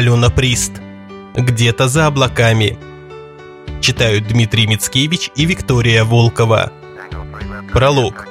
Алена Прист. Где-то за облаками. Читают Дмитрий Мицкевич и Виктория Волкова. Пролог.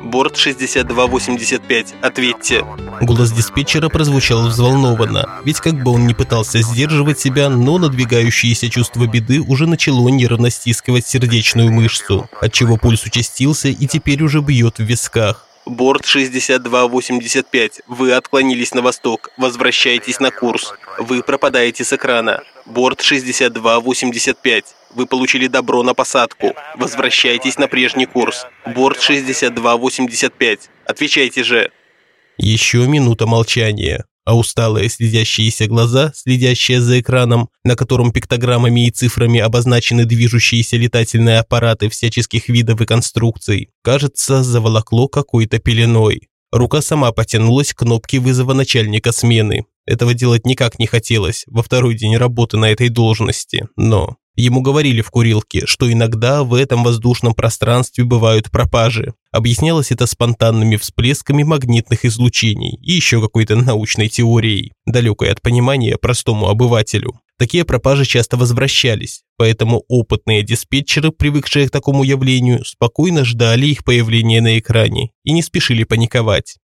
Борт 6285, ответьте. Голос диспетчера прозвучал взволнованно, ведь как бы он ни пытался сдерживать себя, но надвигающееся чувство беды уже начало нервно стискивать сердечную мышцу, отчего пульс участился и теперь уже бьет в висках. Борт 6285. Вы отклонились на восток. Возвращайтесь на курс. Вы пропадаете с экрана. Борт 6285. Вы получили добро на посадку. Возвращайтесь на прежний курс. Борт 6285. Отвечайте же. Еще минута молчания а усталые следящиеся глаза, следящие за экраном, на котором пиктограммами и цифрами обозначены движущиеся летательные аппараты всяческих видов и конструкций, кажется, заволокло какой-то пеленой. Рука сама потянулась к кнопке вызова начальника смены. Этого делать никак не хотелось во второй день работы на этой должности, но Ему говорили в курилке, что иногда в этом воздушном пространстве бывают пропажи. Объяснялось это спонтанными всплесками магнитных излучений и еще какой-то научной теорией, далекой от понимания простому обывателю. Такие пропажи часто возвращались, поэтому опытные диспетчеры, привыкшие к такому явлению, спокойно ждали их появления на экране и не спешили паниковать.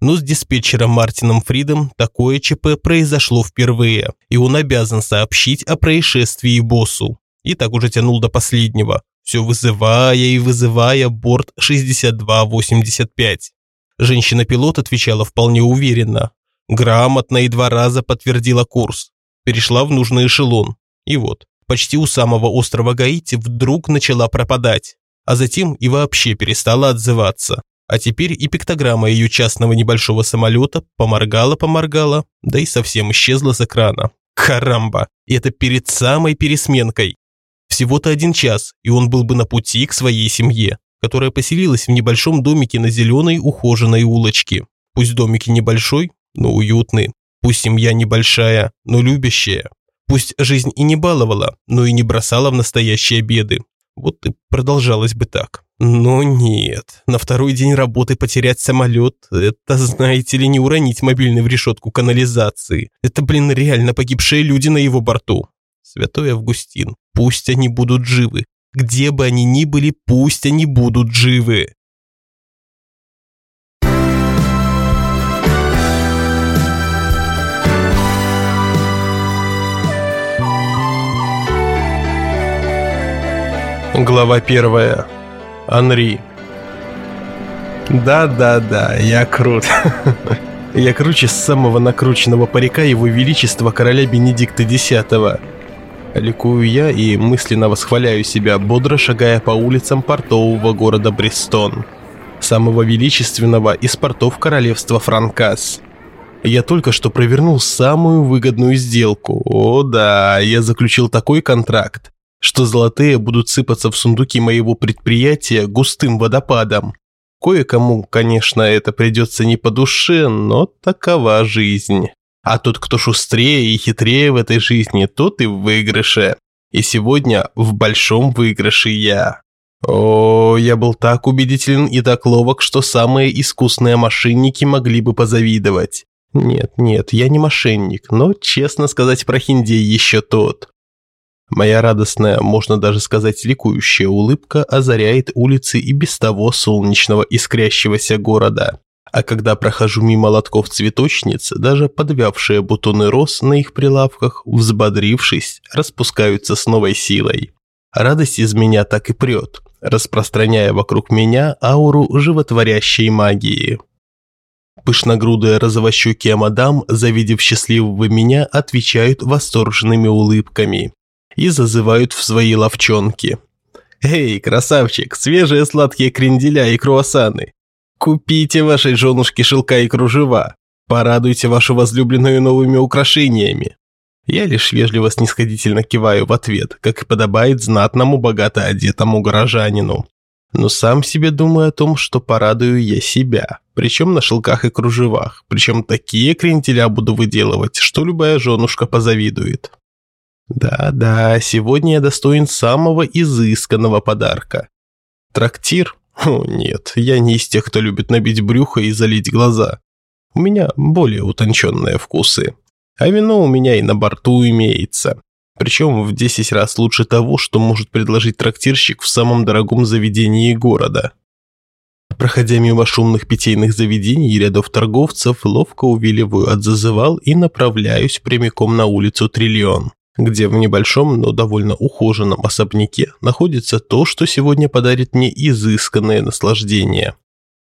Но с диспетчером Мартином Фридом такое ЧП произошло впервые, и он обязан сообщить о происшествии боссу. И так уже тянул до последнего, все вызывая и вызывая борт 6285. Женщина-пилот отвечала вполне уверенно. Грамотно и два раза подтвердила курс. Перешла в нужный эшелон. И вот, почти у самого острова Гаити вдруг начала пропадать. А затем и вообще перестала отзываться. А теперь и пиктограмма ее частного небольшого самолета поморгала-поморгала, да и совсем исчезла с экрана. Карамба, и это перед самой пересменкой. Всего-то один час, и он был бы на пути к своей семье, которая поселилась в небольшом домике на зеленой ухоженной улочке. Пусть домик и небольшой, но уютный. Пусть семья небольшая, но любящая. Пусть жизнь и не баловала, но и не бросала в настоящие беды. Вот и продолжалось бы так. Но нет, на второй день работы потерять самолет – это, знаете ли, не уронить мобильный в решетку канализации. Это, блин, реально погибшие люди на его борту. Святой Августин, пусть они будут живы. Где бы они ни были, пусть они будут живы. Глава первая. Анри. Да-да-да, я крут. Я круче самого накрученного парика его величества короля Бенедикта X. Ликую я и мысленно восхваляю себя, бодро шагая по улицам портового города Бристон, самого величественного из портов королевства Франкас. Я только что провернул самую выгодную сделку. О да, я заключил такой контракт, что золотые будут сыпаться в сундуки моего предприятия густым водопадом. Кое-кому, конечно, это придется не по душе, но такова жизнь. А тот, кто шустрее и хитрее в этой жизни, тот и в выигрыше. И сегодня в большом выигрыше я. О, я был так убедителен и так ловок, что самые искусные мошенники могли бы позавидовать. Нет, нет, я не мошенник, но, честно сказать, про Хиндей еще тот. Моя радостная, можно даже сказать ликующая улыбка озаряет улицы и без того солнечного искрящегося города. А когда прохожу мимо лотков цветочниц, даже подвявшие бутоны роз на их прилавках, взбодрившись, распускаются с новой силой. Радость из меня так и прет, распространяя вокруг меня ауру животворящей магии. Пышногрудые розовощекие мадам, завидев счастливого меня, отвечают восторженными улыбками и зазывают в свои ловчонки. «Эй, красавчик, свежие сладкие кренделя и круассаны! Купите вашей женушке шелка и кружева, порадуйте вашу возлюбленную новыми украшениями!» Я лишь вежливо снисходительно киваю в ответ, как и подобает знатному богато одетому горожанину. Но сам себе думаю о том, что порадую я себя, причем на шелках и кружевах, причем такие кренделя буду выделывать, что любая женушка позавидует. Да-да, сегодня я достоин самого изысканного подарка. Трактир? О, нет, я не из тех, кто любит набить брюхо и залить глаза. У меня более утонченные вкусы. А вино у меня и на борту имеется. Причем в 10 раз лучше того, что может предложить трактирщик в самом дорогом заведении города. Проходя мимо шумных питейных заведений и рядов торговцев, ловко увиливаю от зазывал и направляюсь прямиком на улицу Триллион, где в небольшом, но довольно ухоженном особняке находится то, что сегодня подарит мне изысканное наслаждение.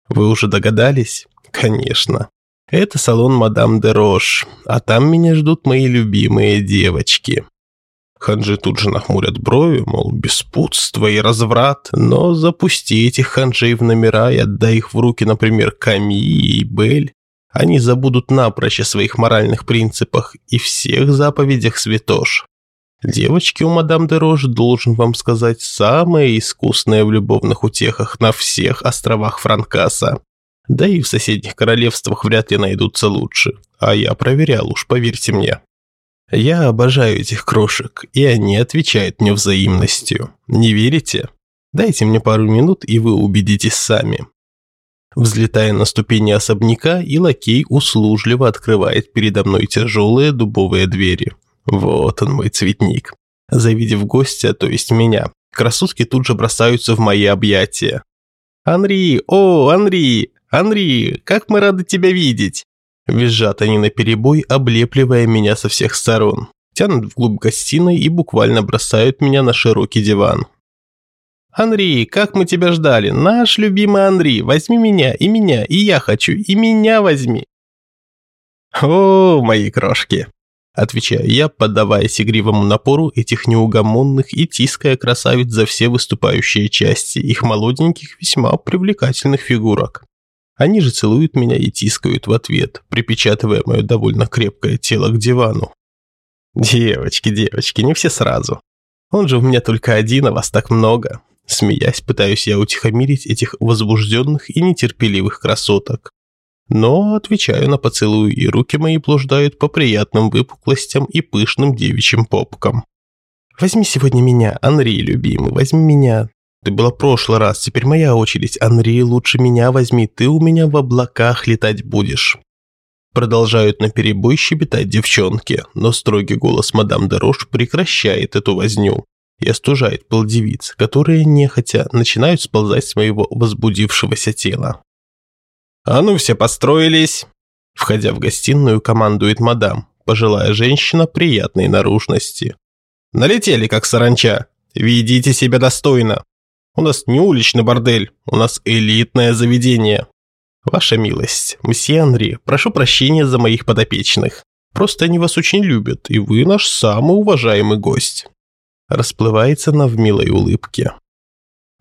Вы уже догадались? Конечно. Это салон мадам де Рош, а там меня ждут мои любимые девочки. Ханжи тут же нахмурят брови, мол, беспутство и разврат, но запусти этих ханжей в номера и отдай их в руки, например, Ками и Бель. Они забудут напрочь о своих моральных принципах и всех заповедях святош. Девочки у мадам де Рош, должен вам сказать, самые искусные в любовных утехах на всех островах Франкаса. Да и в соседних королевствах вряд ли найдутся лучше. А я проверял, уж поверьте мне. Я обожаю этих крошек, и они отвечают мне взаимностью. Не верите? Дайте мне пару минут, и вы убедитесь сами. Взлетая на ступени особняка, и лакей услужливо открывает передо мной тяжелые дубовые двери. Вот он мой цветник. Завидев гостя, то есть меня, красотки тут же бросаются в мои объятия. «Анри! О, Анри! Анри! Как мы рады тебя видеть!» Визжат они наперебой, облепливая меня со всех сторон. Тянут вглубь гостиной и буквально бросают меня на широкий диван. «Анри, как мы тебя ждали! Наш любимый Анри! Возьми меня, и меня, и я хочу, и меня возьми!» «О, мои крошки!» Отвечаю я, поддаваясь игривому напору этих неугомонных и тиская красавиц за все выступающие части их молоденьких, весьма привлекательных фигурок. Они же целуют меня и тискают в ответ, припечатывая мое довольно крепкое тело к дивану. Девочки, девочки, не все сразу. Он же у меня только один, а вас так много. Смеясь, пытаюсь я утихомирить этих возбужденных и нетерпеливых красоток. Но отвечаю на поцелуй, и руки мои блуждают по приятным выпуклостям и пышным девичьим попкам. Возьми сегодня меня, Анри, любимый, возьми меня. Ты была прошлый раз, теперь моя очередь. Анри, лучше меня возьми, ты у меня в облаках летать будешь. Продолжают наперебой щебетать девчонки, но строгий голос мадам Дерош прекращает эту возню и остужает пыл девиц, которые, нехотя, начинают сползать с моего возбудившегося тела. «А ну все построились!» Входя в гостиную, командует мадам, пожилая женщина приятной наружности. «Налетели, как саранча! Ведите себя достойно! У нас не уличный бордель, у нас элитное заведение. Ваша милость, мсье Анри, прошу прощения за моих подопечных. Просто они вас очень любят, и вы наш самый уважаемый гость. Расплывается на в милой улыбке.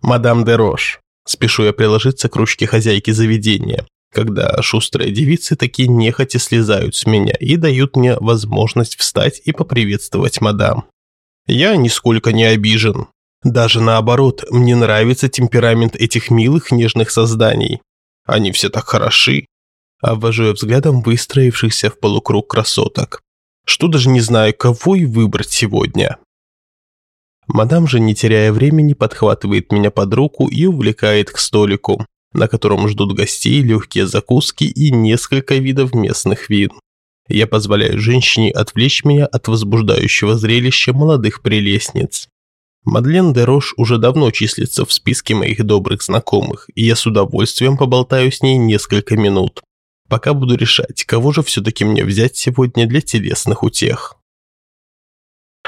Мадам де Рош. Спешу я приложиться к ручке хозяйки заведения, когда шустрые девицы такие нехотя слезают с меня и дают мне возможность встать и поприветствовать мадам. Я нисколько не обижен. Даже наоборот, мне нравится темперамент этих милых нежных созданий. Они все так хороши. Обвожу я взглядом выстроившихся в полукруг красоток. Что даже не знаю, кого и выбрать сегодня. Мадам же, не теряя времени, подхватывает меня под руку и увлекает к столику, на котором ждут гостей легкие закуски и несколько видов местных вин. Я позволяю женщине отвлечь меня от возбуждающего зрелища молодых прелестниц. Мадлен де Рош уже давно числится в списке моих добрых знакомых, и я с удовольствием поболтаю с ней несколько минут, пока буду решать, кого же все-таки мне взять сегодня для телесных утех.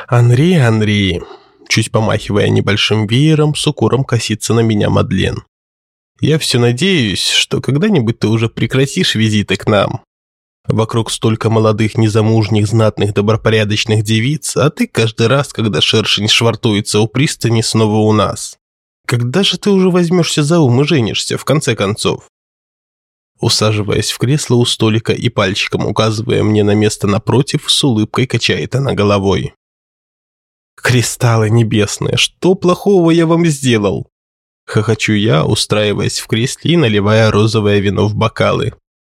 «Анри, Анри!» Чуть помахивая небольшим веером, с укором косится на меня Мадлен. «Я все надеюсь, что когда-нибудь ты уже прекратишь визиты к нам. Вокруг столько молодых, незамужних, знатных, добропорядочных девиц, а ты каждый раз, когда шершень швартуется у пристани, снова у нас. Когда же ты уже возьмешься за ум и женишься, в конце концов? Усаживаясь в кресло у столика и пальчиком указывая мне на место напротив, с улыбкой качает она головой. «Кристаллы небесные, что плохого я вам сделал?» Хохочу я, устраиваясь в кресле и наливая розовое вино в бокалы.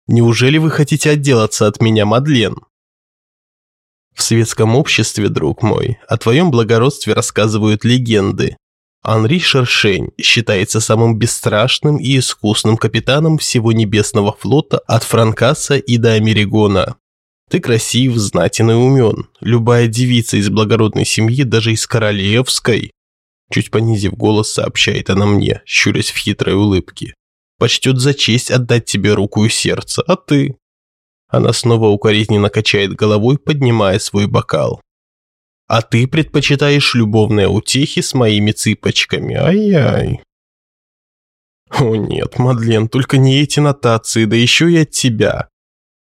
Неужели вы хотите отделаться от меня, Мадлен? В светском обществе, друг мой, о твоем благородстве рассказывают легенды. Анри Шершень считается самым бесстрашным и искусным капитаном всего небесного флота от Франкаса и до Америгона. Ты красив, знатен и умен. Любая девица из благородной семьи, даже из королевской, чуть понизив голос, сообщает она мне, щурясь в хитрой улыбке, почтет за честь отдать тебе руку и сердце, а ты? Она снова укоризненно качает головой, поднимая свой бокал. А ты предпочитаешь любовные утехи с моими цыпочками, ай-яй. О нет, Мадлен, только не эти нотации, да еще и от тебя.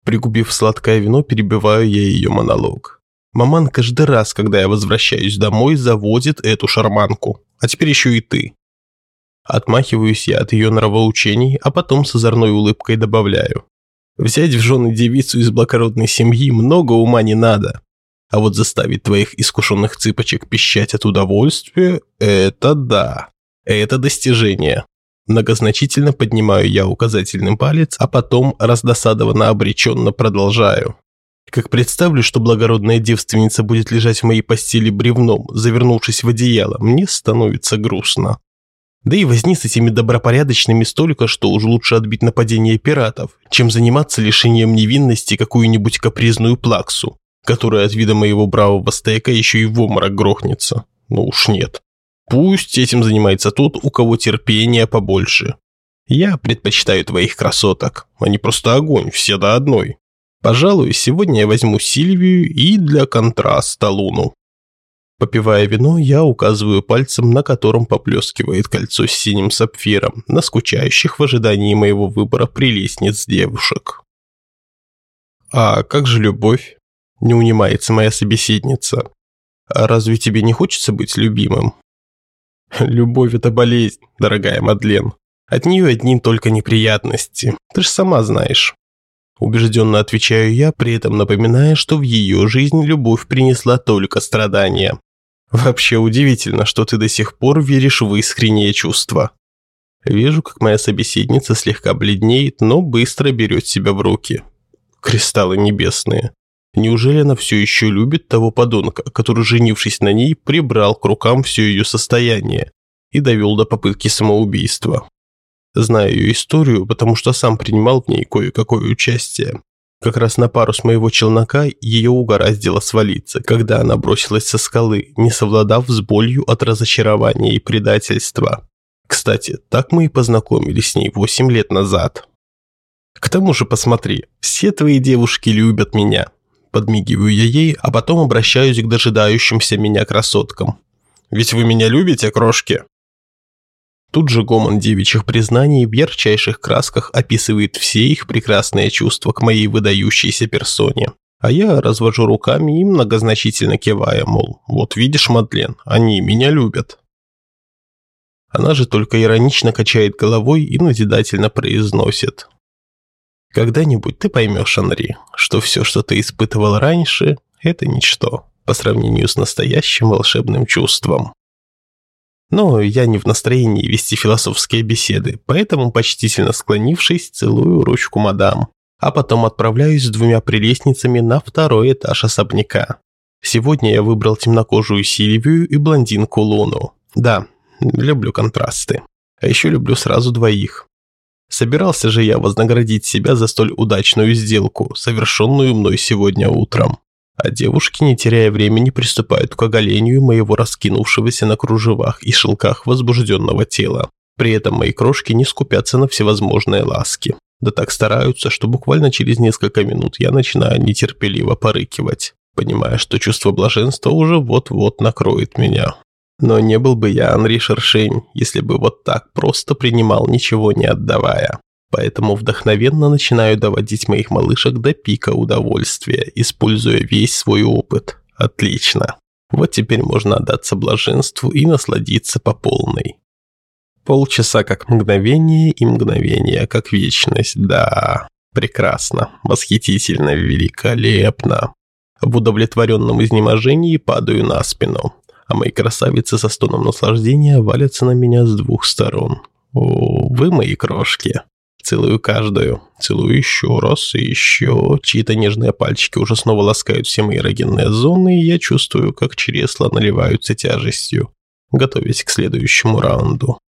Пригубив сладкое вино, перебиваю я ее монолог. Маман каждый раз, когда я возвращаюсь домой, заводит эту шарманку. А теперь еще и ты. Отмахиваюсь я от ее нравоучений, а потом с озорной улыбкой добавляю. Взять в жены девицу из благородной семьи много ума не надо. А вот заставить твоих искушенных цыпочек пищать от удовольствия – это да. Это достижение. Многозначительно поднимаю я указательный палец, а потом раздосадованно обреченно продолжаю. Как представлю, что благородная девственница будет лежать в моей постели бревном, завернувшись в одеяло, мне становится грустно. Да и возни с этими добропорядочными столько, что уж лучше отбить нападение пиратов, чем заниматься лишением невинности какую-нибудь капризную плаксу, которая от вида моего бравого стояка еще и в обморок грохнется. Ну уж нет. Пусть этим занимается тот, у кого терпения побольше. Я предпочитаю твоих красоток. Они просто огонь, все до одной. Пожалуй, сегодня я возьму Сильвию и для контраста Луну. Попивая вино, я указываю пальцем, на котором поплескивает кольцо с синим сапфиром, на скучающих в ожидании моего выбора прелестниц девушек. «А как же любовь?» – не унимается моя собеседница. «А разве тебе не хочется быть любимым?» Любовь – это болезнь, дорогая Мадлен. От нее одни только неприятности. Ты же сама знаешь. Убежденно отвечаю я, при этом напоминая, что в ее жизнь любовь принесла только страдания. Вообще удивительно, что ты до сих пор веришь в искренние чувства. Вижу, как моя собеседница слегка бледнеет, но быстро берет себя в руки. Кристаллы небесные. Неужели она все еще любит того подонка, который, женившись на ней, прибрал к рукам все ее состояние и довел до попытки самоубийства? Знаю ее историю, потому что сам принимал в ней кое-какое участие. Как раз на пару с моего челнока ее угораздило свалиться, когда она бросилась со скалы, не совладав с болью от разочарования и предательства. Кстати, так мы и познакомились с ней 8 лет назад. К тому же посмотри, все твои девушки любят меня, Подмигиваю я ей, а потом обращаюсь к дожидающимся меня красоткам. «Ведь вы меня любите, крошки?» Тут же гомон девичьих признаний в ярчайших красках описывает все их прекрасные чувства к моей выдающейся персоне. А я развожу руками и многозначительно кивая, мол, вот видишь, Мадлен, они меня любят. Она же только иронично качает головой и назидательно произносит. Когда-нибудь ты поймешь, Анри, что все, что ты испытывал раньше, это ничто по сравнению с настоящим волшебным чувством. Но я не в настроении вести философские беседы, поэтому, почтительно склонившись, целую ручку мадам, а потом отправляюсь с двумя прелестницами на второй этаж особняка. Сегодня я выбрал темнокожую Сильвию и блондинку Луну. Да, люблю контрасты. А еще люблю сразу двоих. Собирался же я вознаградить себя за столь удачную сделку, совершенную мной сегодня утром. А девушки, не теряя времени, приступают к оголению моего раскинувшегося на кружевах и шелках возбужденного тела. При этом мои крошки не скупятся на всевозможные ласки. Да так стараются, что буквально через несколько минут я начинаю нетерпеливо порыкивать, понимая, что чувство блаженства уже вот-вот накроет меня. Но не был бы я Анри Шершень, если бы вот так просто принимал, ничего не отдавая. Поэтому вдохновенно начинаю доводить моих малышек до пика удовольствия, используя весь свой опыт. Отлично. Вот теперь можно отдаться блаженству и насладиться по полной. Полчаса как мгновение и мгновение как вечность. Да, прекрасно, восхитительно, великолепно. В удовлетворенном изнеможении падаю на спину а мои красавицы со стоном наслаждения валятся на меня с двух сторон. О, вы мои крошки. Целую каждую. Целую еще раз и еще. Чьи-то нежные пальчики уже снова ласкают все мои эрогенные зоны, и я чувствую, как чресла наливаются тяжестью, готовясь к следующему раунду.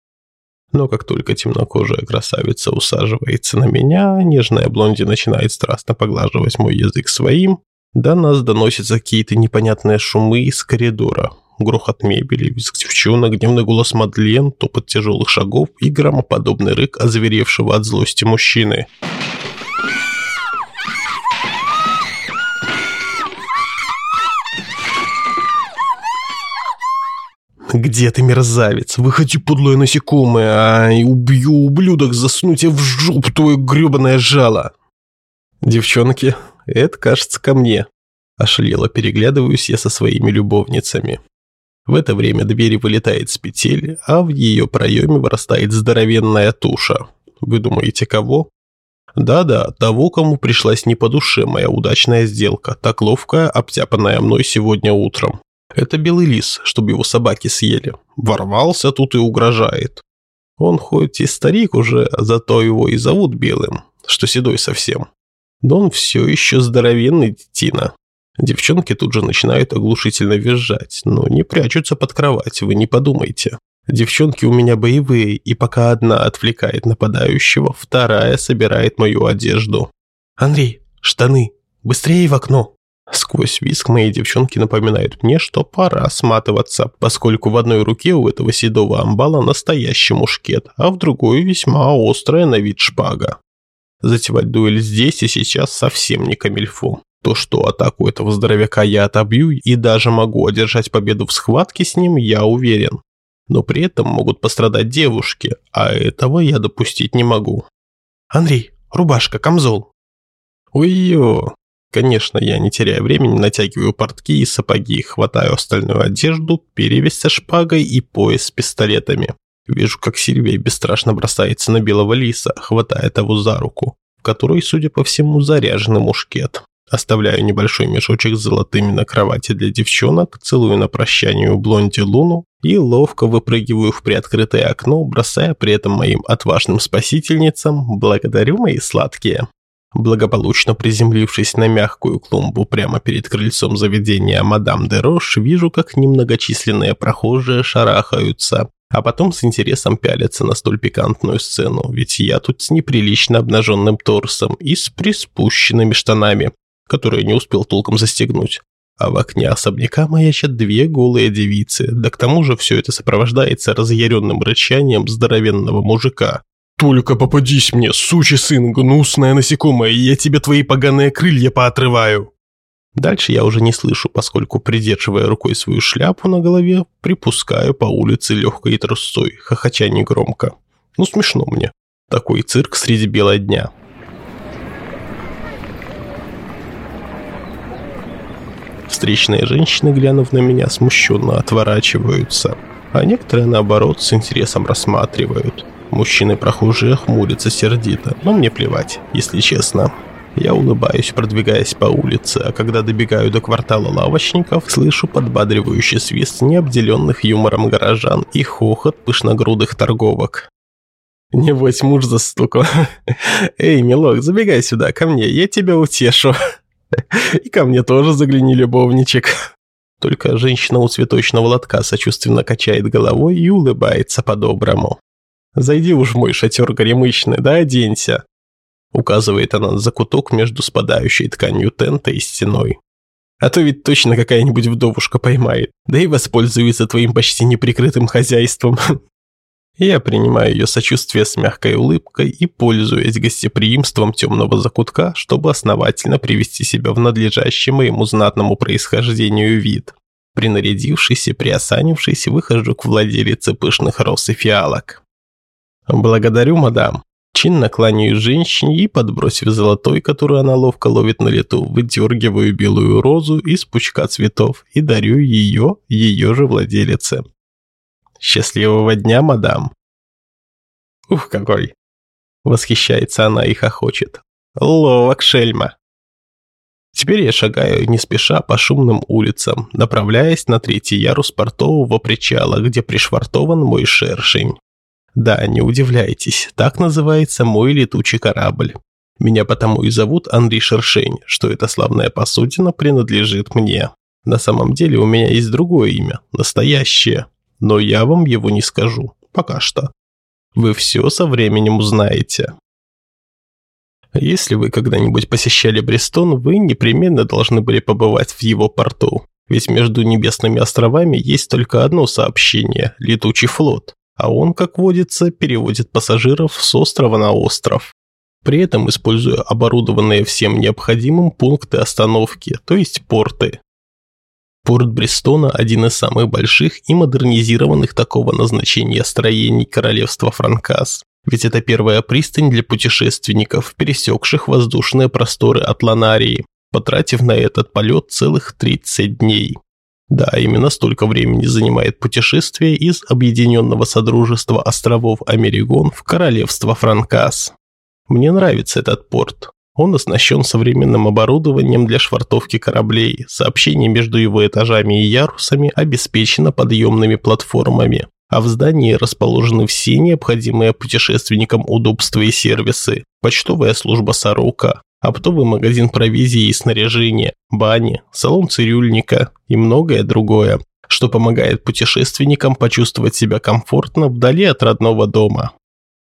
Но как только темнокожая красавица усаживается на меня, нежная блонди начинает страстно поглаживать мой язык своим, до нас доносятся какие-то непонятные шумы из коридора. Грохот мебели, визг девчонок, гневный голос Мадлен, топот тяжелых шагов и громоподобный рык озверевшего от злости мужчины. «Где ты, мерзавец? Выходи, подлое насекомое, а убью, ублюдок, засну тебя в жопу твое гребаное жало!» «Девчонки, это, кажется, ко мне». Ошалело переглядываюсь я со своими любовницами. В это время дверь вылетает с петель, а в ее проеме вырастает здоровенная туша. Вы думаете, кого? Да-да, того, кому пришлась не по душе моя удачная сделка, так ловкая, обтяпанная мной сегодня утром. Это белый лис, чтобы его собаки съели. Ворвался тут и угрожает. Он хоть и старик уже, зато его и зовут Белым, что седой совсем. Но он все еще здоровенный детина. Девчонки тут же начинают оглушительно визжать, но не прячутся под кровать, вы не подумайте. Девчонки у меня боевые, и пока одна отвлекает нападающего, вторая собирает мою одежду. «Андрей, штаны! Быстрее в окно!» Сквозь виск мои девчонки напоминают мне, что пора сматываться, поскольку в одной руке у этого седого амбала настоящий мушкет, а в другой весьма острая на вид шпага. Затевать дуэль здесь и сейчас совсем не камильфо. То, что атаку этого здоровяка я отобью и даже могу одержать победу в схватке с ним, я уверен. Но при этом могут пострадать девушки, а этого я допустить не могу. «Андрей, рубашка, камзол». «Ой-ё». Конечно, я не теряя времени, натягиваю портки и сапоги, хватаю остальную одежду, перевязь со шпагой и пояс с пистолетами. Вижу, как Сильвия бесстрашно бросается на белого лиса, хватая того за руку, в которой, судя по всему, заряженный мушкет. Оставляю небольшой мешочек с золотыми на кровати для девчонок, целую на прощание у блонди Луну и ловко выпрыгиваю в приоткрытое окно, бросая при этом моим отважным спасительницам «Благодарю, мои сладкие». Благополучно приземлившись на мягкую клумбу прямо перед крыльцом заведения мадам де Рош, вижу, как немногочисленные прохожие шарахаются, а потом с интересом пялятся на столь пикантную сцену, ведь я тут с неприлично обнаженным торсом и с приспущенными штанами, которые не успел толком застегнуть. А в окне особняка маячат две голые девицы, да к тому же все это сопровождается разъяренным рычанием здоровенного мужика. «Только попадись мне, сучий сын, гнусное насекомое, я тебе твои поганые крылья поотрываю!» Дальше я уже не слышу, поскольку, придерживая рукой свою шляпу на голове, припускаю по улице легкой трусцой, хохоча негромко. Ну смешно мне. Такой цирк среди бела дня. Встречные женщины, глянув на меня, смущенно отворачиваются, а некоторые, наоборот, с интересом рассматривают. Мужчины-прохожие хмурятся сердито, но мне плевать, если честно. Я улыбаюсь, продвигаясь по улице, а когда добегаю до квартала лавочников, слышу подбадривающий свист необделенных юмором горожан и хохот пышногрудых торговок. Небось, муж застукал. Эй, милок, забегай сюда, ко мне, я тебя утешу. И ко мне тоже загляни, любовничек. Только женщина у цветочного лотка сочувственно качает головой и улыбается по-доброму. «Зайди уж в мой шатер горемычный, да оденься». Указывает она на закуток между спадающей тканью тента и стеной. А то ведь точно какая-нибудь вдовушка поймает, да и воспользуется твоим почти неприкрытым хозяйством. Я принимаю ее сочувствие с мягкой улыбкой и пользуясь гостеприимством темного закутка, чтобы основательно привести себя в надлежащий моему знатному происхождению вид. Принарядившись и приосанившись, выхожу к владелице пышных роз и фиалок. «Благодарю, мадам». Чинно кланяюсь женщине и, подбросив золотой, который она ловко ловит на лету, выдергиваю белую розу из пучка цветов и дарю ее ее же владелице. «Счастливого дня, мадам!» «Ух, какой!» Восхищается она и хохочет. «Ловок, шельма!» Теперь я шагаю не спеша по шумным улицам, направляясь на третий ярус портового причала, где пришвартован мой шершень. Да, не удивляйтесь, так называется мой летучий корабль. Меня потому и зовут Андрей Шершень, что эта славная посудина принадлежит мне. На самом деле у меня есть другое имя, настоящее, но я вам его не скажу, пока что. Вы все со временем узнаете. Если вы когда-нибудь посещали Брестон, вы непременно должны были побывать в его порту. Ведь между Небесными островами есть только одно сообщение – летучий флот, а он, как водится, переводит пассажиров с острова на остров. При этом используя оборудованные всем необходимым пункты остановки, то есть порты. Порт Бристона – один из самых больших и модернизированных такого назначения строений королевства Франкас. Ведь это первая пристань для путешественников, пересекших воздушные просторы Атланарии, потратив на этот полет целых 30 дней. Да, именно столько времени занимает путешествие из Объединенного Содружества островов Америгон в королевство Франкас. Мне нравится этот порт. Он оснащен современным оборудованием для швартовки кораблей, сообщение между его этажами и ярусами обеспечено подъемными платформами, а в здании расположены все необходимые путешественникам удобства и сервисы, почтовая служба «Сорока», оптовый магазин провизии и снаряжения, бани, салон цирюльника и многое другое, что помогает путешественникам почувствовать себя комфортно вдали от родного дома.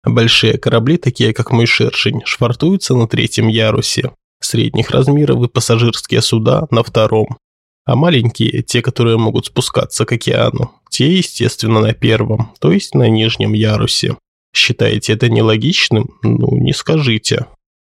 Большие корабли, такие как мой шершень, швартуются на третьем ярусе, средних размеров и пассажирские суда на втором, а маленькие, те, которые могут спускаться к океану, те, естественно, на первом, то есть на нижнем ярусе. Считаете это нелогичным? Ну, не скажите.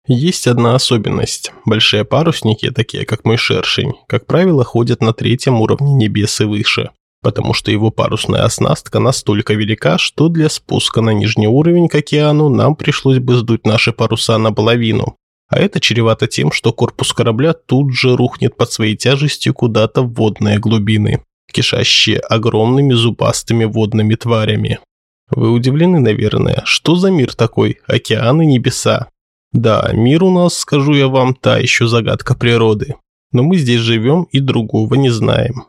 Есть одна особенность. Большие парусники, такие как мой шершень, как правило, ходят на третьем уровне небес и выше, потому что его парусная оснастка настолько велика, что для спуска на нижний уровень к океану нам пришлось бы сдуть наши паруса наполовину. А это чревато тем, что корпус корабля тут же рухнет под своей тяжестью куда-то в водные глубины, кишащие огромными зубастыми водными тварями. Вы удивлены, наверное, что за мир такой, океаны, небеса? Да, мир у нас, скажу я вам, та еще загадка природы. Но мы здесь живем и другого не знаем.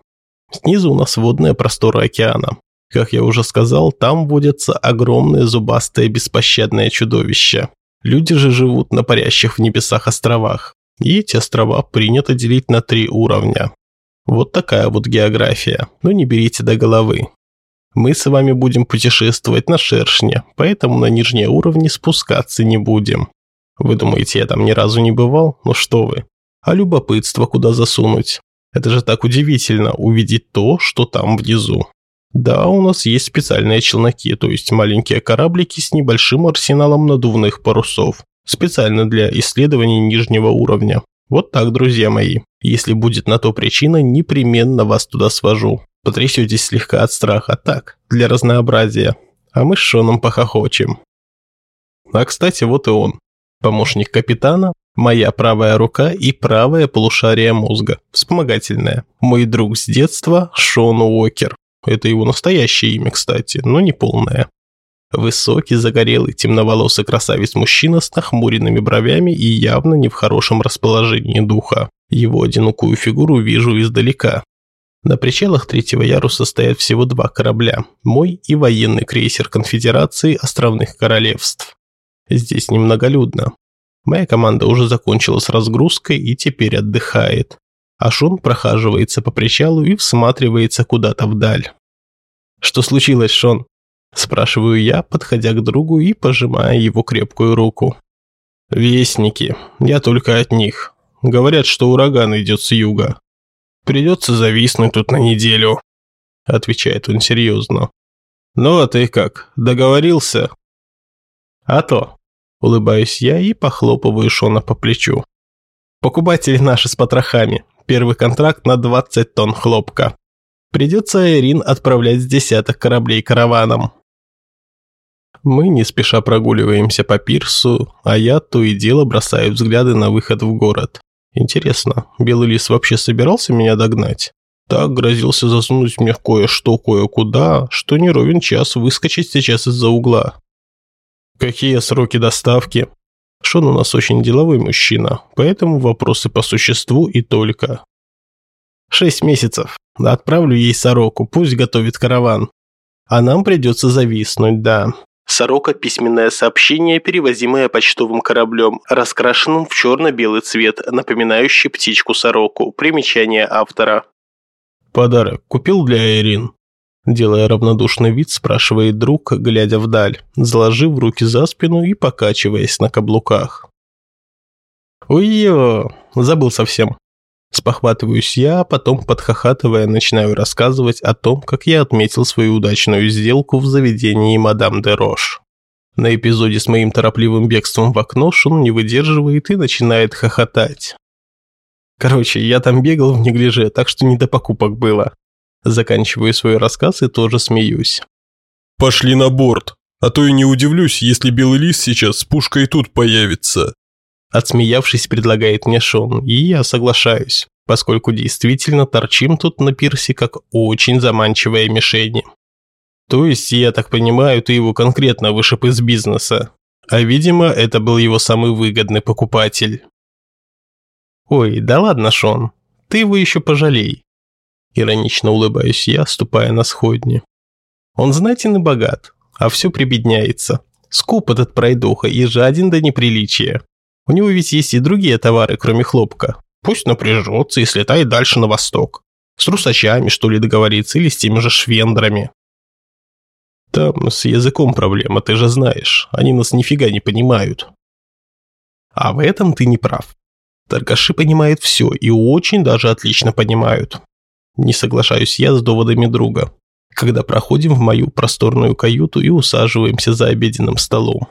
Снизу у нас водная простора океана. Как я уже сказал, там водятся огромные зубастые беспощадные чудовища. Люди же живут на парящих в небесах островах. И эти острова принято делить на три уровня. Вот такая вот география, но не берите до головы. Мы с вами будем путешествовать на шершне, поэтому на нижние уровни спускаться не будем. Вы думаете, я там ни разу не бывал? Ну что вы. А любопытство куда засунуть? Это же так удивительно увидеть то, что там внизу. Да, у нас есть специальные челноки, то есть маленькие кораблики с небольшим арсеналом надувных парусов, специально для исследований нижнего уровня. Вот так, друзья мои. Если будет на то причина, непременно вас туда свожу. Потрясетесь слегка от страха, так, для разнообразия. А мы с Шоном похохочем. А кстати, вот и он помощник капитана, моя правая рука и правое полушарие мозга, вспомогательное. Мой друг с детства Шон Уокер. Это его настоящее имя, кстати, но не полное. Высокий, загорелый, темноволосый красавец-мужчина с нахмуренными бровями и явно не в хорошем расположении духа. Его одинокую фигуру вижу издалека. На причалах третьего яруса стоят всего два корабля – мой и военный крейсер Конфедерации Островных Королевств. Здесь немноголюдно. Моя команда уже закончила с разгрузкой и теперь отдыхает. А Шон прохаживается по причалу и всматривается куда-то вдаль. «Что случилось, Шон?» Спрашиваю я, подходя к другу и пожимая его крепкую руку. «Вестники. Я только от них. Говорят, что ураган идет с юга. Придется зависнуть тут на неделю», – отвечает он серьезно. «Ну а ты как, договорился?» «А то. Улыбаюсь я и похлопываю Шона по плечу. Покупатели наши с потрохами. Первый контракт на 20 тонн хлопка. Придется Айрин отправлять с десяток кораблей караваном. Мы не спеша прогуливаемся по пирсу, а я то и дело бросаю взгляды на выход в город. Интересно, Белый Лис вообще собирался меня догнать? Так грозился засунуть мне кое-что кое-куда, что не ровен час выскочить сейчас из-за угла. Какие сроки доставки? Шон у нас очень деловой мужчина, поэтому вопросы по существу и только. Шесть месяцев. Отправлю ей сороку, пусть готовит караван. А нам придется зависнуть, да. Сорока – письменное сообщение, перевозимое почтовым кораблем, раскрашенным в черно-белый цвет, напоминающий птичку-сороку. Примечание автора. Подарок купил для Айрин. Делая равнодушный вид, спрашивает друг, глядя вдаль, заложив руки за спину и покачиваясь на каблуках. «Ой-ё, забыл совсем». Спохватываюсь я, а потом, подхохатывая, начинаю рассказывать о том, как я отметил свою удачную сделку в заведении мадам де Рош. На эпизоде с моим торопливым бегством в окно Шон не выдерживает и начинает хохотать. Короче, я там бегал в неглиже, так что не до покупок было. Заканчиваю свой рассказ и тоже смеюсь. «Пошли на борт, а то и не удивлюсь, если белый лис сейчас с пушкой тут появится». Отсмеявшись, предлагает мне Шон, и я соглашаюсь, поскольку действительно торчим тут на пирсе как очень заманчивая мишень. То есть, я так понимаю, ты его конкретно вышиб из бизнеса. А видимо, это был его самый выгодный покупатель. Ой, да ладно, Шон, ты его еще пожалей. Иронично улыбаюсь я, ступая на сходни. Он знатен и богат, а все прибедняется. Скуп этот пройдоха и жаден до неприличия. У него ведь есть и другие товары, кроме хлопка. Пусть напряжется и слетает дальше на восток. С русачами, что ли, договориться, или с теми же швендрами. Там с языком проблема, ты же знаешь. Они нас нифига не понимают. А в этом ты не прав. Торгаши понимают все и очень даже отлично понимают. Не соглашаюсь я с доводами друга, когда проходим в мою просторную каюту и усаживаемся за обеденным столом.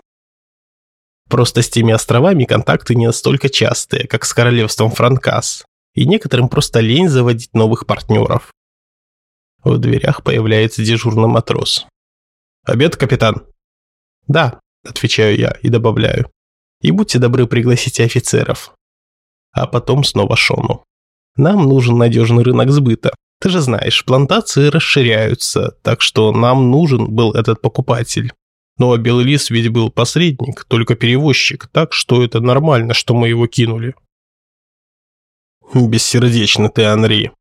Просто с теми островами контакты не настолько частые, как с королевством Франкас, и некоторым просто лень заводить новых партнеров. В дверях появляется дежурный матрос. «Обед, капитан?» «Да», – отвечаю я и добавляю. «И будьте добры, пригласите офицеров». А потом снова Шону. Нам нужен надежный рынок сбыта. Ты же знаешь, плантации расширяются, так что нам нужен был этот покупатель. Ну а Белый Лис ведь был посредник, только перевозчик, так что это нормально, что мы его кинули. Бессердечный ты, Анри.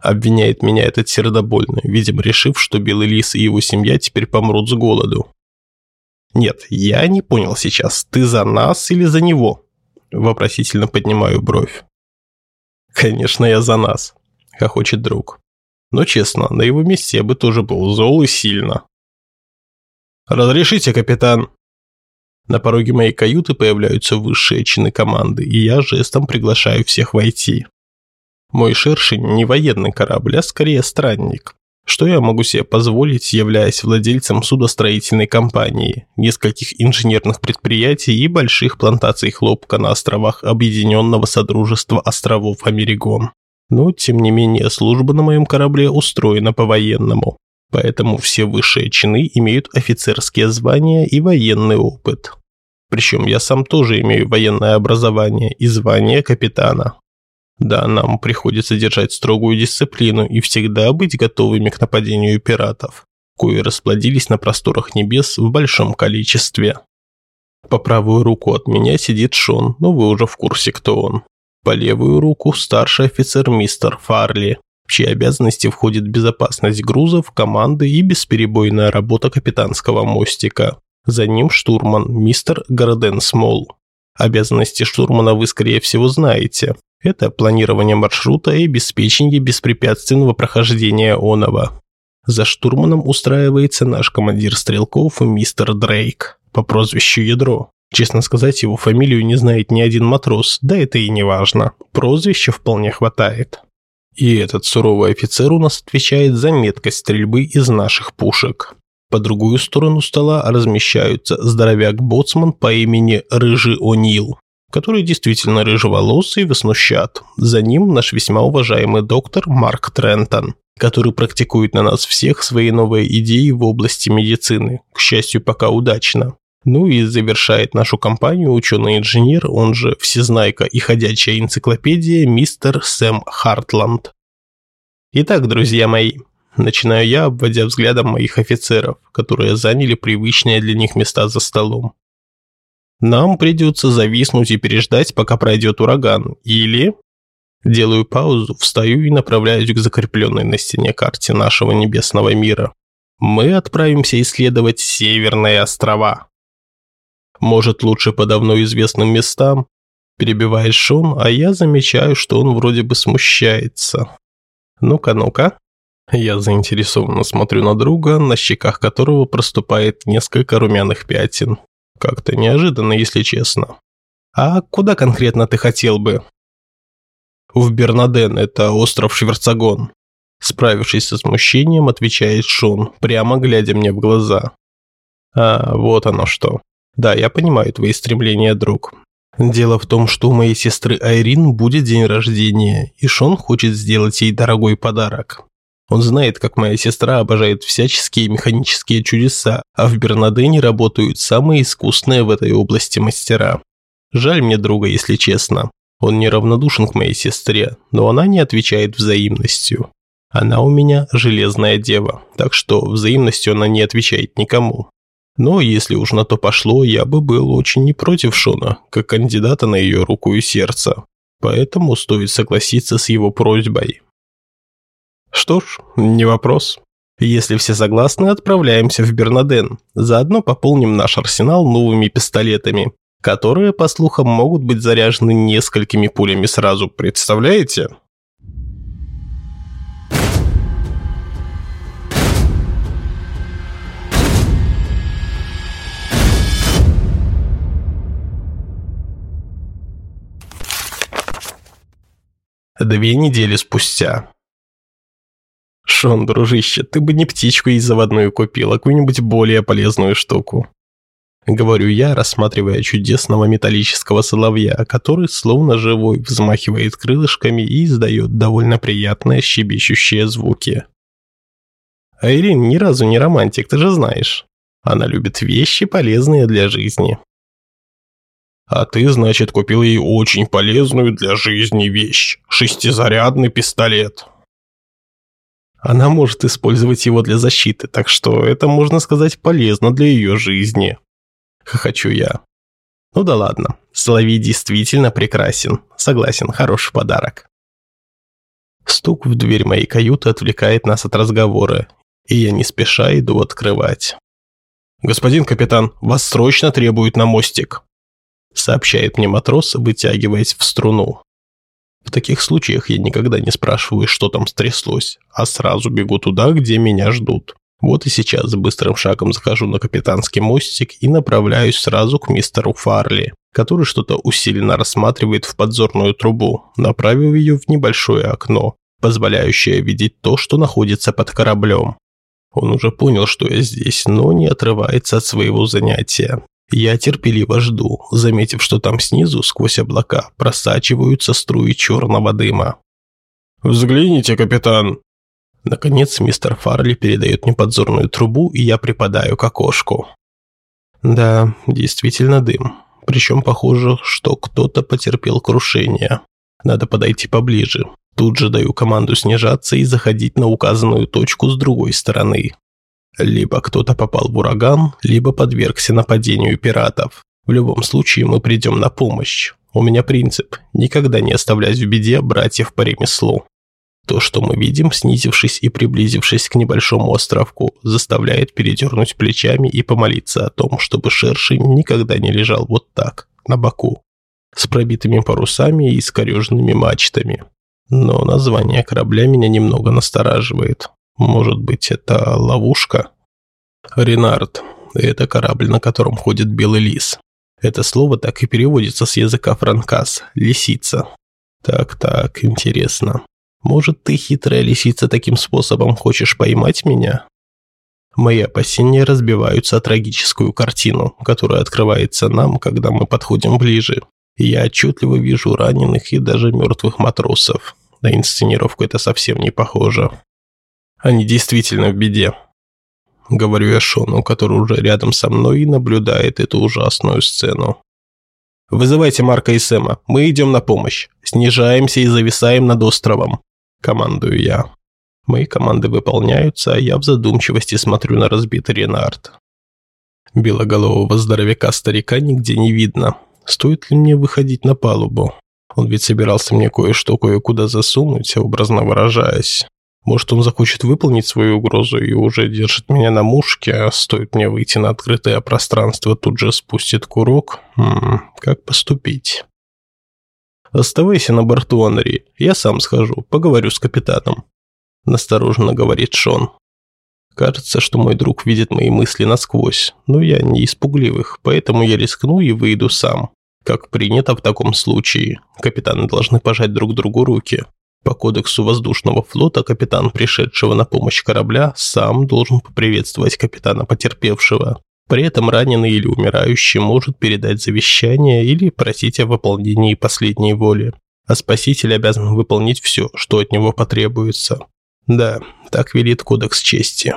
Обвиняет меня этот сердобольный, видимо, решив, что Белый Лис и его семья теперь помрут с голоду. Нет, я не понял сейчас, ты за нас или за него? Вопросительно поднимаю бровь. «Конечно, я за нас», – хохочет друг. «Но честно, на его месте я бы тоже был зол и сильно». «Разрешите, капитан?» На пороге моей каюты появляются высшие чины команды, и я жестом приглашаю всех войти. Мой шершень не военный корабль, а скорее странник. Что я могу себе позволить, являясь владельцем судостроительной компании, нескольких инженерных предприятий и больших плантаций хлопка на островах Объединенного Содружества островов Америгон. Но, тем не менее, служба на моем корабле устроена по-военному. Поэтому все высшие чины имеют офицерские звания и военный опыт. Причем я сам тоже имею военное образование и звание капитана. Да, нам приходится держать строгую дисциплину и всегда быть готовыми к нападению пиратов, кои расплодились на просторах небес в большом количестве. По правую руку от меня сидит Шон, но вы уже в курсе, кто он. По левую руку старший офицер мистер Фарли, в чьи обязанности входит безопасность грузов, команды и бесперебойная работа капитанского мостика. За ним штурман мистер Горден Смол. Обязанности штурмана вы, скорее всего, знаете. Это планирование маршрута и обеспечение беспрепятственного прохождения оного. За штурманом устраивается наш командир стрелков мистер Дрейк по прозвищу Ядро. Честно сказать, его фамилию не знает ни один матрос, да это и не важно. Прозвища вполне хватает. И этот суровый офицер у нас отвечает за меткость стрельбы из наших пушек. По другую сторону стола размещаются здоровяк-боцман по имени Рыжий О'Нил, который действительно рыжеволосый и веснущат. За ним наш весьма уважаемый доктор Марк Трентон, который практикует на нас всех свои новые идеи в области медицины, к счастью, пока удачно. Ну и завершает нашу компанию ученый-инженер, он же всезнайка и ходячая энциклопедия, мистер Сэм Хартланд. Итак, друзья мои, начинаю я, обводя взглядом моих офицеров, которые заняли привычные для них места за столом. Нам придется зависнуть и переждать, пока пройдет ураган. Или... Делаю паузу, встаю и направляюсь к закрепленной на стене карте нашего небесного мира. Мы отправимся исследовать Северные острова. Может, лучше по давно известным местам? Перебивает Шон, а я замечаю, что он вроде бы смущается. Ну-ка, ну-ка. Я заинтересованно смотрю на друга, на щеках которого проступает несколько румяных пятен. Как-то неожиданно, если честно. А куда конкретно ты хотел бы? В Бернаден, это остров Шверцагон. Справившись со смущением, отвечает Шон, прямо глядя мне в глаза. А, вот оно что. Да, я понимаю твои стремления, друг. Дело в том, что у моей сестры Айрин будет день рождения, и Шон хочет сделать ей дорогой подарок. Он знает, как моя сестра обожает всяческие механические чудеса, а в Бернадене работают самые искусные в этой области мастера. Жаль мне друга, если честно. Он неравнодушен к моей сестре, но она не отвечает взаимностью. Она у меня железная дева, так что взаимностью она не отвечает никому. Но если уж на то пошло, я бы был очень не против Шона, как кандидата на ее руку и сердце. Поэтому стоит согласиться с его просьбой. Что ж, не вопрос. Если все согласны, отправляемся в Бернаден. Заодно пополним наш арсенал новыми пистолетами, которые, по слухам, могут быть заряжены несколькими пулями сразу, представляете? Две недели спустя. Шон, дружище, ты бы не птичку из заводную купил, а какую-нибудь более полезную штуку. Говорю я, рассматривая чудесного металлического соловья, который словно живой взмахивает крылышками и издает довольно приятные щебещущие звуки. Айрин ни разу не романтик, ты же знаешь. Она любит вещи, полезные для жизни. А ты, значит, купил ей очень полезную для жизни вещь – шестизарядный пистолет. Она может использовать его для защиты, так что это, можно сказать, полезно для ее жизни. Хохочу я. Ну да ладно, Соловей действительно прекрасен. Согласен, хороший подарок. Стук в дверь моей каюты отвлекает нас от разговора, и я не спеша иду открывать. «Господин капитан, вас срочно требуют на мостик», сообщает мне матрос, вытягиваясь в струну. В таких случаях я никогда не спрашиваю, что там стряслось, а сразу бегу туда, где меня ждут. Вот и сейчас быстрым шагом захожу на капитанский мостик и направляюсь сразу к мистеру Фарли, который что-то усиленно рассматривает в подзорную трубу, направив ее в небольшое окно, позволяющее видеть то, что находится под кораблем. Он уже понял, что я здесь, но не отрывается от своего занятия. Я терпеливо жду, заметив, что там снизу, сквозь облака, просачиваются струи черного дыма. «Взгляните, капитан!» Наконец мистер Фарли передает мне подзорную трубу, и я припадаю к окошку. Да, действительно дым. Причем похоже, что кто-то потерпел крушение. Надо подойти поближе. Тут же даю команду снижаться и заходить на указанную точку с другой стороны. Либо кто-то попал в ураган, либо подвергся нападению пиратов. В любом случае мы придем на помощь. У меня принцип – никогда не оставлять в беде братьев по ремеслу. То, что мы видим, снизившись и приблизившись к небольшому островку, заставляет передернуть плечами и помолиться о том, чтобы шершень никогда не лежал вот так, на боку, с пробитыми парусами и искореженными мачтами. Но название корабля меня немного настораживает. Может быть, это ловушка? Ренард. Это корабль, на котором ходит белый лис. Это слово так и переводится с языка франкас – лисица. Так-так, интересно. Может, ты, хитрая лисица, таким способом хочешь поймать меня? Мои опасения разбиваются о трагическую картину, которая открывается нам, когда мы подходим ближе. Я отчетливо вижу раненых и даже мертвых матросов. На инсценировку это совсем не похоже. Они действительно в беде. Говорю я Шону, который уже рядом со мной и наблюдает эту ужасную сцену. «Вызывайте Марка и Сэма. Мы идем на помощь. Снижаемся и зависаем над островом». Командую я. Мои команды выполняются, а я в задумчивости смотрю на разбитый Ренард. Белоголового здоровяка-старика нигде не видно. Стоит ли мне выходить на палубу? Он ведь собирался мне кое-что кое-куда засунуть, образно выражаясь. Может, он захочет выполнить свою угрозу и уже держит меня на мушке, а стоит мне выйти на открытое пространство, тут же спустит курок? М как поступить? Оставайся на борту, Анри. Я сам схожу, поговорю с капитаном. настороженно говорит Шон. Кажется, что мой друг видит мои мысли насквозь, но я не испугливых, поэтому я рискну и выйду сам. Как принято в таком случае, капитаны должны пожать друг другу руки. По кодексу воздушного флота капитан, пришедшего на помощь корабля, сам должен поприветствовать капитана потерпевшего. При этом раненый или умирающий может передать завещание или просить о выполнении последней воли. А спаситель обязан выполнить все, что от него потребуется. Да, так велит кодекс чести.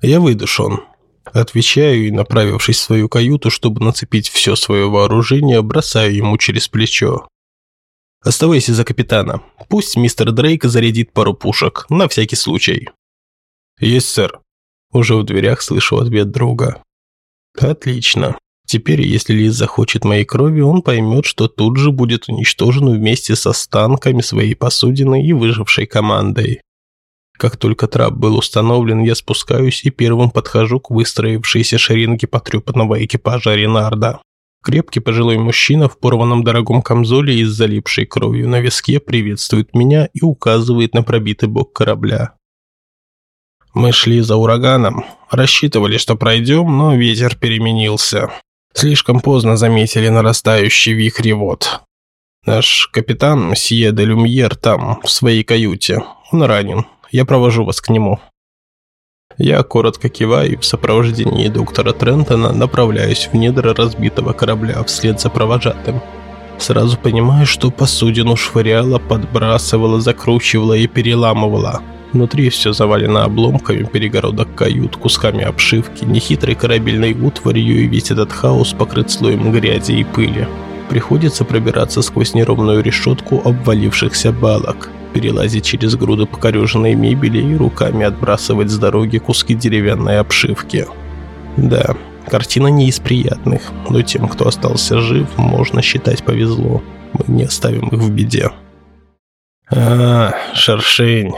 Я выйду, Шон. Отвечаю и, направившись в свою каюту, чтобы нацепить все свое вооружение, бросаю ему через плечо. Оставайся за капитана. Пусть мистер Дрейк зарядит пару пушек, на всякий случай. Есть, сэр. Уже в дверях слышу ответ друга. Отлично. Теперь, если Лиз захочет моей крови, он поймет, что тут же будет уничтожен вместе с останками своей посудины и выжившей командой. Как только трап был установлен, я спускаюсь и первым подхожу к выстроившейся шеренге потрепанного экипажа Ренарда. Крепкий пожилой мужчина в порванном дорогом камзоле и с залипшей кровью на виске приветствует меня и указывает на пробитый бок корабля. Мы шли за ураганом, рассчитывали, что пройдем, но ветер переменился. Слишком поздно заметили нарастающий вихрь вод. Наш капитан, мсье де Люмьер, там, в своей каюте. Он ранен. Я провожу вас к нему. Я коротко киваю и в сопровождении доктора Трентона направляюсь в недра разбитого корабля вслед за провожатым. Сразу понимаю, что посудину швыряло, подбрасывало, закручивало и переламывало. Внутри все завалено обломками, перегородок кают, кусками обшивки, нехитрой корабельной утварью и весь этот хаос покрыт слоем грязи и пыли. Приходится пробираться сквозь неровную решетку обвалившихся балок перелазить через груды покореженной мебели и руками отбрасывать с дороги куски деревянной обшивки. Да, картина не из приятных, но тем, кто остался жив, можно считать повезло. Мы не оставим их в беде. «А, Шершень,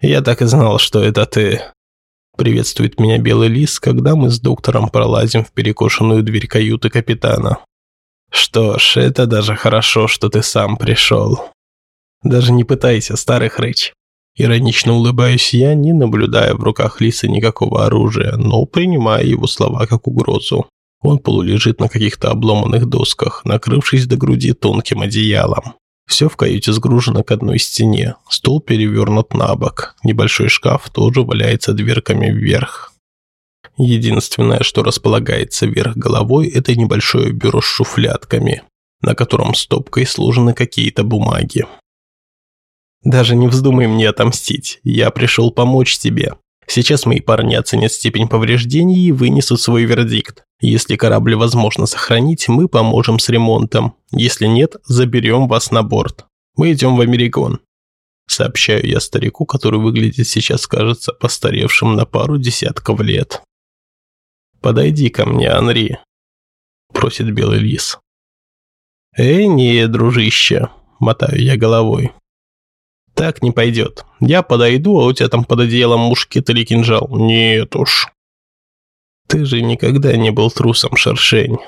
я так и знал, что это ты», Приветствует меня белый лис, когда мы с доктором пролазим в перекошенную дверь каюты капитана. Что ж, это даже хорошо, что ты сам пришел. Даже не пытайся, старый хрыч. Иронично улыбаюсь я, не наблюдая в руках Лиса никакого оружия, но принимая его слова как угрозу. Он полулежит на каких-то обломанных досках, накрывшись до груди тонким одеялом. Все в каюте сгружено к одной стене, стол перевернут на бок, небольшой шкаф тоже валяется дверками вверх. Единственное, что располагается вверх головой, это небольшое бюро с шуфлятками, на котором стопкой сложены какие-то бумаги. Даже не вздумай мне отомстить. Я пришел помочь тебе. Сейчас мои парни оценят степень повреждений и вынесут свой вердикт. Если корабль возможно сохранить, мы поможем с ремонтом. Если нет, заберем вас на борт. Мы идем в Америкон. Сообщаю я старику, который выглядит сейчас, кажется, постаревшим на пару десятков лет. «Подойди ко мне, Анри», – просит белый лис. «Эй, не, дружище», – мотаю я головой. Так не пойдет. Я подойду, а у тебя там под одеялом мушкет или кинжал. Нет уж. Ты же никогда не был трусом, шершень.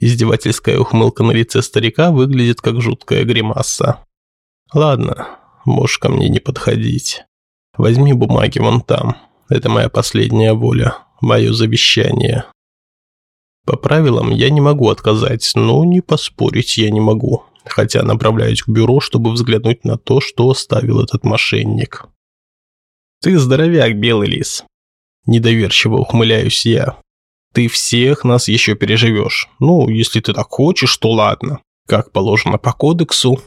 Издевательская ухмылка на лице старика выглядит как жуткая гримаса. Ладно, можешь ко мне не подходить. Возьми бумаги вон там. Это моя последняя воля, мое завещание. По правилам я не могу отказать, но не поспорить я не могу хотя направляюсь к бюро, чтобы взглянуть на то, что оставил этот мошенник. «Ты здоровяк, белый лис!» Недоверчиво ухмыляюсь я. «Ты всех нас еще переживешь. Ну, если ты так хочешь, то ладно. Как положено по кодексу?»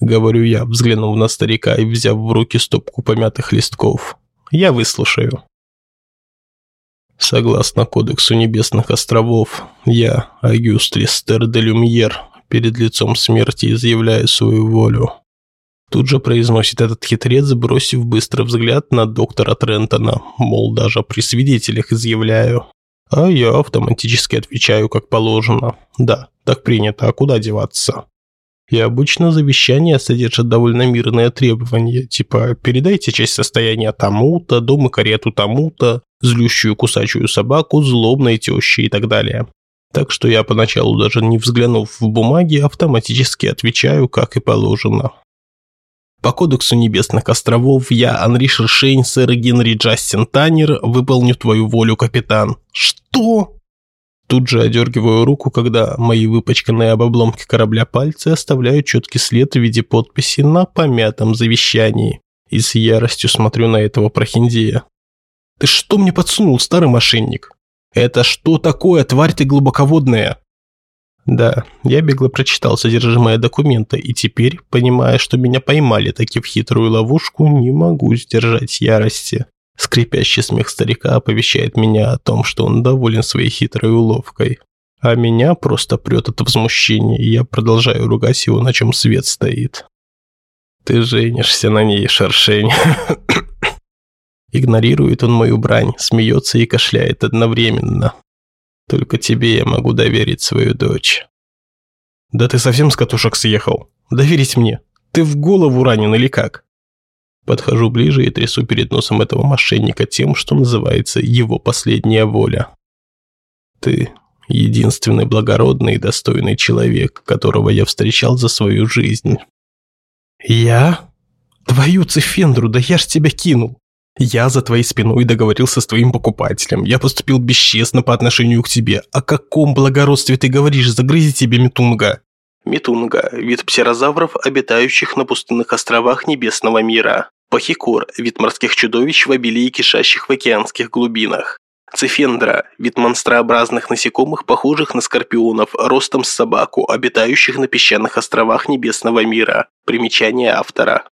Говорю я, взглянув на старика и взяв в руки стопку помятых листков. «Я выслушаю». Согласно Кодексу Небесных Островов, я, Агюст Листер де Люмьер, перед лицом смерти изъявляя свою волю. Тут же произносит этот хитрец, бросив быстрый взгляд на доктора Трентона, мол, даже при свидетелях изъявляю. А я автоматически отвечаю, как положено. Да, так принято, а куда деваться? И обычно завещание содержит довольно мирные требования, типа «передайте часть состояния тому-то, дом и карету тому-то, злющую кусачую собаку, злобной тещи и так далее. Так что я поначалу даже не взглянув в бумаги, автоматически отвечаю, как и положено. По кодексу Небесных Островов я, Анри Шершень, сэр Генри Джастин Таннер, выполню твою волю, капитан. Что? Тут же одергиваю руку, когда мои выпачканные об обломке корабля пальцы оставляют четкий след в виде подписи на помятом завещании. И с яростью смотрю на этого прохиндея. «Ты что мне подсунул, старый мошенник? Это что такое, тварь ты глубоководная?» Да, я бегло прочитал содержимое документа, и теперь, понимая, что меня поймали таки в хитрую ловушку, не могу сдержать ярости. Скрипящий смех старика оповещает меня о том, что он доволен своей хитрой уловкой. А меня просто прет от возмущения, и я продолжаю ругать его, на чем свет стоит. «Ты женишься на ней, шершень!» Игнорирует он мою брань, смеется и кашляет одновременно. Только тебе я могу доверить свою дочь. Да ты совсем с катушек съехал? Доверить мне? Ты в голову ранен или как? Подхожу ближе и трясу перед носом этого мошенника тем, что называется его последняя воля. Ты единственный благородный и достойный человек, которого я встречал за свою жизнь. Я? Твою цифендру, да я ж тебя кинул. Я за твоей спиной договорился с твоим покупателем. Я поступил бесчестно по отношению к тебе. О каком благородстве ты говоришь? Загрызи тебе Митунга. Митунга – вид птерозавров, обитающих на пустынных островах Небесного мира. Пахикор – вид морских чудовищ в обилии кишащих в океанских глубинах. Цифендра – вид монстрообразных насекомых, похожих на скорпионов, ростом с собаку, обитающих на песчаных островах Небесного мира. Примечание автора.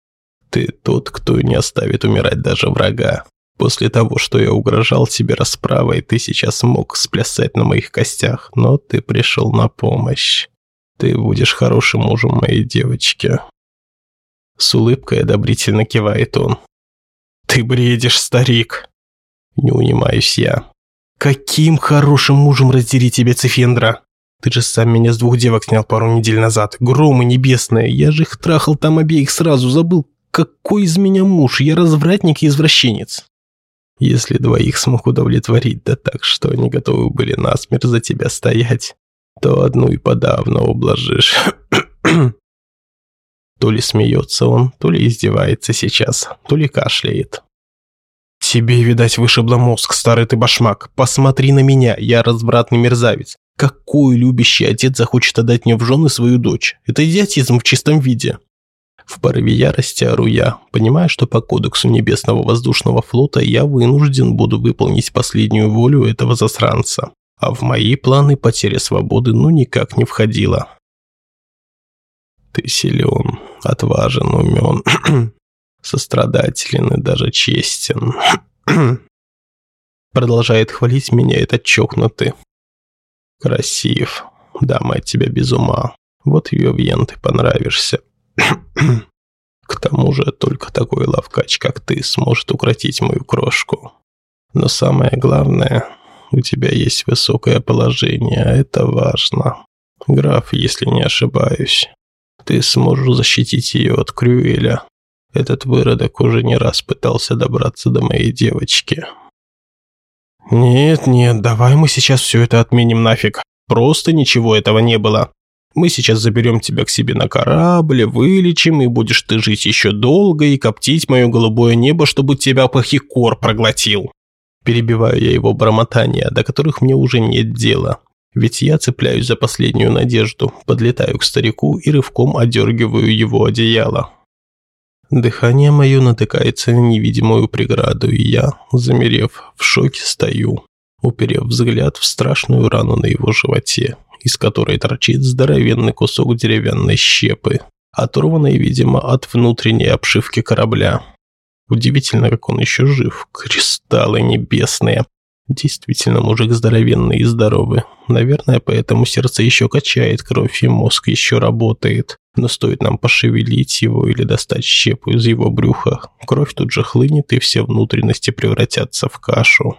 Ты тот, кто не оставит умирать даже врага. После того, что я угрожал тебе расправой, ты сейчас мог сплясать на моих костях, но ты пришел на помощь. Ты будешь хорошим мужем моей девочки». С улыбкой одобрительно кивает он. «Ты бредишь, старик!» Не унимаюсь я. «Каким хорошим мужем раздери тебе, Цифендра? Ты же сам меня с двух девок снял пару недель назад. Громы небесные, я же их трахал там обеих сразу, забыл. Какой из меня муж? Я развратник и извращенец». Если двоих смог удовлетворить, да так, что они готовы были насмерть за тебя стоять, то одну и подавно ублажишь. то ли смеется он, то ли издевается сейчас, то ли кашляет. Тебе, видать, вышибло мозг, старый ты башмак. Посмотри на меня, я развратный мерзавец. Какой любящий отец захочет отдать мне в жены свою дочь? Это идиотизм в чистом виде. В порыве ярости ору я, понимая, что по кодексу Небесного воздушного флота я вынужден буду выполнить последнюю волю этого засранца а в мои планы потеря свободы ну никак не входила. Ты силен, отважен, умен, сострадателен и даже честен. Продолжает хвалить меня этот чокнутый. Красив. Дама от тебя без ума. Вот ее Вьен ты понравишься. К тому же только такой ловкач, как ты, сможет укротить мою крошку. Но самое главное, у тебя есть высокое положение, а это важно. Граф, если не ошибаюсь, ты сможешь защитить ее от Крюэля. Этот выродок уже не раз пытался добраться до моей девочки. Нет, нет, давай мы сейчас все это отменим нафиг. Просто ничего этого не было. Мы сейчас заберем тебя к себе на корабль, вылечим, и будешь ты жить еще долго и коптить мое голубое небо, чтобы тебя пахикор проглотил. Перебиваю я его бормотания, до которых мне уже нет дела. Ведь я цепляюсь за последнюю надежду, подлетаю к старику и рывком одергиваю его одеяло. Дыхание мое натыкается на невидимую преграду, и я, замерев, в шоке стою, уперев взгляд в страшную рану на его животе, из которой торчит здоровенный кусок деревянной щепы, оторванной, видимо, от внутренней обшивки корабля. Удивительно, как он еще жив. Кристаллы небесные. Действительно, мужик здоровенный и здоровый. Наверное, поэтому сердце еще качает кровь и мозг еще работает. Но стоит нам пошевелить его или достать щепу из его брюха, кровь тут же хлынет и все внутренности превратятся в кашу.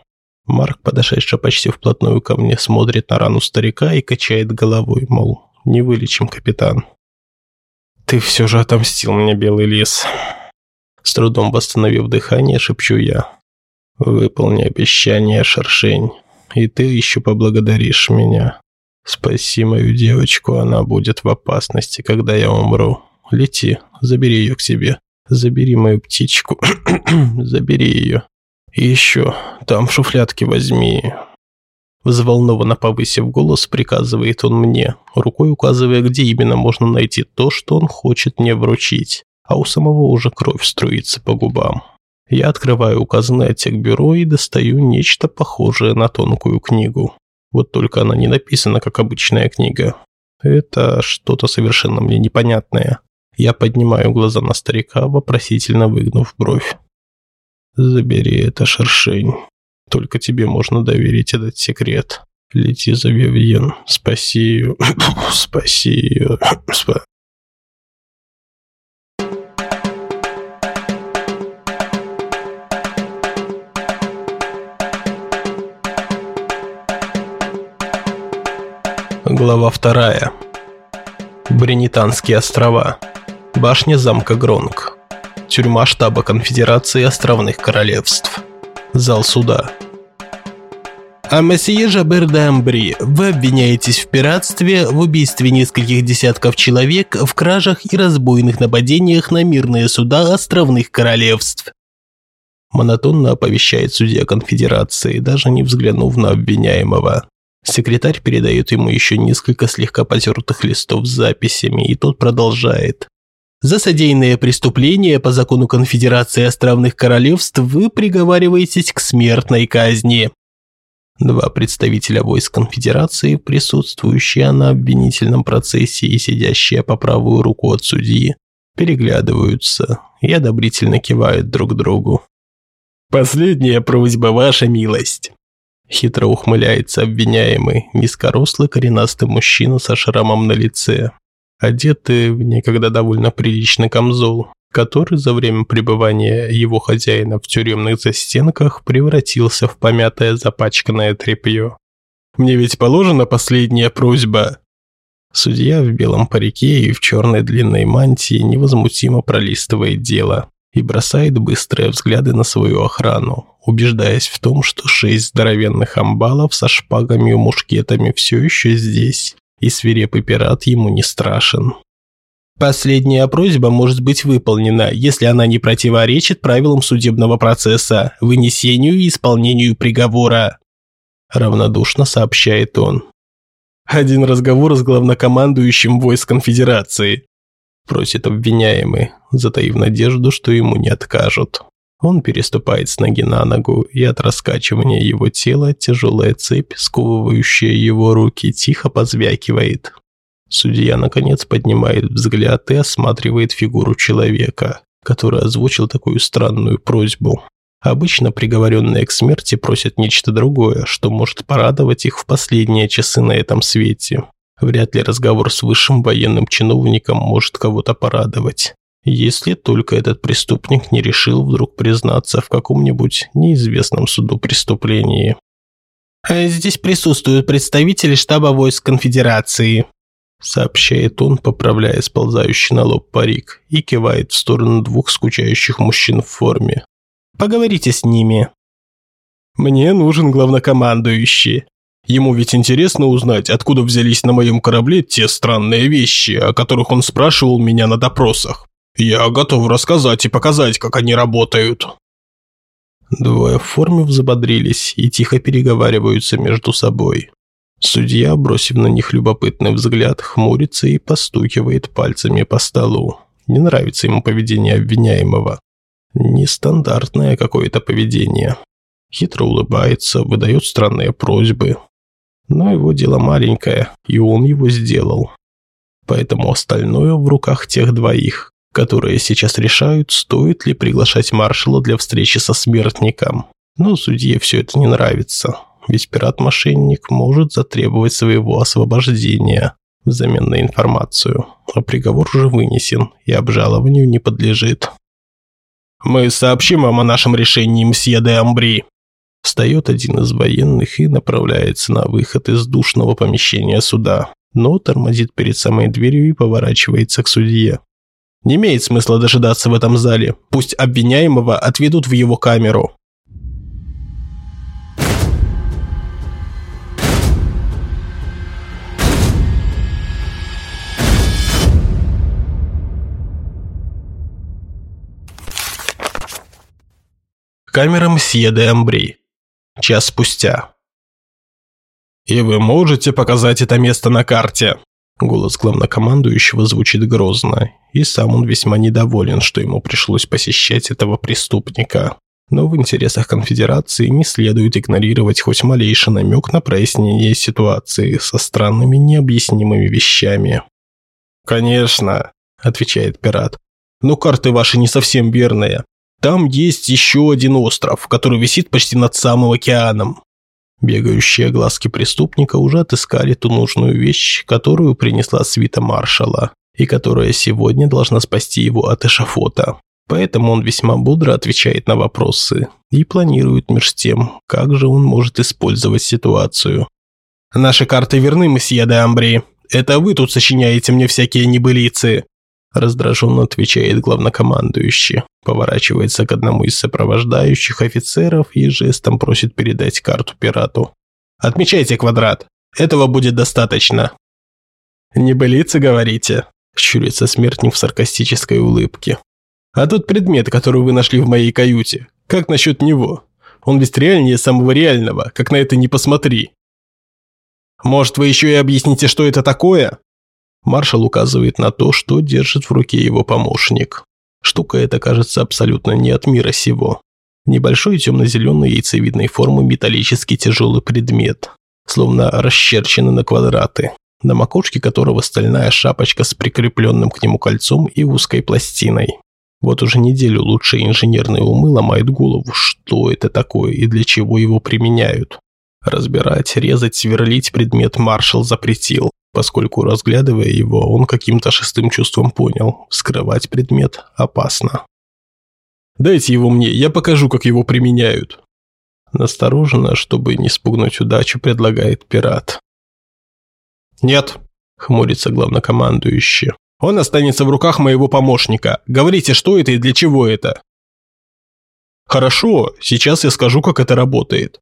Марк, подошедший почти вплотную ко мне, смотрит на рану старика и качает головой, мол, не вылечим, капитан. «Ты все же отомстил мне, белый лис», с трудом восстановив дыхание, шепчу я. «Выполни обещание, Шершень, и ты еще поблагодаришь меня. Спаси мою девочку, она будет в опасности, когда я умру. Лети, забери ее к себе. Забери мою птичку. Забери ее. И еще, там в шуфлядке возьми. Взволнованно повысив голос, приказывает он мне, рукой указывая, где именно можно найти то, что он хочет мне вручить, а у самого уже кровь струится по губам. Я открываю указанный отсек бюро и достаю нечто похожее на тонкую книгу. Вот только она не написана, как обычная книга. Это что-то совершенно мне непонятное. Я поднимаю глаза на старика, вопросительно выгнув бровь. «Забери это, шершень. Только тебе можно доверить этот секрет. Лети за Вивьен. Спаси ее. Спаси ее. Спа... Глава вторая. Бренитанские острова. Башня замка Гронг. Тюрьма штаба Конфедерации островных королевств. Зал суда. А месье Жабер де Амбри, вы обвиняетесь в пиратстве, в убийстве нескольких десятков человек, в кражах и разбойных нападениях на мирные суда островных королевств. Монотонно оповещает судья конфедерации, даже не взглянув на обвиняемого. Секретарь передает ему еще несколько слегка потертых листов с записями, и тот продолжает. За содеянное преступление по закону Конфедерации Островных Королевств вы приговариваетесь к смертной казни. Два представителя войск Конфедерации, присутствующие на обвинительном процессе и сидящие по правую руку от судьи, переглядываются и одобрительно кивают друг другу. «Последняя просьба, ваша милость!» Хитро ухмыляется обвиняемый, низкорослый коренастый мужчина со шрамом на лице, одетый в некогда довольно приличный камзол, который за время пребывания его хозяина в тюремных застенках превратился в помятое запачканное тряпье. «Мне ведь положена последняя просьба!» Судья в белом парике и в черной длинной мантии невозмутимо пролистывает дело и бросает быстрые взгляды на свою охрану, убеждаясь в том, что шесть здоровенных амбалов со шпагами и мушкетами все еще здесь, и свирепый пират ему не страшен. Последняя просьба может быть выполнена, если она не противоречит правилам судебного процесса, вынесению и исполнению приговора. Равнодушно сообщает он. Один разговор с главнокомандующим войск конфедерации. Просит обвиняемый, затаив надежду, что ему не откажут. Он переступает с ноги на ногу, и от раскачивания его тела тяжелая цепь, сковывающая его руки, тихо позвякивает. Судья, наконец, поднимает взгляд и осматривает фигуру человека, который озвучил такую странную просьбу. Обычно приговоренные к смерти просят нечто другое, что может порадовать их в последние часы на этом свете. Вряд ли разговор с высшим военным чиновником может кого-то порадовать. Если только этот преступник не решил вдруг признаться в каком-нибудь неизвестном суду преступлении. «А «Здесь присутствуют представители штаба войск конфедерации», сообщает он, поправляя сползающий на лоб парик, и кивает в сторону двух скучающих мужчин в форме. «Поговорите с ними». «Мне нужен главнокомандующий. Ему ведь интересно узнать, откуда взялись на моем корабле те странные вещи, о которых он спрашивал меня на допросах. Я готов рассказать и показать, как они работают». Двое в форме взободрились и тихо переговариваются между собой. Судья, бросив на них любопытный взгляд, хмурится и постукивает пальцами по столу. Не нравится ему поведение обвиняемого. Нестандартное какое-то поведение. Хитро улыбается, выдает странные просьбы. Но его дело маленькое, и он его сделал. Поэтому остальное в руках тех двоих которые сейчас решают, стоит ли приглашать маршала для встречи со смертником. Но судье все это не нравится, ведь пират-мошенник может затребовать своего освобождения взамен на информацию, а приговор уже вынесен и обжалованию не подлежит. «Мы сообщим вам о нашем решении, мсье де Амбри», Встает один из военных и направляется на выход из душного помещения суда, но тормозит перед самой дверью и поворачивается к судье. Не имеет смысла дожидаться в этом зале. Пусть обвиняемого отведут в его камеру. Камера мсье де Амбри. Час спустя. «И вы можете показать это место на карте?» Голос главнокомандующего звучит грозно, и сам он весьма недоволен, что ему пришлось посещать этого преступника. Но в интересах конфедерации не следует игнорировать хоть малейший намек на прояснение ситуации со странными необъяснимыми вещами. «Конечно», – отвечает пират. «Но карты ваши не совсем верные. Там есть еще один остров, который висит почти над самым океаном. Бегающие глазки преступника уже отыскали ту нужную вещь, которую принесла свита маршала, и которая сегодня должна спасти его от эшафота. Поэтому он весьма бодро отвечает на вопросы и планирует меж тем, как же он может использовать ситуацию. «Наши карты верны, месье де Амбри. Это вы тут сочиняете мне всякие небылицы. Раздраженно отвечает главнокомандующий, поворачивается к одному из сопровождающих офицеров и жестом просит передать карту пирату. «Отмечайте квадрат. Этого будет достаточно». «Небылицы, говорите?» – щурится смертник в саркастической улыбке. «А тот предмет, который вы нашли в моей каюте, как насчет него? Он ведь реальнее самого реального, как на это не посмотри». «Может, вы еще и объясните, что это такое?» Маршал указывает на то, что держит в руке его помощник. Штука эта кажется абсолютно не от мира сего. Небольшой темно-зеленой яйцевидной формы металлический тяжелый предмет, словно расчерченный на квадраты, на макушке которого стальная шапочка с прикрепленным к нему кольцом и узкой пластиной. Вот уже неделю лучшие инженерные умы ломают голову, что это такое и для чего его применяют. Разбирать, резать, сверлить предмет маршал запретил, поскольку, разглядывая его, он каким-то шестым чувством понял – скрывать предмет опасно. «Дайте его мне, я покажу, как его применяют». Настороженно, чтобы не спугнуть удачу, предлагает пират. «Нет», – хмурится главнокомандующий. «Он останется в руках моего помощника. Говорите, что это и для чего это?» «Хорошо, сейчас я скажу, как это работает.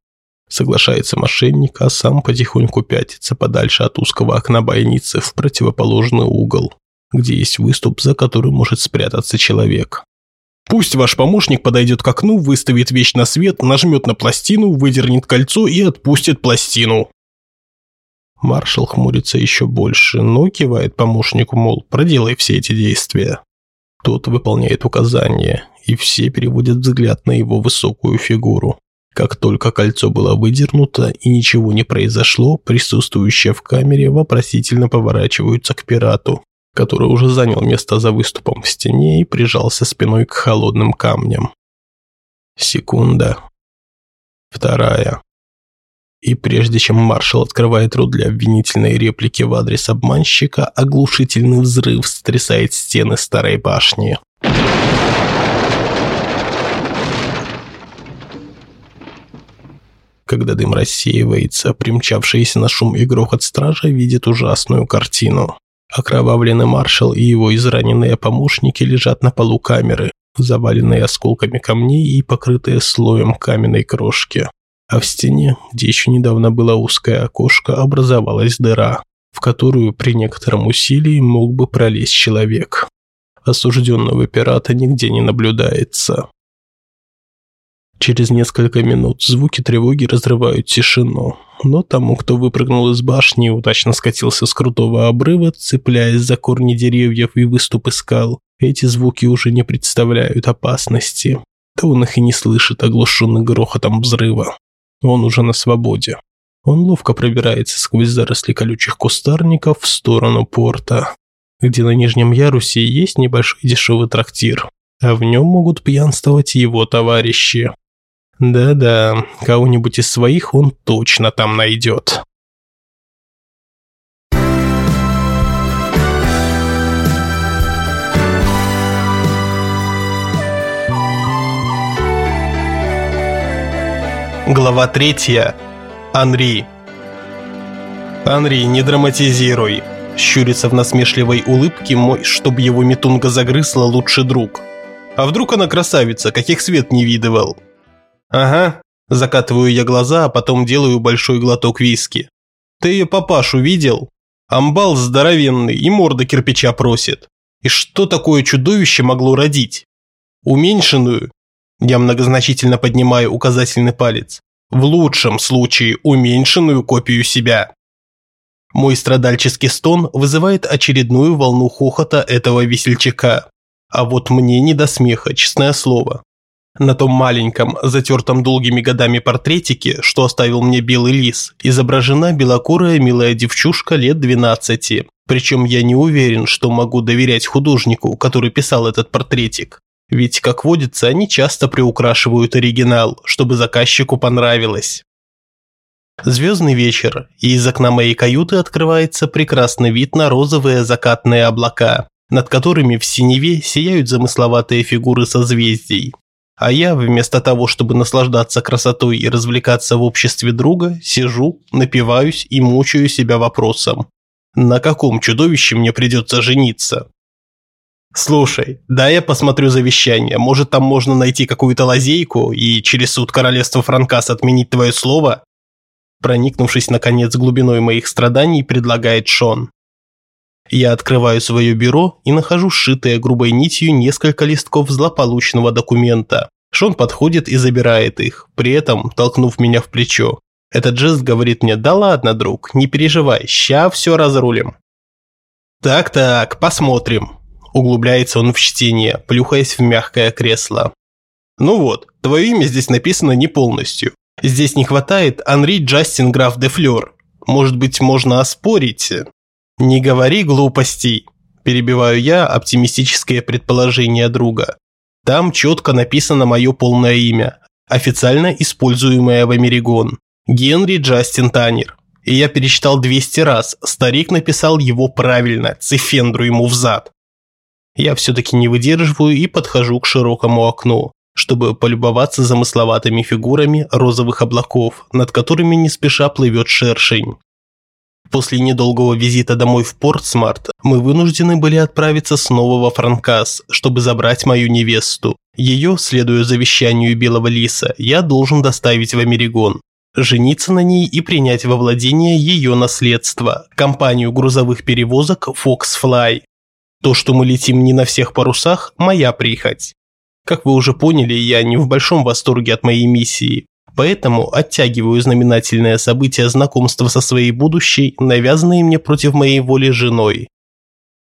Соглашается мошенник, а сам потихоньку пятится подальше от узкого окна бойницы в противоположный угол, где есть выступ, за который может спрятаться человек. Пусть ваш помощник подойдет к окну, выставит вещь на свет, нажмет на пластину, выдернет кольцо и отпустит пластину. Маршал хмурится еще больше, но кивает помощнику, мол, проделай все эти действия. Тот выполняет указания, и все переводят взгляд на его высокую фигуру. Как только кольцо было выдернуто и ничего не произошло, присутствующие в камере вопросительно поворачиваются к пирату, который уже занял место за выступом в стене и прижался спиной к холодным камням. Секунда. Вторая. И прежде чем маршал открывает рот для обвинительной реплики в адрес обманщика, оглушительный взрыв стрясает стены старой башни. Когда дым рассеивается, примчавшиеся на шум и грохот стража видят ужасную картину. Окровавленный маршал и его израненные помощники лежат на полу камеры, заваленные осколками камней и покрытые слоем каменной крошки. А в стене, где еще недавно было узкое окошко, образовалась дыра, в которую при некотором усилии мог бы пролезть человек. Осужденного пирата нигде не наблюдается. Через несколько минут звуки тревоги разрывают тишину, но тому, кто выпрыгнул из башни и удачно скатился с крутого обрыва, цепляясь за корни деревьев и выступы скал, эти звуки уже не представляют опасности. Да он их и не слышит, оглушенный грохотом взрыва. Он уже на свободе. Он ловко пробирается сквозь заросли колючих кустарников в сторону порта, где на нижнем ярусе есть небольшой дешевый трактир, а в нем могут пьянствовать его товарищи. Да-да, кого-нибудь из своих он точно там найдет. Глава третья. Анри. «Анри, не драматизируй!» Щурится в насмешливой улыбке мой, чтобы его метунга загрызла лучший друг. «А вдруг она красавица, каких свет не видывал?» «Ага». Закатываю я глаза, а потом делаю большой глоток виски. «Ты ее папашу видел? Амбал здоровенный и морда кирпича просит. И что такое чудовище могло родить? Уменьшенную? Я многозначительно поднимаю указательный палец. В лучшем случае уменьшенную копию себя. Мой страдальческий стон вызывает очередную волну хохота этого весельчака. А вот мне не до смеха, честное слово. На том маленьком, затертом долгими годами портретике, что оставил мне белый лис, изображена белокурая милая девчушка лет 12. Причем я не уверен, что могу доверять художнику, который писал этот портретик. Ведь, как водится, они часто приукрашивают оригинал, чтобы заказчику понравилось. Звездный вечер, и из окна моей каюты открывается прекрасный вид на розовые закатные облака, над которыми в синеве сияют замысловатые фигуры созвездий. А я, вместо того, чтобы наслаждаться красотой и развлекаться в обществе друга, сижу, напиваюсь и мучаю себя вопросом. На каком чудовище мне придется жениться? Слушай, да я посмотрю завещание, может там можно найти какую-то лазейку и через суд королевства Франкас отменить твое слово? проникнувшись наконец глубиной моих страданий, предлагает Шон. Я открываю свое бюро и нахожу сшитые грубой нитью несколько листков злополучного документа. Шон подходит и забирает их, при этом толкнув меня в плечо. Этот жест говорит мне «Да ладно, друг, не переживай, ща все разрулим». «Так-так, посмотрим», – углубляется он в чтение, плюхаясь в мягкое кресло. «Ну вот, твое имя здесь написано не полностью. Здесь не хватает Анри Джастин Граф де Флёр. Может быть, можно оспорить? Не говори глупостей. Перебиваю я оптимистическое предположение друга. Там четко написано мое полное имя, официально используемое в Америгон. Генри Джастин Танер. И я перечитал 200 раз, старик написал его правильно, цифендру ему взад. Я все-таки не выдерживаю и подхожу к широкому окну чтобы полюбоваться замысловатыми фигурами розовых облаков, над которыми не спеша плывет шершень. После недолгого визита домой в Портсмарт мы вынуждены были отправиться снова во Франкас, чтобы забрать мою невесту. Ее, следуя завещанию Белого Лиса, я должен доставить в Америгон, жениться на ней и принять во владение ее наследство, компанию грузовых перевозок Foxfly. То, что мы летим не на всех парусах – моя прихоть. Как вы уже поняли, я не в большом восторге от моей миссии, поэтому оттягиваю знаменательное событие знакомства со своей будущей, навязанной мне против моей воли женой.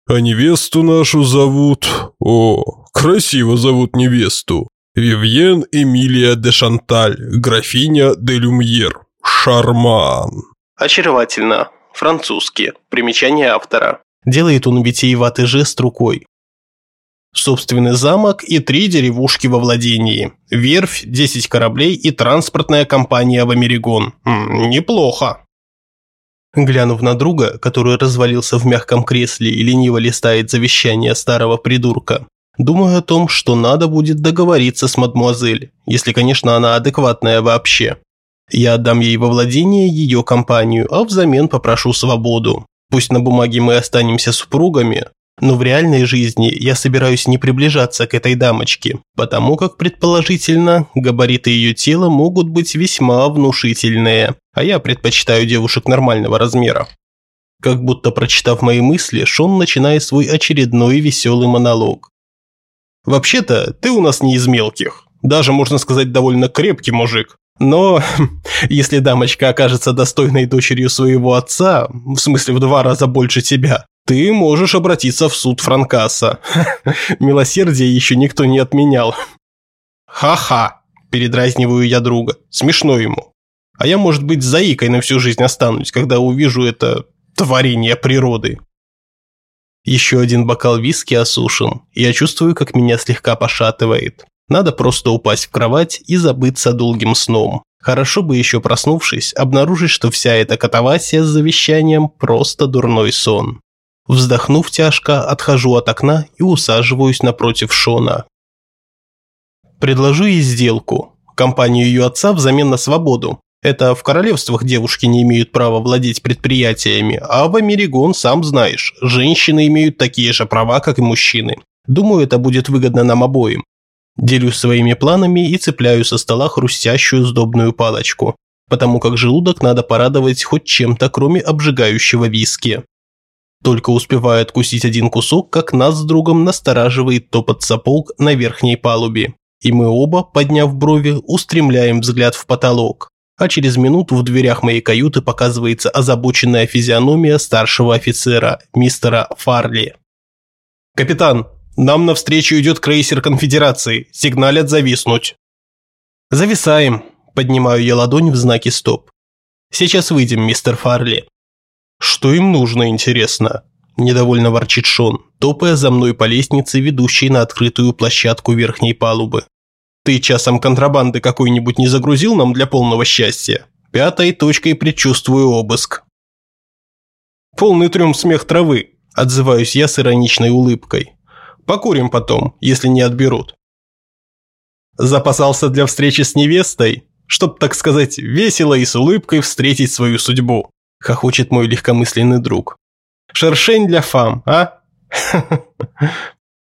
«А невесту нашу зовут... О, красиво зовут невесту. Вивьен Эмилия де Шанталь, графиня де Люмьер. Шарман». Очаровательно. Французский. Примечание автора. Делает он витиеватый жест рукой собственный замок и три деревушки во владении, верфь, 10 кораблей и транспортная компания в Америгон. неплохо. Глянув на друга, который развалился в мягком кресле и лениво листает завещание старого придурка, думаю о том, что надо будет договориться с мадмуазель, если, конечно, она адекватная вообще. Я отдам ей во владение ее компанию, а взамен попрошу свободу. Пусть на бумаге мы останемся супругами, но в реальной жизни я собираюсь не приближаться к этой дамочке, потому как, предположительно, габариты ее тела могут быть весьма внушительные, а я предпочитаю девушек нормального размера. Как будто прочитав мои мысли, Шон начинает свой очередной веселый монолог. «Вообще-то, ты у нас не из мелких. Даже, можно сказать, довольно крепкий мужик. Но если дамочка окажется достойной дочерью своего отца, в смысле в два раза больше тебя, ты можешь обратиться в суд Франкаса. Милосердие еще никто не отменял. Ха-ха, передразниваю я друга. Смешно ему. А я, может быть, заикой на всю жизнь останусь, когда увижу это творение природы. Еще один бокал виски осушен, я чувствую, как меня слегка пошатывает. Надо просто упасть в кровать и забыться долгим сном. Хорошо бы еще проснувшись, обнаружить, что вся эта катавасия с завещанием – просто дурной сон. Вздохнув тяжко, отхожу от окна и усаживаюсь напротив Шона. Предложу ей сделку. Компанию ее отца взамен на свободу. Это в королевствах девушки не имеют права владеть предприятиями, а в Америгон, сам знаешь, женщины имеют такие же права, как и мужчины. Думаю, это будет выгодно нам обоим. Делюсь своими планами и цепляю со стола хрустящую сдобную палочку, потому как желудок надо порадовать хоть чем-то, кроме обжигающего виски. Только успеваю откусить один кусок, как нас с другом настораживает топот сапог на верхней палубе. И мы оба, подняв брови, устремляем взгляд в потолок. А через минуту в дверях моей каюты показывается озабоченная физиономия старшего офицера, мистера Фарли. «Капитан, нам навстречу идет крейсер конфедерации. Сигналят зависнуть». «Зависаем», – поднимаю я ладонь в знаке «Стоп». «Сейчас выйдем, мистер Фарли». «Что им нужно, интересно?» – недовольно ворчит Шон, топая за мной по лестнице, ведущей на открытую площадку верхней палубы. «Ты часом контрабанды какой-нибудь не загрузил нам для полного счастья? Пятой точкой предчувствую обыск». «Полный трюм смех травы», – отзываюсь я с ироничной улыбкой. «Покурим потом, если не отберут». Запасался для встречи с невестой, чтоб, так сказать, весело и с улыбкой встретить свою судьбу хохочет мой легкомысленный друг. Шершень для фам, а?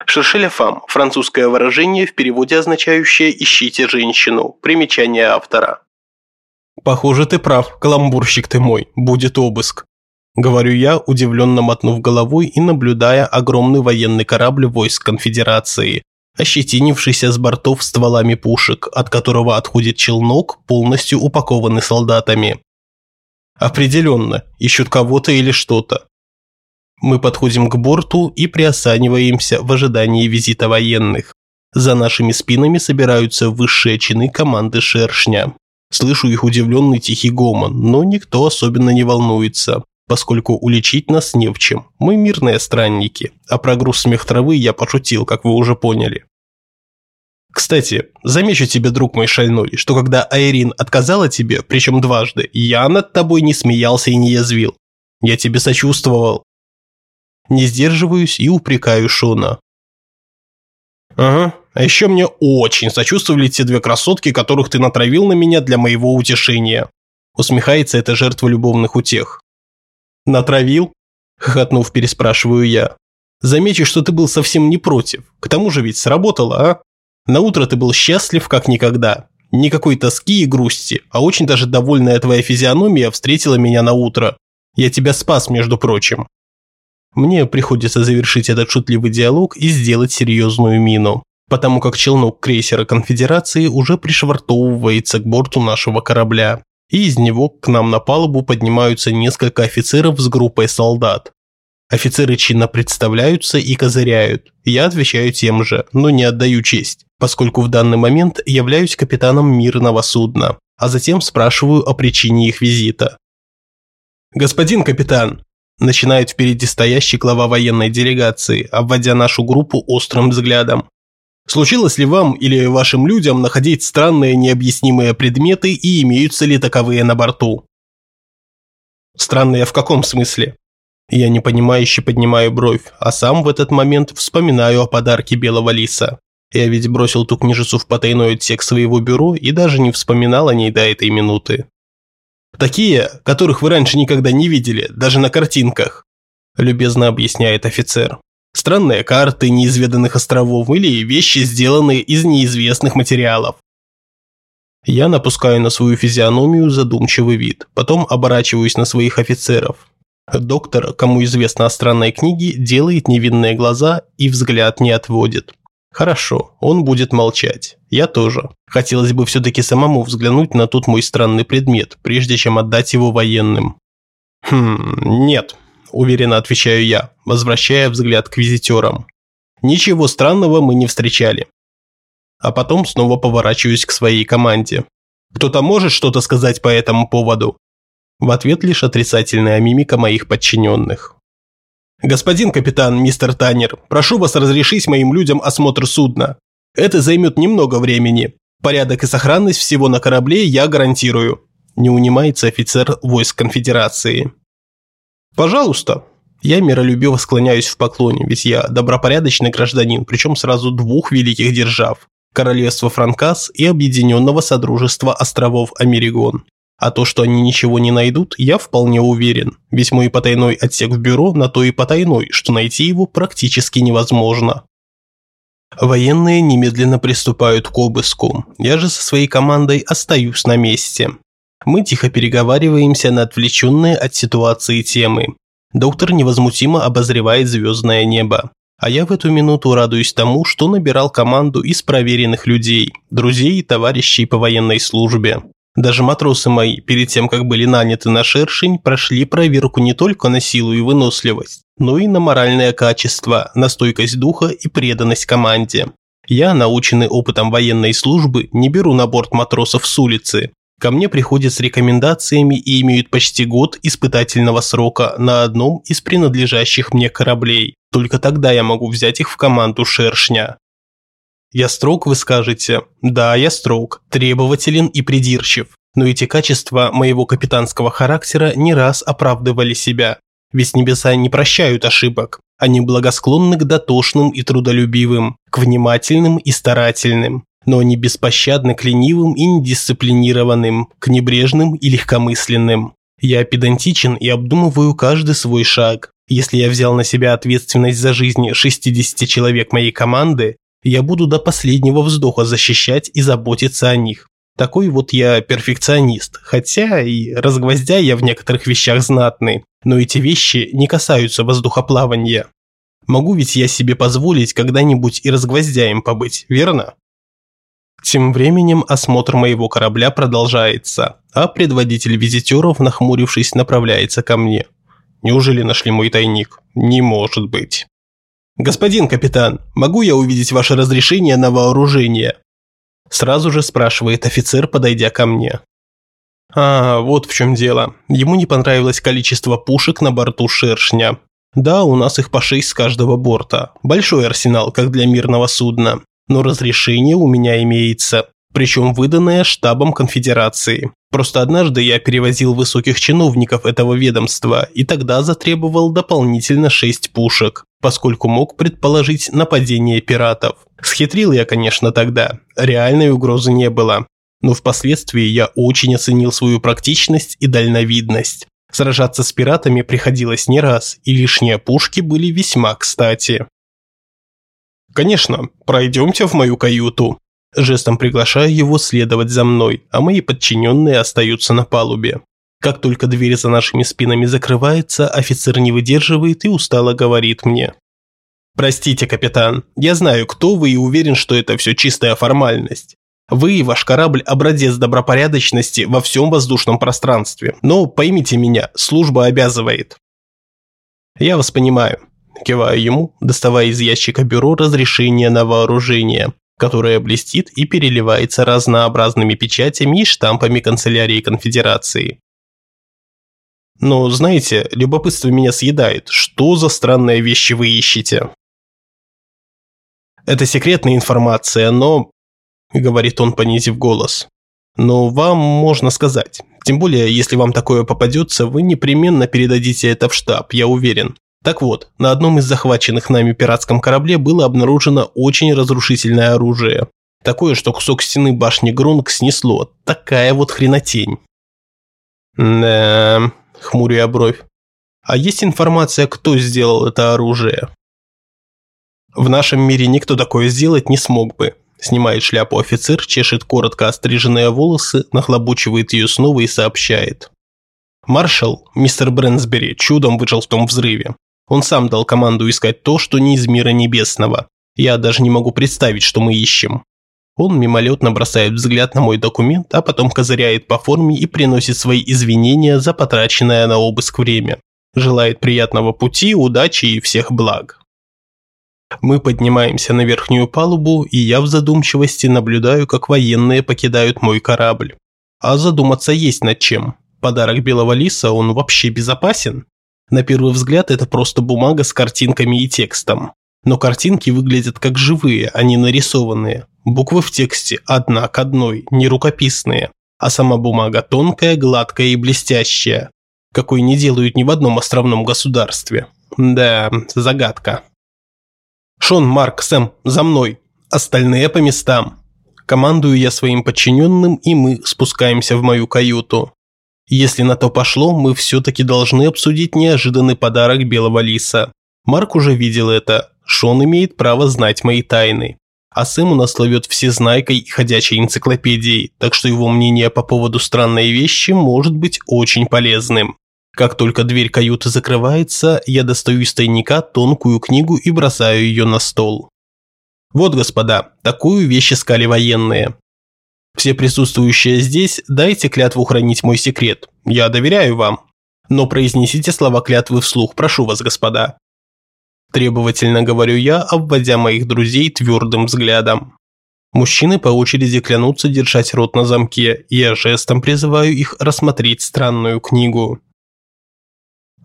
Шершеля фам – французское выражение в переводе означающее «ищите женщину». Примечание автора. «Похоже, ты прав, каламбурщик ты мой, будет обыск», – говорю я, удивленно мотнув головой и наблюдая огромный военный корабль войск конфедерации, ощетинившийся с бортов стволами пушек, от которого отходит челнок, полностью упакованный солдатами. Определенно, ищут кого-то или что-то. Мы подходим к борту и приосаниваемся в ожидании визита военных. За нашими спинами собираются высшие чины команды «Шершня». Слышу их удивленный тихий гомон, но никто особенно не волнуется, поскольку уличить нас не в чем. Мы мирные странники, а про груз смех травы я пошутил, как вы уже поняли. Кстати, замечу тебе, друг мой шальной, что когда Айрин отказала тебе, причем дважды, я над тобой не смеялся и не язвил. Я тебе сочувствовал. Не сдерживаюсь и упрекаю Шона. Ага, а еще мне очень сочувствовали те две красотки, которых ты натравил на меня для моего утешения. Усмехается эта жертва любовных утех. Натравил? Хохотнув, переспрашиваю я. Замечу, что ты был совсем не против. К тому же ведь сработало, а? На утро ты был счастлив как никогда. Никакой тоски и грусти, а очень даже довольная твоя физиономия встретила меня на утро. Я тебя спас, между прочим. Мне приходится завершить этот шутливый диалог и сделать серьезную мину, потому как челнок крейсера Конфедерации уже пришвартовывается к борту нашего корабля, и из него к нам на палубу поднимаются несколько офицеров с группой солдат. Офицеры чинно представляются и козыряют. Я отвечаю тем же, но не отдаю честь, поскольку в данный момент являюсь капитаном мирного судна, а затем спрашиваю о причине их визита. «Господин капитан», – начинает впереди стоящий глава военной делегации, обводя нашу группу острым взглядом. Случилось ли вам или вашим людям находить странные необъяснимые предметы и имеются ли таковые на борту? Странные в каком смысле? Я непонимающе поднимаю бровь, а сам в этот момент вспоминаю о подарке белого лиса. Я ведь бросил ту книжицу в потайной отсек своего бюро и даже не вспоминал о ней до этой минуты. «Такие, которых вы раньше никогда не видели, даже на картинках», – любезно объясняет офицер. «Странные карты неизведанных островов или вещи, сделанные из неизвестных материалов». Я напускаю на свою физиономию задумчивый вид, потом оборачиваюсь на своих офицеров. Доктор, кому известно о странной книге, делает невинные глаза и взгляд не отводит. Хорошо, он будет молчать. Я тоже. Хотелось бы все-таки самому взглянуть на тот мой странный предмет, прежде чем отдать его военным. Хм, нет, уверенно отвечаю я, возвращая взгляд к визитерам. Ничего странного мы не встречали. А потом снова поворачиваюсь к своей команде. Кто-то может что-то сказать по этому поводу? В ответ лишь отрицательная мимика моих подчиненных. «Господин капитан, мистер Таннер, прошу вас разрешить моим людям осмотр судна. Это займет немного времени. Порядок и сохранность всего на корабле я гарантирую», не унимается офицер войск конфедерации. «Пожалуйста». Я миролюбиво склоняюсь в поклоне, ведь я добропорядочный гражданин, причем сразу двух великих держав – Королевства Франкас и Объединенного Содружества островов Америгон. А то, что они ничего не найдут, я вполне уверен. Ведь мой потайной отсек в бюро на то и потайной, что найти его практически невозможно. Военные немедленно приступают к обыску. Я же со своей командой остаюсь на месте. Мы тихо переговариваемся на отвлеченные от ситуации темы. Доктор невозмутимо обозревает звездное небо. А я в эту минуту радуюсь тому, что набирал команду из проверенных людей, друзей и товарищей по военной службе. Даже матросы мои, перед тем, как были наняты на шершень, прошли проверку не только на силу и выносливость, но и на моральное качество, на стойкость духа и преданность команде. Я, наученный опытом военной службы, не беру на борт матросов с улицы. Ко мне приходят с рекомендациями и имеют почти год испытательного срока на одном из принадлежащих мне кораблей. Только тогда я могу взять их в команду шершня. Я строг, вы скажете. Да, я строг, требователен и придирчив. Но эти качества моего капитанского характера не раз оправдывали себя. Ведь небеса не прощают ошибок. Они благосклонны к дотошным и трудолюбивым, к внимательным и старательным. Но они беспощадны к ленивым и недисциплинированным, к небрежным и легкомысленным. Я педантичен и обдумываю каждый свой шаг. Если я взял на себя ответственность за жизнь 60 человек моей команды, я буду до последнего вздоха защищать и заботиться о них. Такой вот я перфекционист, хотя и разгвоздяй я в некоторых вещах знатный, но эти вещи не касаются воздухоплавания. Могу ведь я себе позволить когда-нибудь и разгвоздяем побыть, верно? Тем временем осмотр моего корабля продолжается, а предводитель визитеров, нахмурившись, направляется ко мне. Неужели нашли мой тайник? Не может быть. «Господин капитан, могу я увидеть ваше разрешение на вооружение?» Сразу же спрашивает офицер, подойдя ко мне. А, вот в чем дело. Ему не понравилось количество пушек на борту «Шершня». Да, у нас их по шесть с каждого борта. Большой арсенал, как для мирного судна. Но разрешение у меня имеется причем выданное штабом конфедерации. Просто однажды я перевозил высоких чиновников этого ведомства и тогда затребовал дополнительно шесть пушек, поскольку мог предположить нападение пиратов. Схитрил я, конечно, тогда, реальной угрозы не было. Но впоследствии я очень оценил свою практичность и дальновидность. Сражаться с пиратами приходилось не раз, и лишние пушки были весьма кстати. «Конечно, пройдемте в мою каюту», Жестом приглашаю его следовать за мной, а мои подчиненные остаются на палубе. Как только дверь за нашими спинами закрывается, офицер не выдерживает и устало говорит мне. «Простите, капитан, я знаю, кто вы и уверен, что это все чистая формальность. Вы и ваш корабль – образец добропорядочности во всем воздушном пространстве. Но поймите меня, служба обязывает». «Я вас понимаю», – киваю ему, доставая из ящика бюро разрешение на вооружение которая блестит и переливается разнообразными печатями и штампами канцелярии конфедерации. Но, знаете, любопытство меня съедает. Что за странные вещи вы ищете? Это секретная информация, но... Говорит он, понизив голос. Но вам можно сказать. Тем более, если вам такое попадется, вы непременно передадите это в штаб, я уверен. Так вот, на одном из захваченных нами пиратском корабле было обнаружено очень разрушительное оружие. Такое, что кусок стены башни Грунг снесло. Такая вот хренотень. Да, хмурю я бровь. А есть информация, кто сделал это оружие? В нашем мире никто такое сделать не смог бы. Снимает шляпу офицер, чешет коротко остриженные волосы, нахлобучивает ее снова и сообщает. Маршал, мистер Брэнсбери, чудом выжил в том взрыве. Он сам дал команду искать то, что не из мира небесного. Я даже не могу представить, что мы ищем. Он мимолетно бросает взгляд на мой документ, а потом козыряет по форме и приносит свои извинения за потраченное на обыск время. Желает приятного пути, удачи и всех благ. Мы поднимаемся на верхнюю палубу, и я в задумчивости наблюдаю, как военные покидают мой корабль. А задуматься есть над чем. Подарок белого лиса, он вообще безопасен? На первый взгляд это просто бумага с картинками и текстом. Но картинки выглядят как живые, а не нарисованные. Буквы в тексте одна к одной, не рукописные. А сама бумага тонкая, гладкая и блестящая. Какой не делают ни в одном островном государстве. Да, загадка. Шон, Марк, Сэм, за мной. Остальные по местам. Командую я своим подчиненным, и мы спускаемся в мою каюту. Если на то пошло, мы все-таки должны обсудить неожиданный подарок белого лиса. Марк уже видел это. Шон имеет право знать мои тайны. А Сэм у нас ловет всезнайкой и ходячей энциклопедией, так что его мнение по поводу странной вещи может быть очень полезным. Как только дверь каюты закрывается, я достаю из тайника тонкую книгу и бросаю ее на стол. Вот, господа, такую вещь искали военные. Все присутствующие здесь, дайте клятву хранить мой секрет. Я доверяю вам. Но произнесите слова клятвы вслух, прошу вас, господа. Требовательно говорю я, обводя моих друзей твердым взглядом. Мужчины по очереди клянутся держать рот на замке, и я жестом призываю их рассмотреть странную книгу.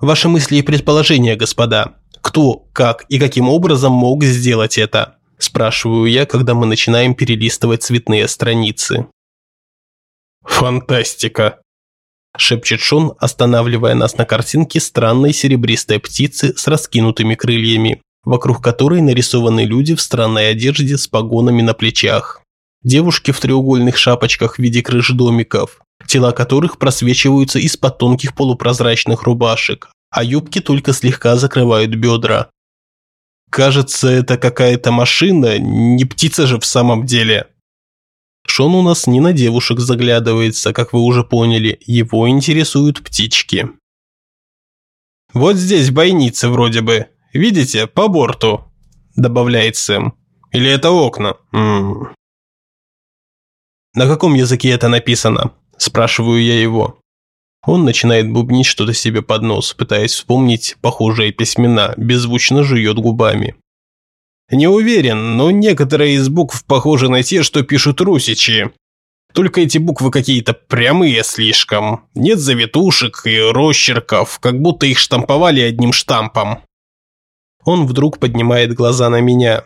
Ваши мысли и предположения, господа. Кто, как и каким образом мог сделать это? Спрашиваю я, когда мы начинаем перелистывать цветные страницы. Фантастика, шепчет Шон, останавливая нас на картинке странной серебристой птицы с раскинутыми крыльями, вокруг которой нарисованы люди в странной одежде с погонами на плечах. Девушки в треугольных шапочках в виде крыш домиков, тела которых просвечиваются из-под тонких полупрозрачных рубашек, а юбки только слегка закрывают бедра. Кажется, это какая-то машина, не птица же в самом деле. Шон у нас не на девушек заглядывается, как вы уже поняли, его интересуют птички. «Вот здесь бойницы вроде бы. Видите, по борту», – добавляет Сэм. «Или это окна?» М -м -м. «На каком языке это написано?» – спрашиваю я его. Он начинает бубнить что-то себе под нос, пытаясь вспомнить похожие письмена, беззвучно жует губами. Не уверен, но некоторые из букв похожи на те, что пишут русичи. Только эти буквы какие-то прямые слишком. Нет завитушек и росчерков, как будто их штамповали одним штампом. Он вдруг поднимает глаза на меня.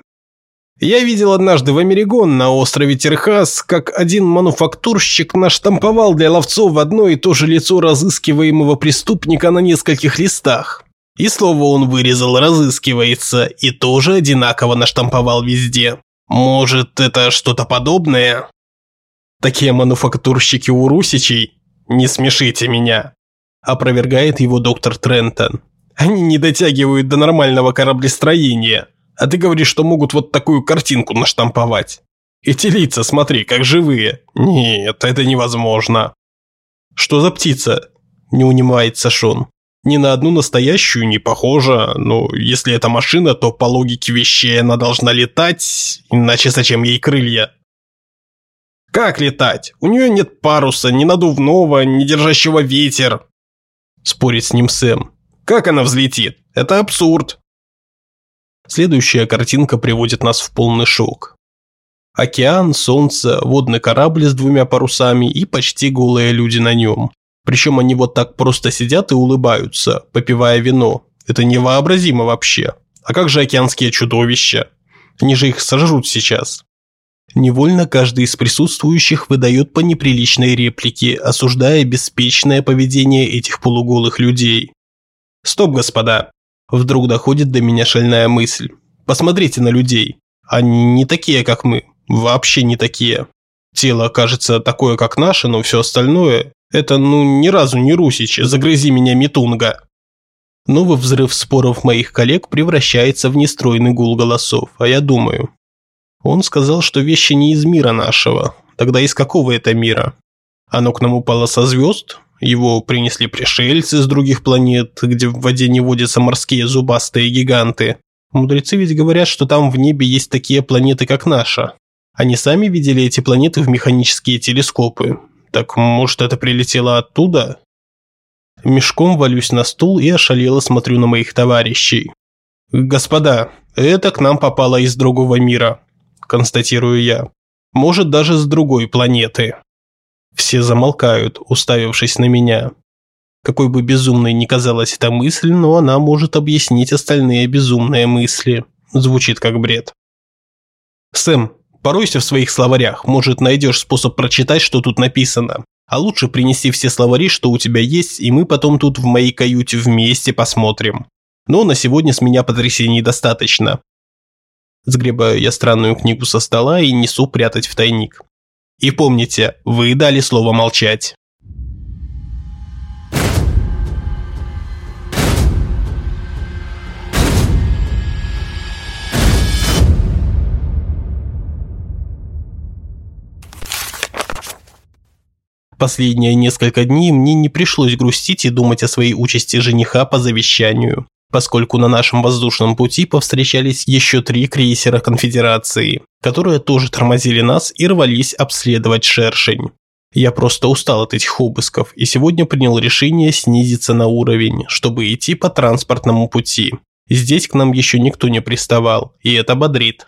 Я видел однажды в Америгон на острове Терхас, как один мануфактурщик наштамповал для ловцов одно и то же лицо разыскиваемого преступника на нескольких листах. И слово он вырезал «разыскивается» и тоже одинаково наштамповал везде. Может, это что-то подобное? Такие мануфактурщики у русичей? Не смешите меня. Опровергает его доктор Трентон. Они не дотягивают до нормального кораблестроения. А ты говоришь, что могут вот такую картинку наштамповать. Эти лица, смотри, как живые. Нет, это невозможно. Что за птица? Не унимается Шон. Ни на одну настоящую не похожа, но если это машина, то по логике вещей она должна летать, иначе зачем ей крылья? Как летать? У нее нет паруса, ни надувного, ни держащего ветер. Спорит с ним Сэм. Как она взлетит? Это абсурд. Следующая картинка приводит нас в полный шок. Океан, солнце, водный корабль с двумя парусами и почти голые люди на нем. Причем они вот так просто сидят и улыбаются, попивая вино. Это невообразимо вообще. А как же океанские чудовища? Они же их сожрут сейчас. Невольно каждый из присутствующих выдает по неприличной реплике, осуждая беспечное поведение этих полуголых людей. Стоп, господа. Вдруг доходит до меня шальная мысль. Посмотрите на людей. Они не такие, как мы. Вообще не такие. Тело кажется такое, как наше, но все остальное это ну ни разу не Русич, загрызи меня Митунга. Новый взрыв споров моих коллег превращается в нестройный гул голосов, а я думаю. Он сказал, что вещи не из мира нашего. Тогда из какого это мира? Оно к нам упало со звезд? Его принесли пришельцы с других планет, где в воде не водятся морские зубастые гиганты. Мудрецы ведь говорят, что там в небе есть такие планеты, как наша. Они сами видели эти планеты в механические телескопы. Так может это прилетело оттуда? Мешком валюсь на стул и ошалело смотрю на моих товарищей. «Господа, это к нам попало из другого мира», – констатирую я. «Может, даже с другой планеты». Все замолкают, уставившись на меня. Какой бы безумной ни казалась эта мысль, но она может объяснить остальные безумные мысли. Звучит как бред. «Сэм, Поройся в своих словарях, может найдешь способ прочитать, что тут написано. А лучше принеси все словари, что у тебя есть, и мы потом тут в моей каюте вместе посмотрим. Но на сегодня с меня потрясений достаточно. Сгребаю я странную книгу со стола и несу прятать в тайник. И помните, вы дали слово молчать. Последние несколько дней мне не пришлось грустить и думать о своей участи жениха по завещанию, поскольку на нашем воздушном пути повстречались еще три крейсера конфедерации, которые тоже тормозили нас и рвались обследовать шершень. Я просто устал от этих обысков и сегодня принял решение снизиться на уровень, чтобы идти по транспортному пути. Здесь к нам еще никто не приставал, и это бодрит.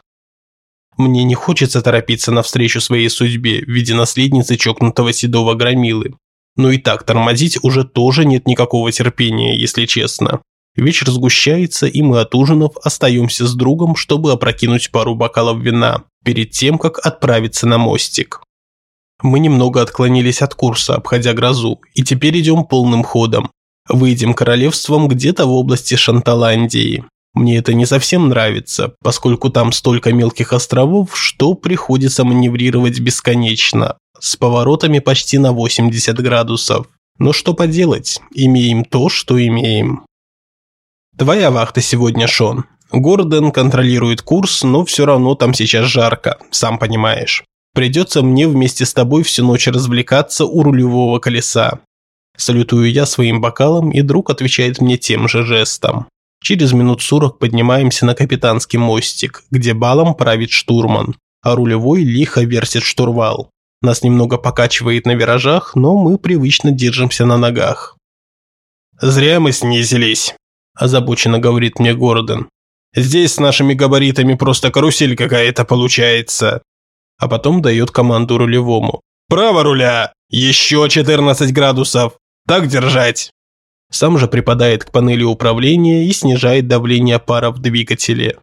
Мне не хочется торопиться навстречу своей судьбе в виде наследницы чокнутого седого громилы. Но и так тормозить уже тоже нет никакого терпения, если честно. Вечер сгущается, и мы от ужинов остаемся с другом, чтобы опрокинуть пару бокалов вина, перед тем, как отправиться на мостик. Мы немного отклонились от курса, обходя грозу, и теперь идем полным ходом. Выйдем королевством где-то в области Шанталандии. Мне это не совсем нравится, поскольку там столько мелких островов, что приходится маневрировать бесконечно, с поворотами почти на 80 градусов. Но что поделать, имеем то, что имеем. Твоя вахта сегодня, Шон. Гордон контролирует курс, но все равно там сейчас жарко, сам понимаешь. Придется мне вместе с тобой всю ночь развлекаться у рулевого колеса. Салютую я своим бокалом, и друг отвечает мне тем же жестом. Через минут сорок поднимаемся на капитанский мостик, где балом правит штурман, а рулевой лихо вертит штурвал. Нас немного покачивает на виражах, но мы привычно держимся на ногах. «Зря мы снизились», – озабоченно говорит мне Гордон. «Здесь с нашими габаритами просто карусель какая-то получается». А потом дает команду рулевому. «Право руля! Еще 14 градусов! Так держать!» Сам же припадает к панели управления и снижает давление пара в двигателе.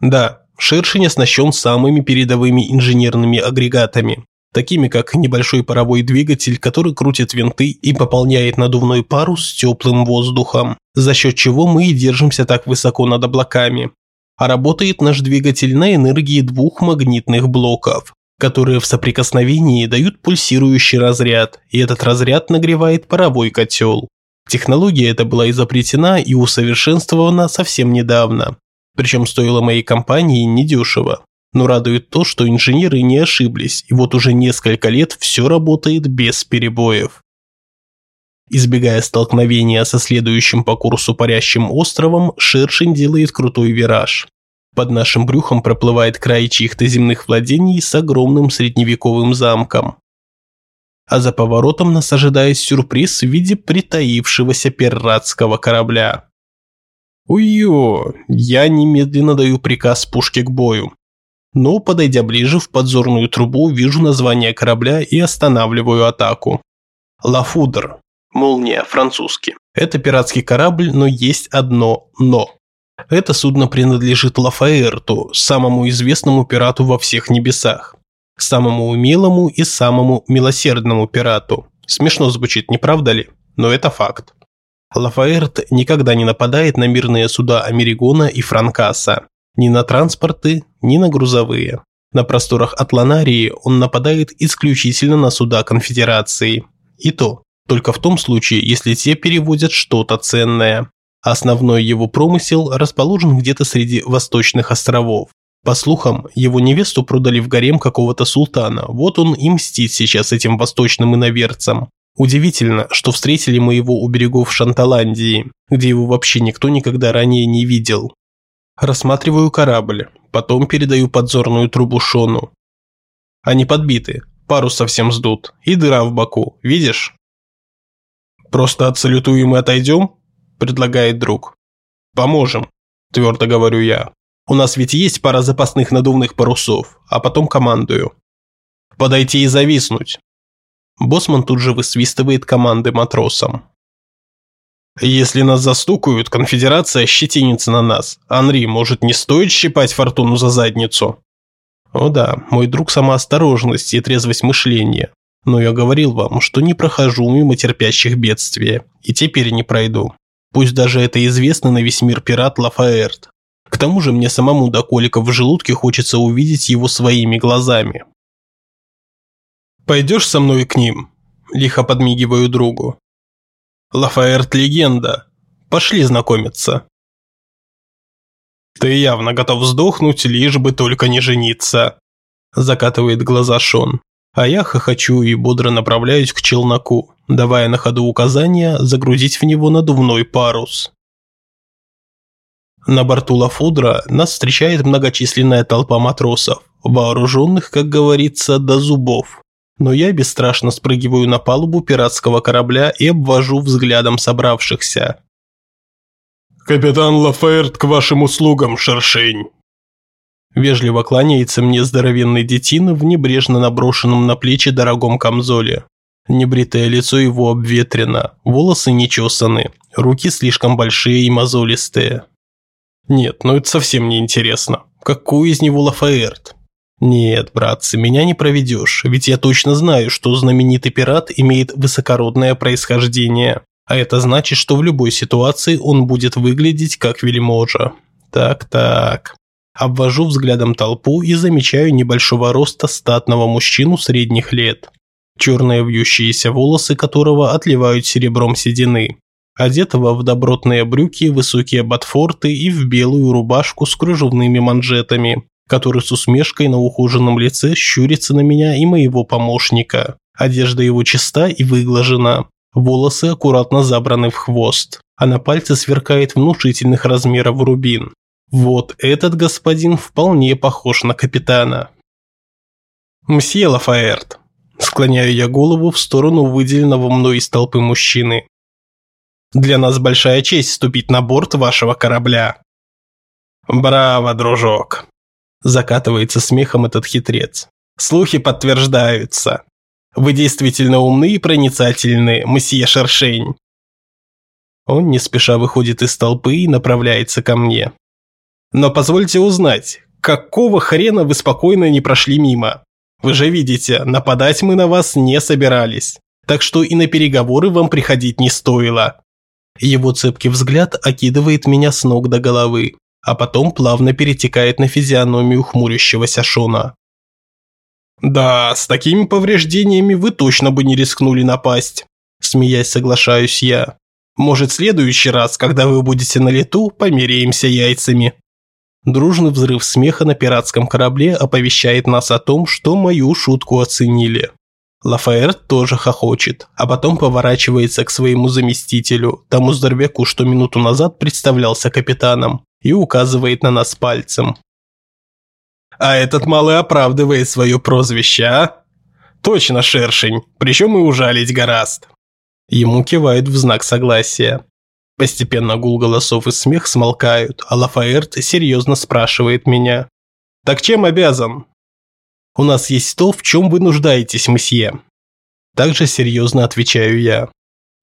Да, шершень оснащен самыми передовыми инженерными агрегатами, такими как небольшой паровой двигатель, который крутит винты и пополняет надувной парус теплым воздухом, за счет чего мы и держимся так высоко над облаками. А работает наш двигатель на энергии двух магнитных блоков, которые в соприкосновении дают пульсирующий разряд, и этот разряд нагревает паровой котел. Технология эта была изобретена и усовершенствована совсем недавно. Причем стоила моей компании недешево. Но радует то, что инженеры не ошиблись, и вот уже несколько лет все работает без перебоев. Избегая столкновения со следующим по курсу парящим островом, шершень делает крутой вираж. Под нашим брюхом проплывает край чьих-то земных владений с огромным средневековым замком а за поворотом нас ожидает сюрприз в виде притаившегося пиратского корабля. Уйо, я немедленно даю приказ пушке к бою. Но, подойдя ближе, в подзорную трубу вижу название корабля и останавливаю атаку. Лафудр. Молния, французский. Это пиратский корабль, но есть одно «но». Это судно принадлежит Лафаэрту, самому известному пирату во всех небесах самому умелому и самому милосердному пирату. Смешно звучит, не правда ли? Но это факт. Лафаэрт никогда не нападает на мирные суда Америгона и Франкаса. Ни на транспорты, ни на грузовые. На просторах Атланарии он нападает исключительно на суда конфедерации. И то, только в том случае, если те перевозят что-то ценное. Основной его промысел расположен где-то среди восточных островов. По слухам, его невесту продали в гарем какого-то султана, вот он и мстит сейчас этим восточным иноверцам. Удивительно, что встретили мы его у берегов Шанталандии, где его вообще никто никогда ранее не видел. Рассматриваю корабль, потом передаю подзорную трубу Шону. Они подбиты, парус совсем сдут, и дыра в боку, видишь? «Просто отсалютуем и отойдем?» – предлагает друг. «Поможем», – твердо говорю я. У нас ведь есть пара запасных надувных парусов, а потом командую. Подойти и зависнуть. Босман тут же высвистывает команды матросам. Если нас застукают, конфедерация щетинится на нас. Анри, может, не стоит щипать фортуну за задницу? О да, мой друг сама осторожность и трезвость мышления. Но я говорил вам, что не прохожу мимо терпящих бедствия. И теперь не пройду. Пусть даже это известный на весь мир пират Лафаэрт. К тому же мне самому до колика в желудке хочется увидеть его своими глазами. «Пойдешь со мной к ним?» – лихо подмигиваю другу. «Лафаэрт – легенда. Пошли знакомиться». «Ты явно готов сдохнуть, лишь бы только не жениться», – закатывает глаза Шон. А я хохочу и бодро направляюсь к челноку, давая на ходу указания загрузить в него надувной парус. На борту Лафудра нас встречает многочисленная толпа матросов, вооруженных, как говорится, до зубов. Но я бесстрашно спрыгиваю на палубу пиратского корабля и обвожу взглядом собравшихся. «Капитан Лаферт к вашим услугам, шершень!» Вежливо кланяется мне здоровенный детина в небрежно наброшенном на плечи дорогом камзоле. Небритое лицо его обветрено, волосы не чесаны, руки слишком большие и мозолистые. Нет, ну это совсем не интересно. Какой из него Лафаэрт? Нет, братцы, меня не проведешь, ведь я точно знаю, что знаменитый пират имеет высокородное происхождение. А это значит, что в любой ситуации он будет выглядеть как вельможа. Так-так. Обвожу взглядом толпу и замечаю небольшого роста статного мужчину средних лет. Черные вьющиеся волосы которого отливают серебром седины. Одетого в добротные брюки, высокие ботфорты и в белую рубашку с кружевными манжетами, который с усмешкой на ухоженном лице щурится на меня и моего помощника. Одежда его чиста и выглажена. Волосы аккуратно забраны в хвост, а на пальце сверкает внушительных размеров рубин. Вот этот господин вполне похож на капитана. «Мсье Лафаэрт», – склоняю я голову в сторону выделенного мной из толпы мужчины. «Для нас большая честь вступить на борт вашего корабля». «Браво, дружок», – закатывается смехом этот хитрец. «Слухи подтверждаются. Вы действительно умны и проницательны, мсье Шершень». Он не спеша выходит из толпы и направляется ко мне. Но позвольте узнать, какого хрена вы спокойно не прошли мимо? Вы же видите, нападать мы на вас не собирались. Так что и на переговоры вам приходить не стоило. Его цепкий взгляд окидывает меня с ног до головы, а потом плавно перетекает на физиономию хмурящегося Шона. «Да, с такими повреждениями вы точно бы не рискнули напасть», – смеясь соглашаюсь я. «Может, в следующий раз, когда вы будете на лету, померяемся яйцами». Дружный взрыв смеха на пиратском корабле оповещает нас о том, что мою шутку оценили. Лафаэрт тоже хохочет, а потом поворачивается к своему заместителю, тому здоровяку, что минуту назад представлялся капитаном, и указывает на нас пальцем. «А этот малый оправдывает свое прозвище, а? Точно шершень, причем и ужалить гораст». Ему кивают в знак согласия. Постепенно гул голосов и смех смолкают, а Лафаэрт серьезно спрашивает меня. «Так чем обязан?» «У нас есть то, в чем вы нуждаетесь, месье». Также серьезно отвечаю я.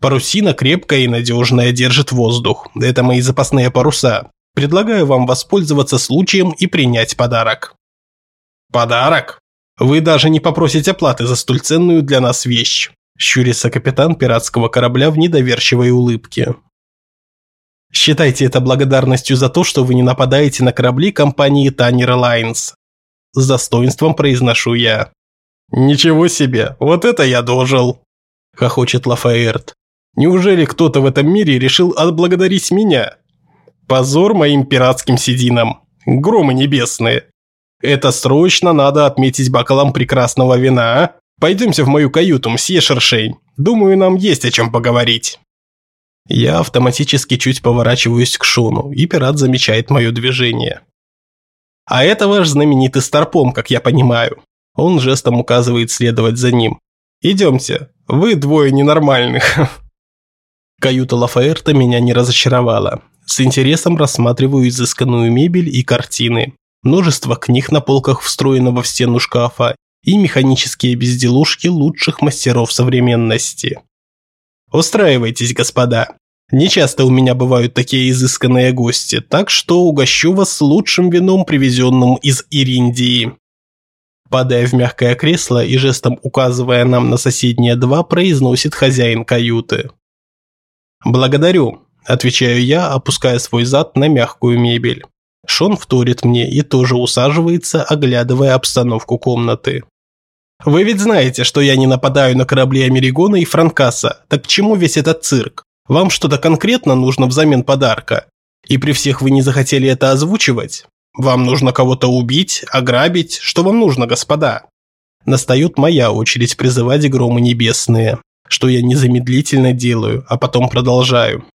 Парусина крепкая и надежная, держит воздух. Это мои запасные паруса. Предлагаю вам воспользоваться случаем и принять подарок. Подарок? Вы даже не попросите оплаты за столь ценную для нас вещь. Щурится капитан пиратского корабля в недоверчивой улыбке. Считайте это благодарностью за то, что вы не нападаете на корабли компании Tanner Alliance. С достоинством произношу я. Ничего себе, вот это я дожил. Хохочет Лафаэрт. Неужели кто-то в этом мире решил отблагодарить меня? Позор моим пиратским сединам. Громы небесные. Это срочно надо отметить бокалом прекрасного вина, а? Пойдемте в мою каюту, мсье Шершень. Думаю, нам есть о чем поговорить. Я автоматически чуть поворачиваюсь к Шону, и пират замечает мое движение. «А это ваш знаменитый Старпом, как я понимаю». Он жестом указывает следовать за ним. «Идемте, вы двое ненормальных». Каюта Лафаэрта меня не разочаровала. С интересом рассматриваю изысканную мебель и картины. Множество книг на полках встроенного в стену шкафа и механические безделушки лучших мастеров современности. Устраивайтесь, господа. Нечасто у меня бывают такие изысканные гости, так что угощу вас лучшим вином, привезенным из Ириндии. Падая в мягкое кресло и жестом указывая нам на соседние два, произносит хозяин каюты. «Благодарю», – отвечаю я, опуская свой зад на мягкую мебель. Шон вторит мне и тоже усаживается, оглядывая обстановку комнаты. Вы ведь знаете, что я не нападаю на корабли Америгона и Франкаса. Так к чему весь этот цирк? Вам что-то конкретно нужно взамен подарка? И при всех вы не захотели это озвучивать? Вам нужно кого-то убить, ограбить? Что вам нужно, господа? Настает моя очередь призывать громы небесные, что я незамедлительно делаю, а потом продолжаю.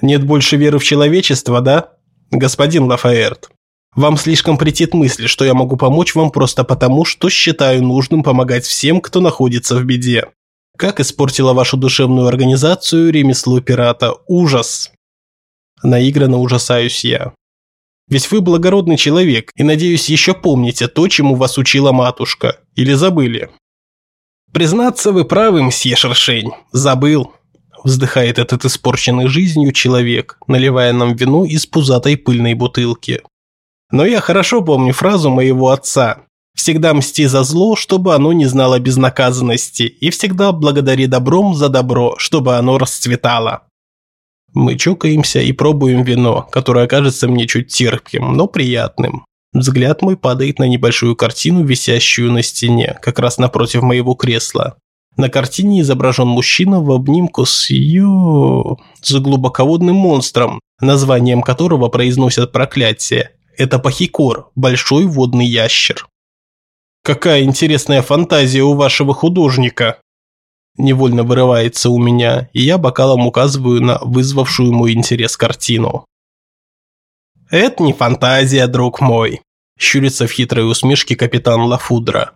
Нет больше веры в человечество, да? Господин Лафаэрт, вам слишком претит мысль, что я могу помочь вам просто потому, что считаю нужным помогать всем, кто находится в беде. Как испортила вашу душевную организацию ремесло пирата. Ужас. Наигранно ужасаюсь я. Ведь вы благородный человек, и, надеюсь, еще помните то, чему вас учила матушка. Или забыли? Признаться, вы правы, мсье Шершень. Забыл. Вздыхает этот испорченный жизнью человек, наливая нам вино из пузатой пыльной бутылки. Но я хорошо помню фразу моего отца. Всегда мсти за зло, чтобы оно не знало безнаказанности, и всегда благодари добром за добро, чтобы оно расцветало. Мы чокаемся и пробуем вино, которое кажется мне чуть терпким, но приятным. Взгляд мой падает на небольшую картину, висящую на стене, как раз напротив моего кресла. На картине изображен мужчина в обнимку с ее... с глубоководным монстром, названием которого произносят проклятие. Это пахикор, большой водный ящер. Какая интересная фантазия у вашего художника. Невольно вырывается у меня, и я бокалом указываю на вызвавшую мой интерес картину. Это не фантазия, друг мой, щурится в хитрой усмешке капитан Лафудра.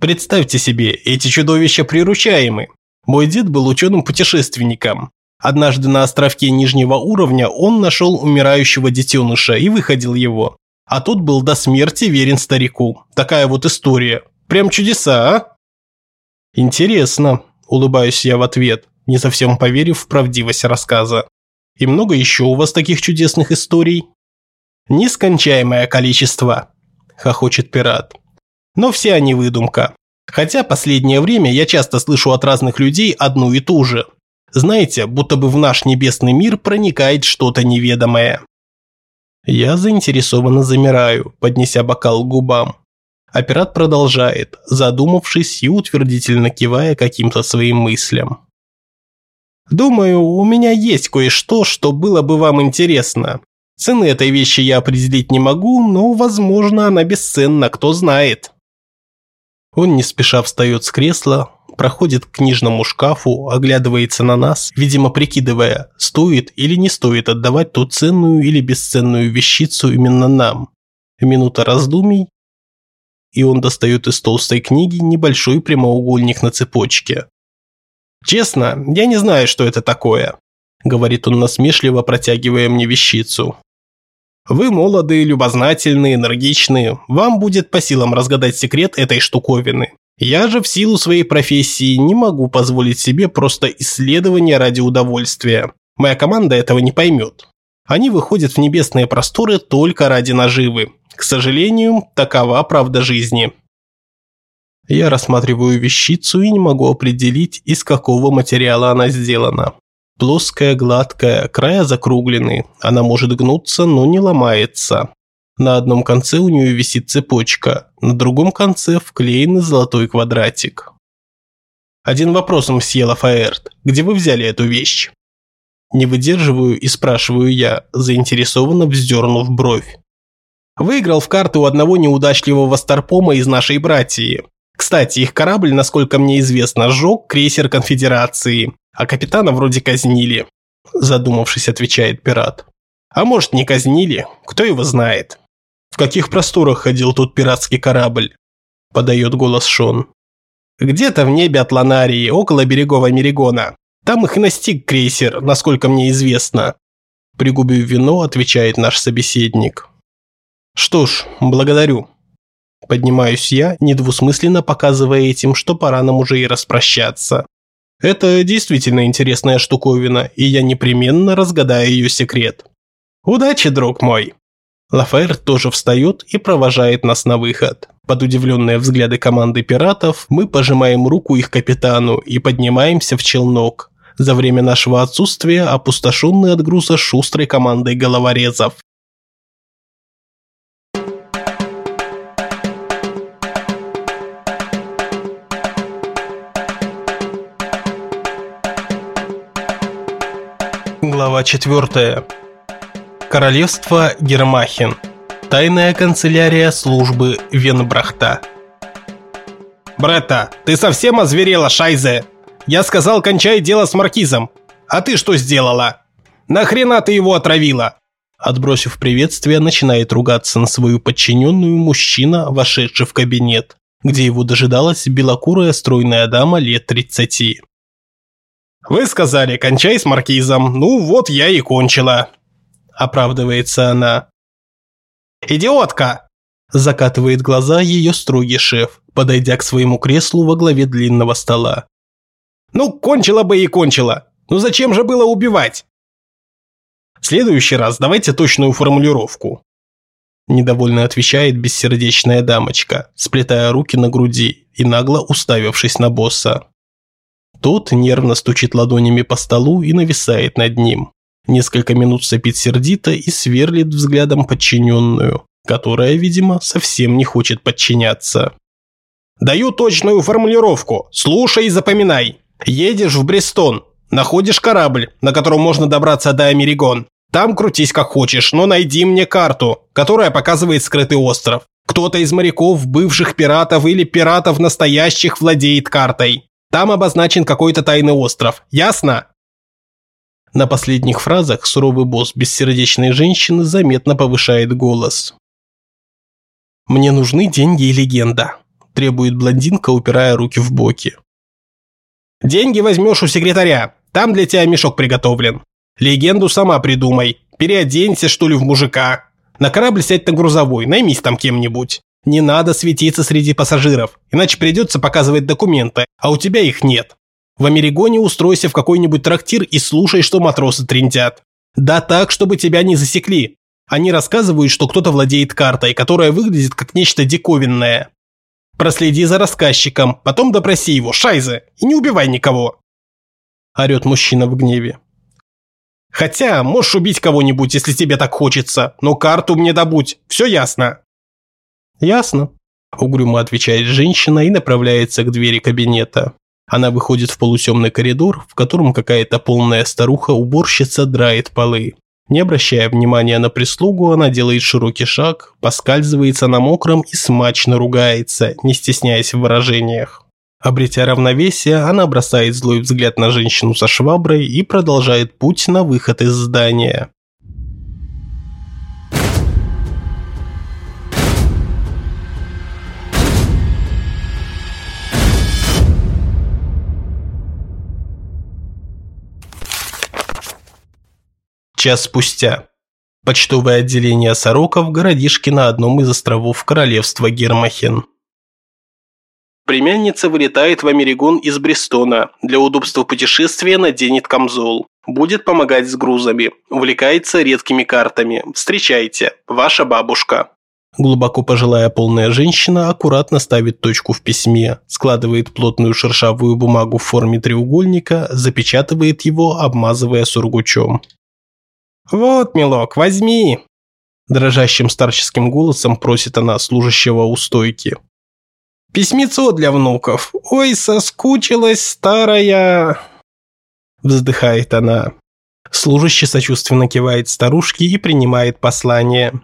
Представьте себе, эти чудовища приручаемы. Мой дед был ученым-путешественником. Однажды на островке нижнего уровня он нашел умирающего детеныша и выходил его. А тот был до смерти верен старику. Такая вот история. Прям чудеса, а? Интересно, улыбаюсь я в ответ, не совсем поверив в правдивость рассказа. И много еще у вас таких чудесных историй? Нескончаемое количество, хохочет пират. Но все они выдумка. Хотя последнее время я часто слышу от разных людей одну и ту же. Знаете, будто бы в наш небесный мир проникает что-то неведомое. Я заинтересованно замираю, поднеся бокал к губам. Пират продолжает, задумавшись и утвердительно кивая каким-то своим мыслям. Думаю, у меня есть кое-что, что было бы вам интересно. Цены этой вещи я определить не могу, но, возможно, она бесценна, кто знает. Он не спеша встает с кресла, проходит к книжному шкафу, оглядывается на нас, видимо прикидывая, стоит или не стоит отдавать ту ценную или бесценную вещицу именно нам. Минута раздумий, и он достает из толстой книги небольшой прямоугольник на цепочке. «Честно, я не знаю, что это такое», – говорит он насмешливо, протягивая мне вещицу. Вы молоды, любознательны, энергичны. Вам будет по силам разгадать секрет этой штуковины. Я же в силу своей профессии не могу позволить себе просто исследование ради удовольствия. Моя команда этого не поймет. Они выходят в небесные просторы только ради наживы. К сожалению, такова правда жизни. Я рассматриваю вещицу и не могу определить, из какого материала она сделана. Плоская, гладкая, края закруглены. Она может гнуться, но не ломается. На одном конце у нее висит цепочка, на другом конце вклеенный золотой квадратик. Один вопрос, мсье Лафаэрт. Где вы взяли эту вещь? Не выдерживаю и спрашиваю я, заинтересованно вздернув бровь. Выиграл в карты у одного неудачливого старпома из нашей братьи. Кстати, их корабль, насколько мне известно, сжег крейсер конфедерации а капитана вроде казнили», – задумавшись, отвечает пират. «А может, не казнили? Кто его знает?» «В каких просторах ходил тот пиратский корабль?» – подает голос Шон. «Где-то в небе Атланарии, около берегов Америгона. Там их и настиг крейсер, насколько мне известно». Пригубив вино, отвечает наш собеседник. «Что ж, благодарю». Поднимаюсь я, недвусмысленно показывая этим, что пора нам уже и распрощаться. Это действительно интересная штуковина, и я непременно разгадаю ее секрет. Удачи, друг мой!» Лафер тоже встает и провожает нас на выход. Под удивленные взгляды команды пиратов мы пожимаем руку их капитану и поднимаемся в челнок. За время нашего отсутствия опустошенный от груза шустрой командой головорезов. Глава 4. Королевство Гермахин. Тайная канцелярия службы Венбрахта. Бретта, ты совсем озверела, Шайзе? Я сказал, кончай дело с маркизом. А ты что сделала? Нахрена ты его отравила? Отбросив приветствие, начинает ругаться на свою подчиненную мужчина, вошедший в кабинет, где его дожидалась белокурая стройная дама лет 30. «Вы сказали, кончай с маркизом. Ну вот я и кончила», – оправдывается она. «Идиотка!» – закатывает глаза ее строгий шеф, подойдя к своему креслу во главе длинного стола. «Ну, кончила бы и кончила. Ну зачем же было убивать?» В следующий раз давайте точную формулировку. Недовольно отвечает бессердечная дамочка, сплетая руки на груди и нагло уставившись на босса. Тот нервно стучит ладонями по столу и нависает над ним. Несколько минут сопит сердито и сверлит взглядом подчиненную, которая, видимо, совсем не хочет подчиняться. «Даю точную формулировку. Слушай и запоминай. Едешь в Брестон, находишь корабль, на котором можно добраться до Америгон. Там крутись как хочешь, но найди мне карту, которая показывает скрытый остров. Кто-то из моряков, бывших пиратов или пиратов настоящих владеет картой. Там обозначен какой-то тайный остров. Ясно? На последних фразах суровый босс бессердечной женщины заметно повышает голос. «Мне нужны деньги и легенда», – требует блондинка, упирая руки в боки. «Деньги возьмешь у секретаря. Там для тебя мешок приготовлен. Легенду сама придумай. Переоденься, что ли, в мужика. На корабль сядь на грузовой, наймись там кем-нибудь. Не надо светиться среди пассажиров, иначе придется показывать документы, а у тебя их нет. В Америгоне устройся в какой-нибудь трактир и слушай, что матросы трендят. Да так, чтобы тебя не засекли. Они рассказывают, что кто-то владеет картой, которая выглядит как нечто диковинное. Проследи за рассказчиком, потом допроси его, шайзе, и не убивай никого. Орет мужчина в гневе. Хотя, можешь убить кого-нибудь, если тебе так хочется, но карту мне добудь, все ясно. Ясно. Угрюмо отвечает женщина и направляется к двери кабинета. Она выходит в полутемный коридор, в котором какая-то полная старуха-уборщица драет полы. Не обращая внимания на прислугу, она делает широкий шаг, поскальзывается на мокром и смачно ругается, не стесняясь в выражениях. Обретя равновесие, она бросает злой взгляд на женщину со шваброй и продолжает путь на выход из здания. Час спустя. Почтовое отделение Сорока в городишке на одном из островов королевства Гермахен. Племянница вылетает в Америгон из Брестона. Для удобства путешествия наденет камзол. Будет помогать с грузами. Увлекается редкими картами. Встречайте. Ваша бабушка. Глубоко пожилая полная женщина аккуратно ставит точку в письме, складывает плотную шершавую бумагу в форме треугольника, запечатывает его, обмазывая сургучом. «Вот, милок, возьми!» Дрожащим старческим голосом просит она служащего у стойки. Письмецо для внуков. Ой, соскучилась старая...» Вздыхает она. Служащий сочувственно кивает старушке и принимает послание.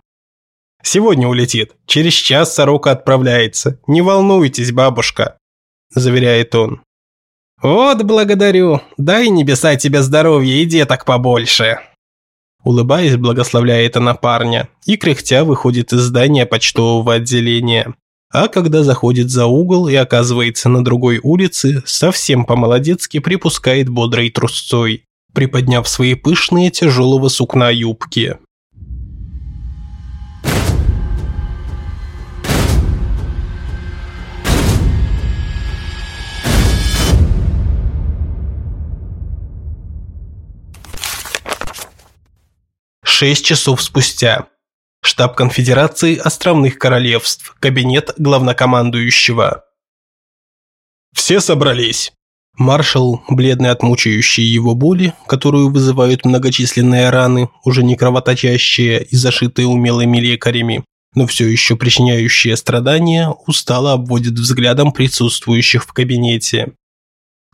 «Сегодня улетит. Через час сорока отправляется. Не волнуйтесь, бабушка», – заверяет он. «Вот благодарю. Дай небеса тебе здоровья и деток побольше». Улыбаясь, благословляет она парня и кряхтя выходит из здания почтового отделения а когда заходит за угол и оказывается на другой улице, совсем по-молодецки припускает бодрой трусцой, приподняв свои пышные тяжелого сукна юбки. Шесть часов спустя. Штаб Конфедерации Островных Королевств, кабинет главнокомандующего. Все собрались. Маршал, бледный от мучающей его боли, которую вызывают многочисленные раны, уже не кровоточащие и зашитые умелыми лекарями, но все еще причиняющие страдания, устало обводит взглядом присутствующих в кабинете.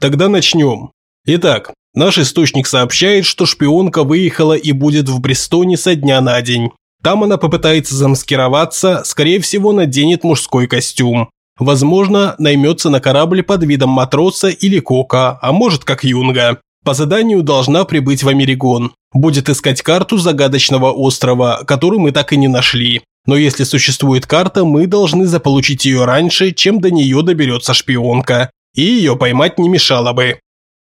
Тогда начнем. Итак, наш источник сообщает, что шпионка выехала и будет в Брестоне со дня на день. Там она попытается замаскироваться, скорее всего, наденет мужской костюм. Возможно, наймется на корабль под видом матроса или кока, а может как юнга. По заданию должна прибыть в Америгон. Будет искать карту загадочного острова, которую мы так и не нашли. Но если существует карта, мы должны заполучить ее раньше, чем до нее доберется шпионка. И ее поймать не мешало бы.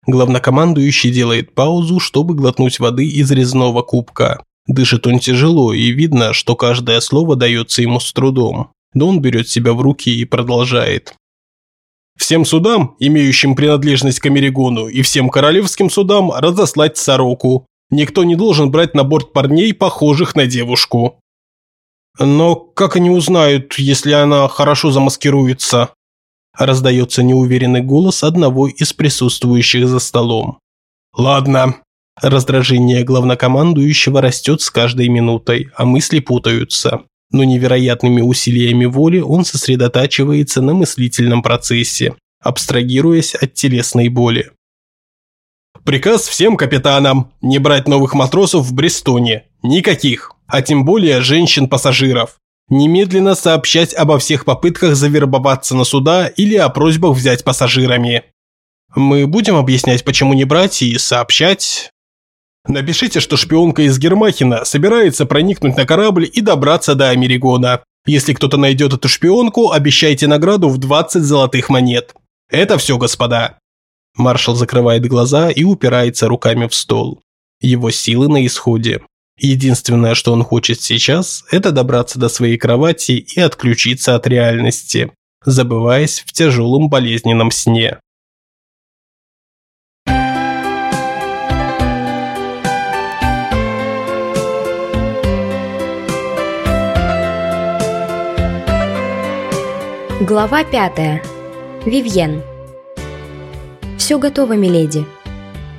Главнокомандующий делает паузу, чтобы глотнуть воды из резного кубка. Дышит он тяжело, и видно, что каждое слово дается ему с трудом. Но он берет себя в руки и продолжает. Всем судам, имеющим принадлежность к Америгону, и всем королевским судам разослать сороку. Никто не должен брать на борт парней, похожих на девушку. Но как они узнают, если она хорошо замаскируется? Раздается неуверенный голос одного из присутствующих за столом. Ладно. Раздражение главнокомандующего растет с каждой минутой, а мысли путаются но невероятными усилиями воли он сосредотачивается на мыслительном процессе, абстрагируясь от телесной боли. Приказ всем капитанам не брать новых матросов в Брестоне. Никаких, а тем более женщин-пассажиров. Немедленно сообщать обо всех попытках завербоваться на суда или о просьбах взять пассажирами. Мы будем объяснять, почему не брать и сообщать. Напишите, что шпионка из Гермахина собирается проникнуть на корабль и добраться до Америгона. Если кто-то найдет эту шпионку, обещайте награду в 20 золотых монет. Это все, господа. Маршал закрывает глаза и упирается руками в стол. Его силы на исходе. Единственное, что он хочет сейчас, это добраться до своей кровати и отключиться от реальности, забываясь в тяжелом болезненном сне. Глава 5. Вивьен. «Все готово, миледи».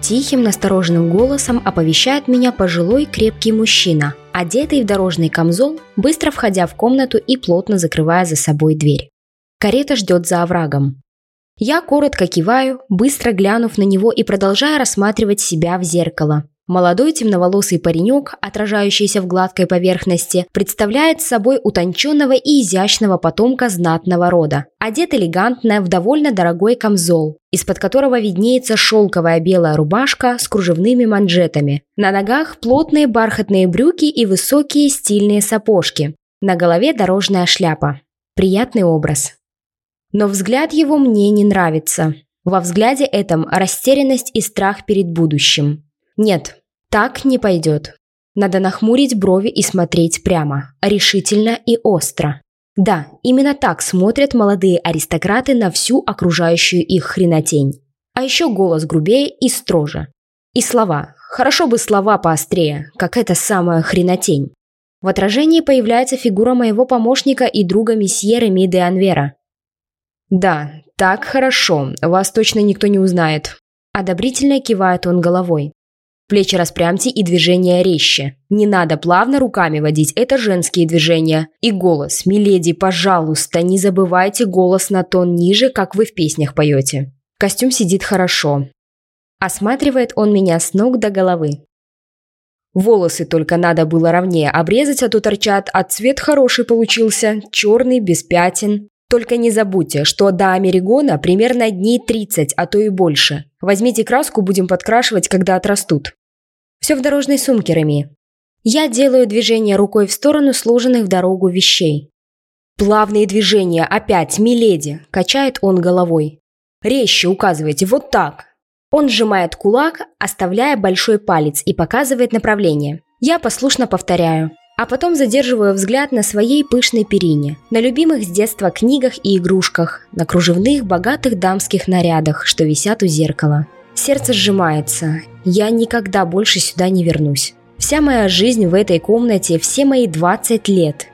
Тихим, настороженным голосом оповещает меня пожилой крепкий мужчина, одетый в дорожный камзол, быстро входя в комнату и плотно закрывая за собой дверь. Карета ждет за оврагом. Я коротко киваю, быстро глянув на него и продолжая рассматривать себя в зеркало. Молодой темноволосый паренек, отражающийся в гладкой поверхности, представляет собой утонченного и изящного потомка знатного рода. Одет элегантно в довольно дорогой камзол, из-под которого виднеется шелковая белая рубашка с кружевными манжетами. На ногах плотные бархатные брюки и высокие стильные сапожки. На голове дорожная шляпа. Приятный образ. Но взгляд его мне не нравится. Во взгляде этом растерянность и страх перед будущим. Нет, так не пойдет. Надо нахмурить брови и смотреть прямо, решительно и остро. Да, именно так смотрят молодые аристократы на всю окружающую их хренотень. А еще голос грубее и строже. И слова. Хорошо бы слова поострее, как эта самая хренотень. В отражении появляется фигура моего помощника и друга месье Реми де Анвера. «Да, так хорошо, вас точно никто не узнает», – одобрительно кивает он головой. Плечи распрямьте и движения резче. Не надо плавно руками водить, это женские движения. И голос. Миледи, пожалуйста, не забывайте голос на тон ниже, как вы в песнях поете. Костюм сидит хорошо. Осматривает он меня с ног до головы. Волосы только надо было ровнее обрезать, а то торчат, а цвет хороший получился, черный, без пятен. Только не забудьте, что до Америгона примерно дней 30, а то и больше. Возьмите краску, будем подкрашивать, когда отрастут. Все в дорожной сумке, Реми. Я делаю движение рукой в сторону сложенных в дорогу вещей. Плавные движения, опять, миледи, качает он головой. Резче указывайте, вот так. Он сжимает кулак, оставляя большой палец и показывает направление. Я послушно повторяю. А потом задерживаю взгляд на своей пышной перине, на любимых с детства книгах и игрушках, на кружевных богатых дамских нарядах, что висят у зеркала. Сердце сжимается. Я никогда больше сюда не вернусь. Вся моя жизнь в этой комнате, все мои 20 лет.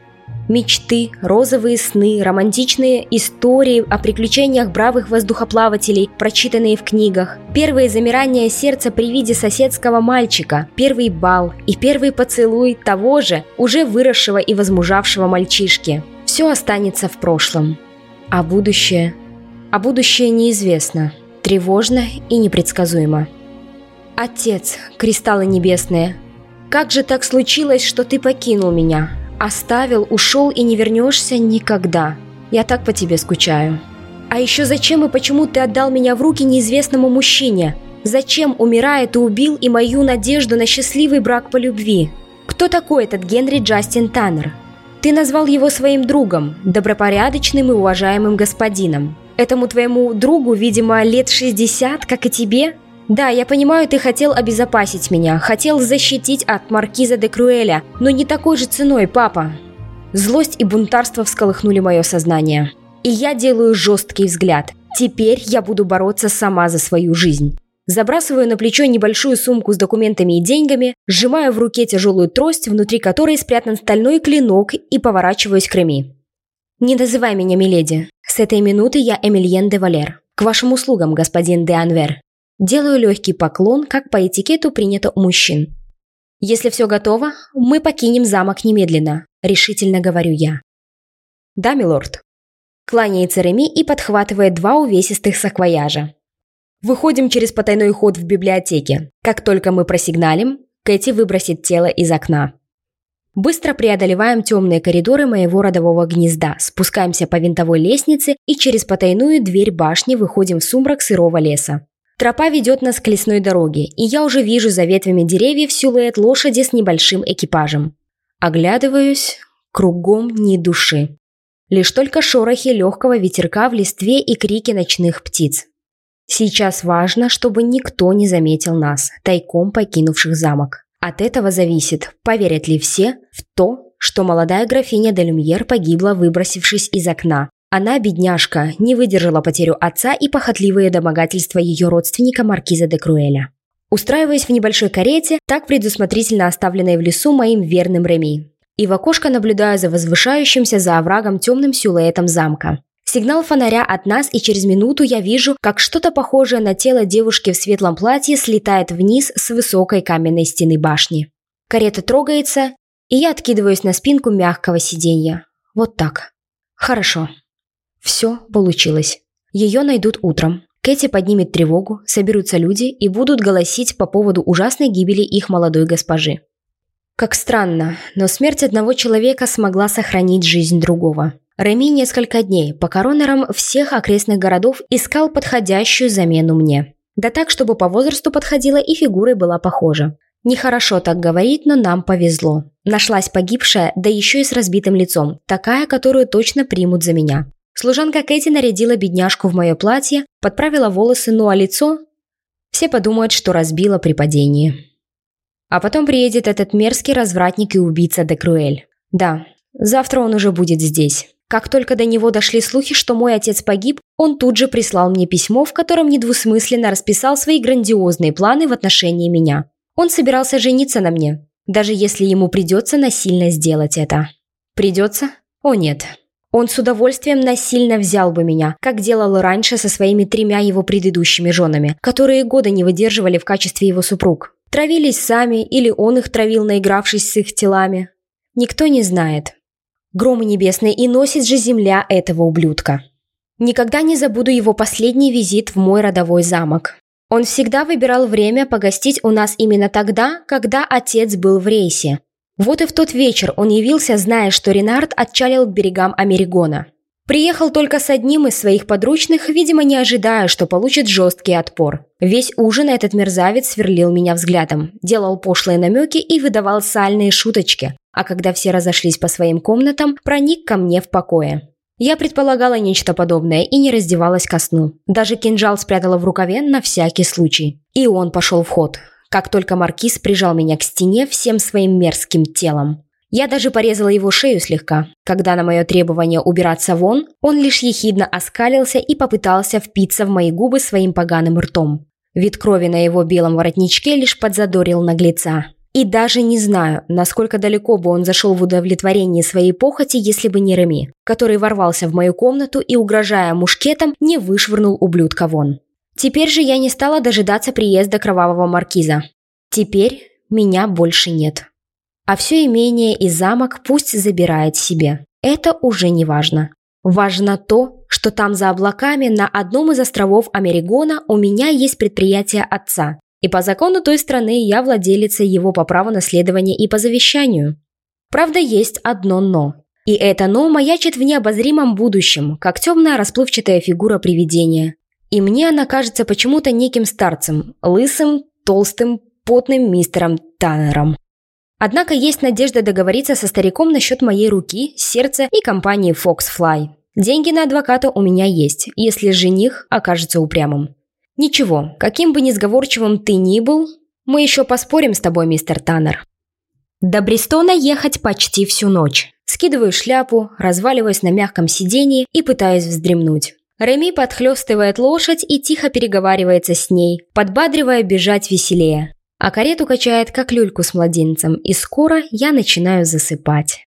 Мечты, розовые сны, романтичные истории о приключениях бравых воздухоплавателей, прочитанные в книгах, первые замирания сердца при виде соседского мальчика, первый бал и первый поцелуй того же, уже выросшего и возмужавшего мальчишки. Все останется в прошлом. А будущее? А будущее неизвестно тревожно и непредсказуемо. «Отец, кристаллы небесные, как же так случилось, что ты покинул меня? Оставил, ушел и не вернешься никогда. Я так по тебе скучаю. А еще зачем и почему ты отдал меня в руки неизвестному мужчине? Зачем, умирая, ты убил и мою надежду на счастливый брак по любви? Кто такой этот Генри Джастин Таннер? Ты назвал его своим другом, добропорядочным и уважаемым господином. Этому твоему другу, видимо, лет 60, как и тебе? Да, я понимаю, ты хотел обезопасить меня, хотел защитить от маркиза де Круэля, но не такой же ценой, папа. Злость и бунтарство всколыхнули мое сознание. И я делаю жесткий взгляд. Теперь я буду бороться сама за свою жизнь. Забрасываю на плечо небольшую сумку с документами и деньгами, сжимаю в руке тяжелую трость, внутри которой спрятан стальной клинок, и поворачиваюсь к Реми. «Не называй меня Миледи. С этой минуты я Эмильен де Валер. К вашим услугам, господин де Анвер». Делаю легкий поклон, как по этикету принято у мужчин. «Если все готово, мы покинем замок немедленно», – решительно говорю я. «Да, милорд». Кланяется Реми и подхватывает два увесистых саквояжа. Выходим через потайной ход в библиотеке. Как только мы просигналим, Кэти выбросит тело из окна. Быстро преодолеваем темные коридоры моего родового гнезда, спускаемся по винтовой лестнице и через потайную дверь башни выходим в сумрак сырого леса. Тропа ведет нас к лесной дороге, и я уже вижу за ветвями деревьев силуэт лошади с небольшим экипажем. Оглядываюсь, кругом ни души. Лишь только шорохи легкого ветерка в листве и крики ночных птиц. Сейчас важно, чтобы никто не заметил нас, тайком покинувших замок. От этого зависит, поверят ли все в то, что молодая графиня де Люмьер погибла, выбросившись из окна. Она, бедняжка, не выдержала потерю отца и похотливые домогательства ее родственника Маркиза де Круэля. Устраиваясь в небольшой карете, так предусмотрительно оставленной в лесу моим верным Реми, и в окошко наблюдаю за возвышающимся за оврагом темным силуэтом замка. Сигнал фонаря от нас, и через минуту я вижу, как что-то похожее на тело девушки в светлом платье слетает вниз с высокой каменной стены башни. Карета трогается, и я откидываюсь на спинку мягкого сиденья. Вот так. Хорошо. Все получилось. Ее найдут утром. Кэти поднимет тревогу, соберутся люди и будут голосить по поводу ужасной гибели их молодой госпожи. Как странно, но смерть одного человека смогла сохранить жизнь другого. Реми несколько дней по коронерам всех окрестных городов искал подходящую замену мне. Да так, чтобы по возрасту подходила и фигурой была похожа. Нехорошо так говорить, но нам повезло. Нашлась погибшая, да еще и с разбитым лицом, такая, которую точно примут за меня. Служанка Кэти нарядила бедняжку в мое платье, подправила волосы, ну а лицо... Все подумают, что разбила при падении. А потом приедет этот мерзкий развратник и убийца Декруэль. Да, завтра он уже будет здесь. Как только до него дошли слухи, что мой отец погиб, он тут же прислал мне письмо, в котором недвусмысленно расписал свои грандиозные планы в отношении меня. Он собирался жениться на мне, даже если ему придется насильно сделать это. Придется? О нет. Он с удовольствием насильно взял бы меня, как делал раньше со своими тремя его предыдущими женами, которые года не выдерживали в качестве его супруг. Травились сами, или он их травил, наигравшись с их телами. Никто не знает громы небесные, и носит же земля этого ублюдка. Никогда не забуду его последний визит в мой родовой замок. Он всегда выбирал время погостить у нас именно тогда, когда отец был в рейсе. Вот и в тот вечер он явился, зная, что Ренард отчалил к берегам Америгона. Приехал только с одним из своих подручных, видимо, не ожидая, что получит жесткий отпор. Весь ужин этот мерзавец сверлил меня взглядом, делал пошлые намеки и выдавал сальные шуточки, а когда все разошлись по своим комнатам, проник ко мне в покое. Я предполагала нечто подобное и не раздевалась ко сну. Даже кинжал спрятала в рукаве на всякий случай. И он пошел в ход, как только маркиз прижал меня к стене всем своим мерзким телом. Я даже порезала его шею слегка. Когда на мое требование убираться вон, он лишь ехидно оскалился и попытался впиться в мои губы своим поганым ртом. Вид крови на его белом воротничке лишь подзадорил наглеца. И даже не знаю, насколько далеко бы он зашел в удовлетворении своей похоти, если бы не Реми, который ворвался в мою комнату и, угрожая мушкетом, не вышвырнул ублюдка вон. Теперь же я не стала дожидаться приезда кровавого маркиза. Теперь меня больше нет. А все имение и замок пусть забирает себе. Это уже не важно. Важно то, что там за облаками на одном из островов Америгона у меня есть предприятие отца. И по закону той страны я владелица его по праву наследования и по завещанию. Правда, есть одно «но». И это «но» маячит в необозримом будущем, как темная расплывчатая фигура привидения. И мне она кажется почему-то неким старцем, лысым, толстым, потным мистером Таннером. Однако есть надежда договориться со стариком насчет моей руки, сердца и компании Foxfly. Деньги на адвоката у меня есть, если жених окажется упрямым. Ничего, каким бы несговорчивым ты ни был, мы еще поспорим с тобой, мистер Таннер. До Бристона ехать почти всю ночь. Скидываю шляпу, разваливаюсь на мягком сидении и пытаюсь вздремнуть. Реми подхлестывает лошадь и тихо переговаривается с ней, подбадривая бежать веселее. А карету качает, как люльку с младенцем, и скоро я начинаю засыпать.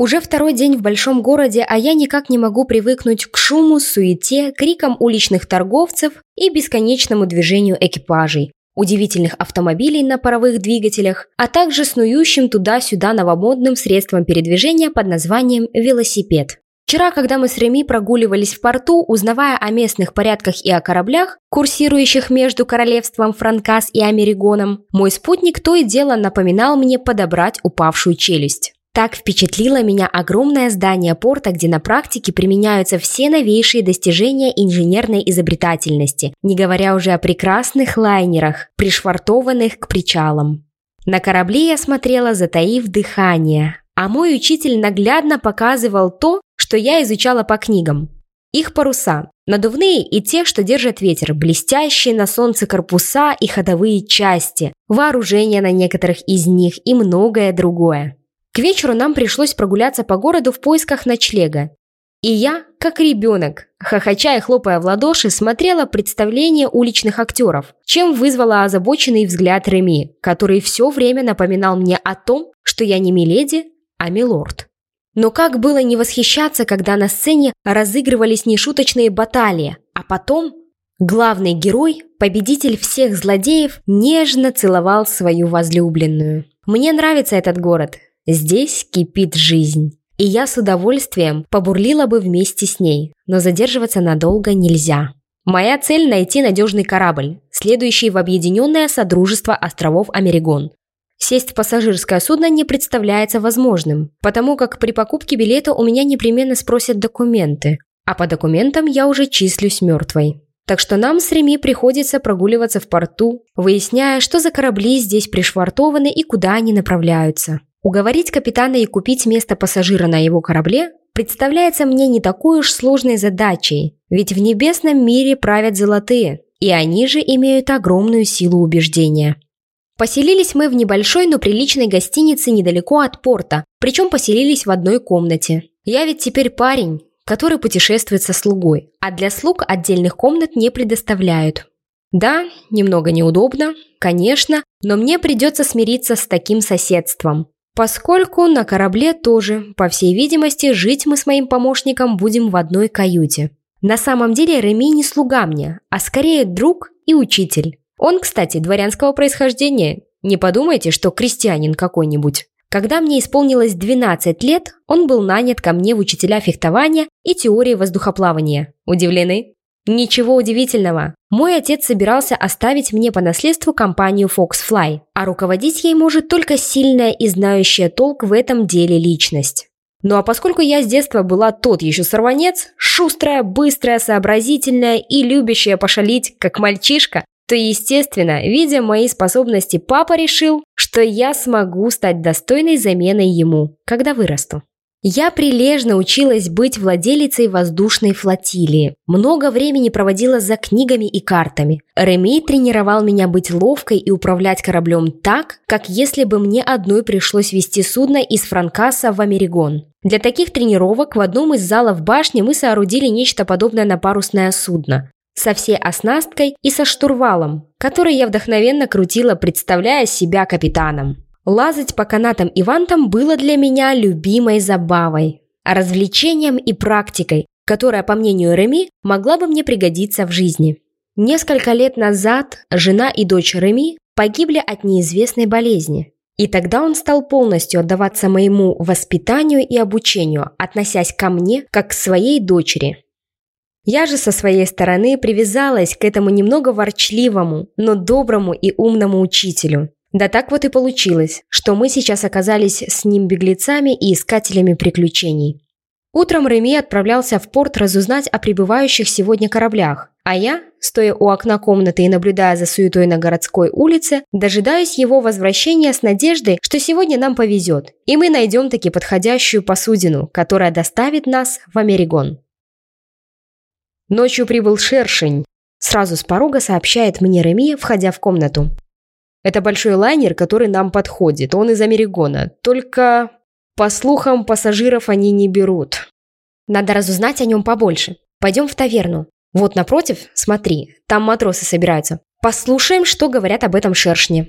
Уже второй день в большом городе, а я никак не могу привыкнуть к шуму, суете, крикам уличных торговцев и бесконечному движению экипажей, удивительных автомобилей на паровых двигателях, а также снующим туда-сюда новомодным средством передвижения под названием велосипед. Вчера, когда мы с Реми прогуливались в порту, узнавая о местных порядках и о кораблях, курсирующих между королевством Франкас и Америгоном, мой спутник то и дело напоминал мне подобрать упавшую челюсть. Так впечатлило меня огромное здание порта, где на практике применяются все новейшие достижения инженерной изобретательности, не говоря уже о прекрасных лайнерах, пришвартованных к причалам. На корабле я смотрела, затаив дыхание, а мой учитель наглядно показывал то, что я изучала по книгам. Их паруса, надувные и те, что держат ветер, блестящие на солнце корпуса и ходовые части, вооружение на некоторых из них и многое другое. К вечеру нам пришлось прогуляться по городу в поисках ночлега. И я, как ребенок, хохоча и хлопая в ладоши, смотрела представление уличных актеров, чем вызвала озабоченный взгляд Реми, который все время напоминал мне о том, что я не миледи, а милорд. Но как было не восхищаться, когда на сцене разыгрывались нешуточные баталии, а потом главный герой, победитель всех злодеев, нежно целовал свою возлюбленную. Мне нравится этот город, Здесь кипит жизнь. И я с удовольствием побурлила бы вместе с ней, но задерживаться надолго нельзя. Моя цель – найти надежный корабль, следующий в Объединенное Содружество островов Америгон. Сесть в пассажирское судно не представляется возможным, потому как при покупке билета у меня непременно спросят документы, а по документам я уже числюсь мертвой. Так что нам с Реми приходится прогуливаться в порту, выясняя, что за корабли здесь пришвартованы и куда они направляются. Уговорить капитана и купить место пассажира на его корабле представляется мне не такой уж сложной задачей, ведь в небесном мире правят золотые, и они же имеют огромную силу убеждения. Поселились мы в небольшой, но приличной гостинице недалеко от порта, причем поселились в одной комнате. Я ведь теперь парень, который путешествует со слугой, а для слуг отдельных комнат не предоставляют. Да, немного неудобно, конечно, но мне придется смириться с таким соседством. Поскольку на корабле тоже, по всей видимости, жить мы с моим помощником будем в одной каюте. На самом деле Реми не слуга мне, а скорее друг и учитель. Он, кстати, дворянского происхождения. Не подумайте, что крестьянин какой-нибудь. Когда мне исполнилось 12 лет, он был нанят ко мне в учителя фехтования и теории воздухоплавания. Удивлены? Ничего удивительного. Мой отец собирался оставить мне по наследству компанию Foxfly, а руководить ей может только сильная и знающая толк в этом деле личность. Ну а поскольку я с детства была тот еще сорванец, шустрая, быстрая, сообразительная и любящая пошалить, как мальчишка, то, естественно, видя мои способности, папа решил, что я смогу стать достойной заменой ему, когда вырасту. Я прилежно училась быть владелицей воздушной флотилии. Много времени проводила за книгами и картами. Реми тренировал меня быть ловкой и управлять кораблем так, как если бы мне одной пришлось вести судно из Франкаса в Америгон. Для таких тренировок в одном из залов башни мы соорудили нечто подобное на парусное судно со всей оснасткой и со штурвалом, который я вдохновенно крутила, представляя себя капитаном. Лазать по канатам и вантам было для меня любимой забавой, развлечением и практикой, которая, по мнению Реми, могла бы мне пригодиться в жизни. Несколько лет назад жена и дочь Реми погибли от неизвестной болезни. И тогда он стал полностью отдаваться моему воспитанию и обучению, относясь ко мне как к своей дочери. Я же со своей стороны привязалась к этому немного ворчливому, но доброму и умному учителю. Да так вот и получилось, что мы сейчас оказались с ним беглецами и искателями приключений. Утром Реми отправлялся в порт разузнать о прибывающих сегодня кораблях, а я, стоя у окна комнаты и наблюдая за суетой на городской улице, дожидаюсь его возвращения с надеждой, что сегодня нам повезет, и мы найдем таки подходящую посудину, которая доставит нас в Америгон. Ночью прибыл шершень. Сразу с порога сообщает мне Реми, входя в комнату. Это большой лайнер, который нам подходит. Он из Америгона. Только по слухам, пассажиров они не берут. Надо разузнать о нем побольше. Пойдем в таверну. Вот напротив, смотри, там матросы собираются. Послушаем, что говорят об этом шершне.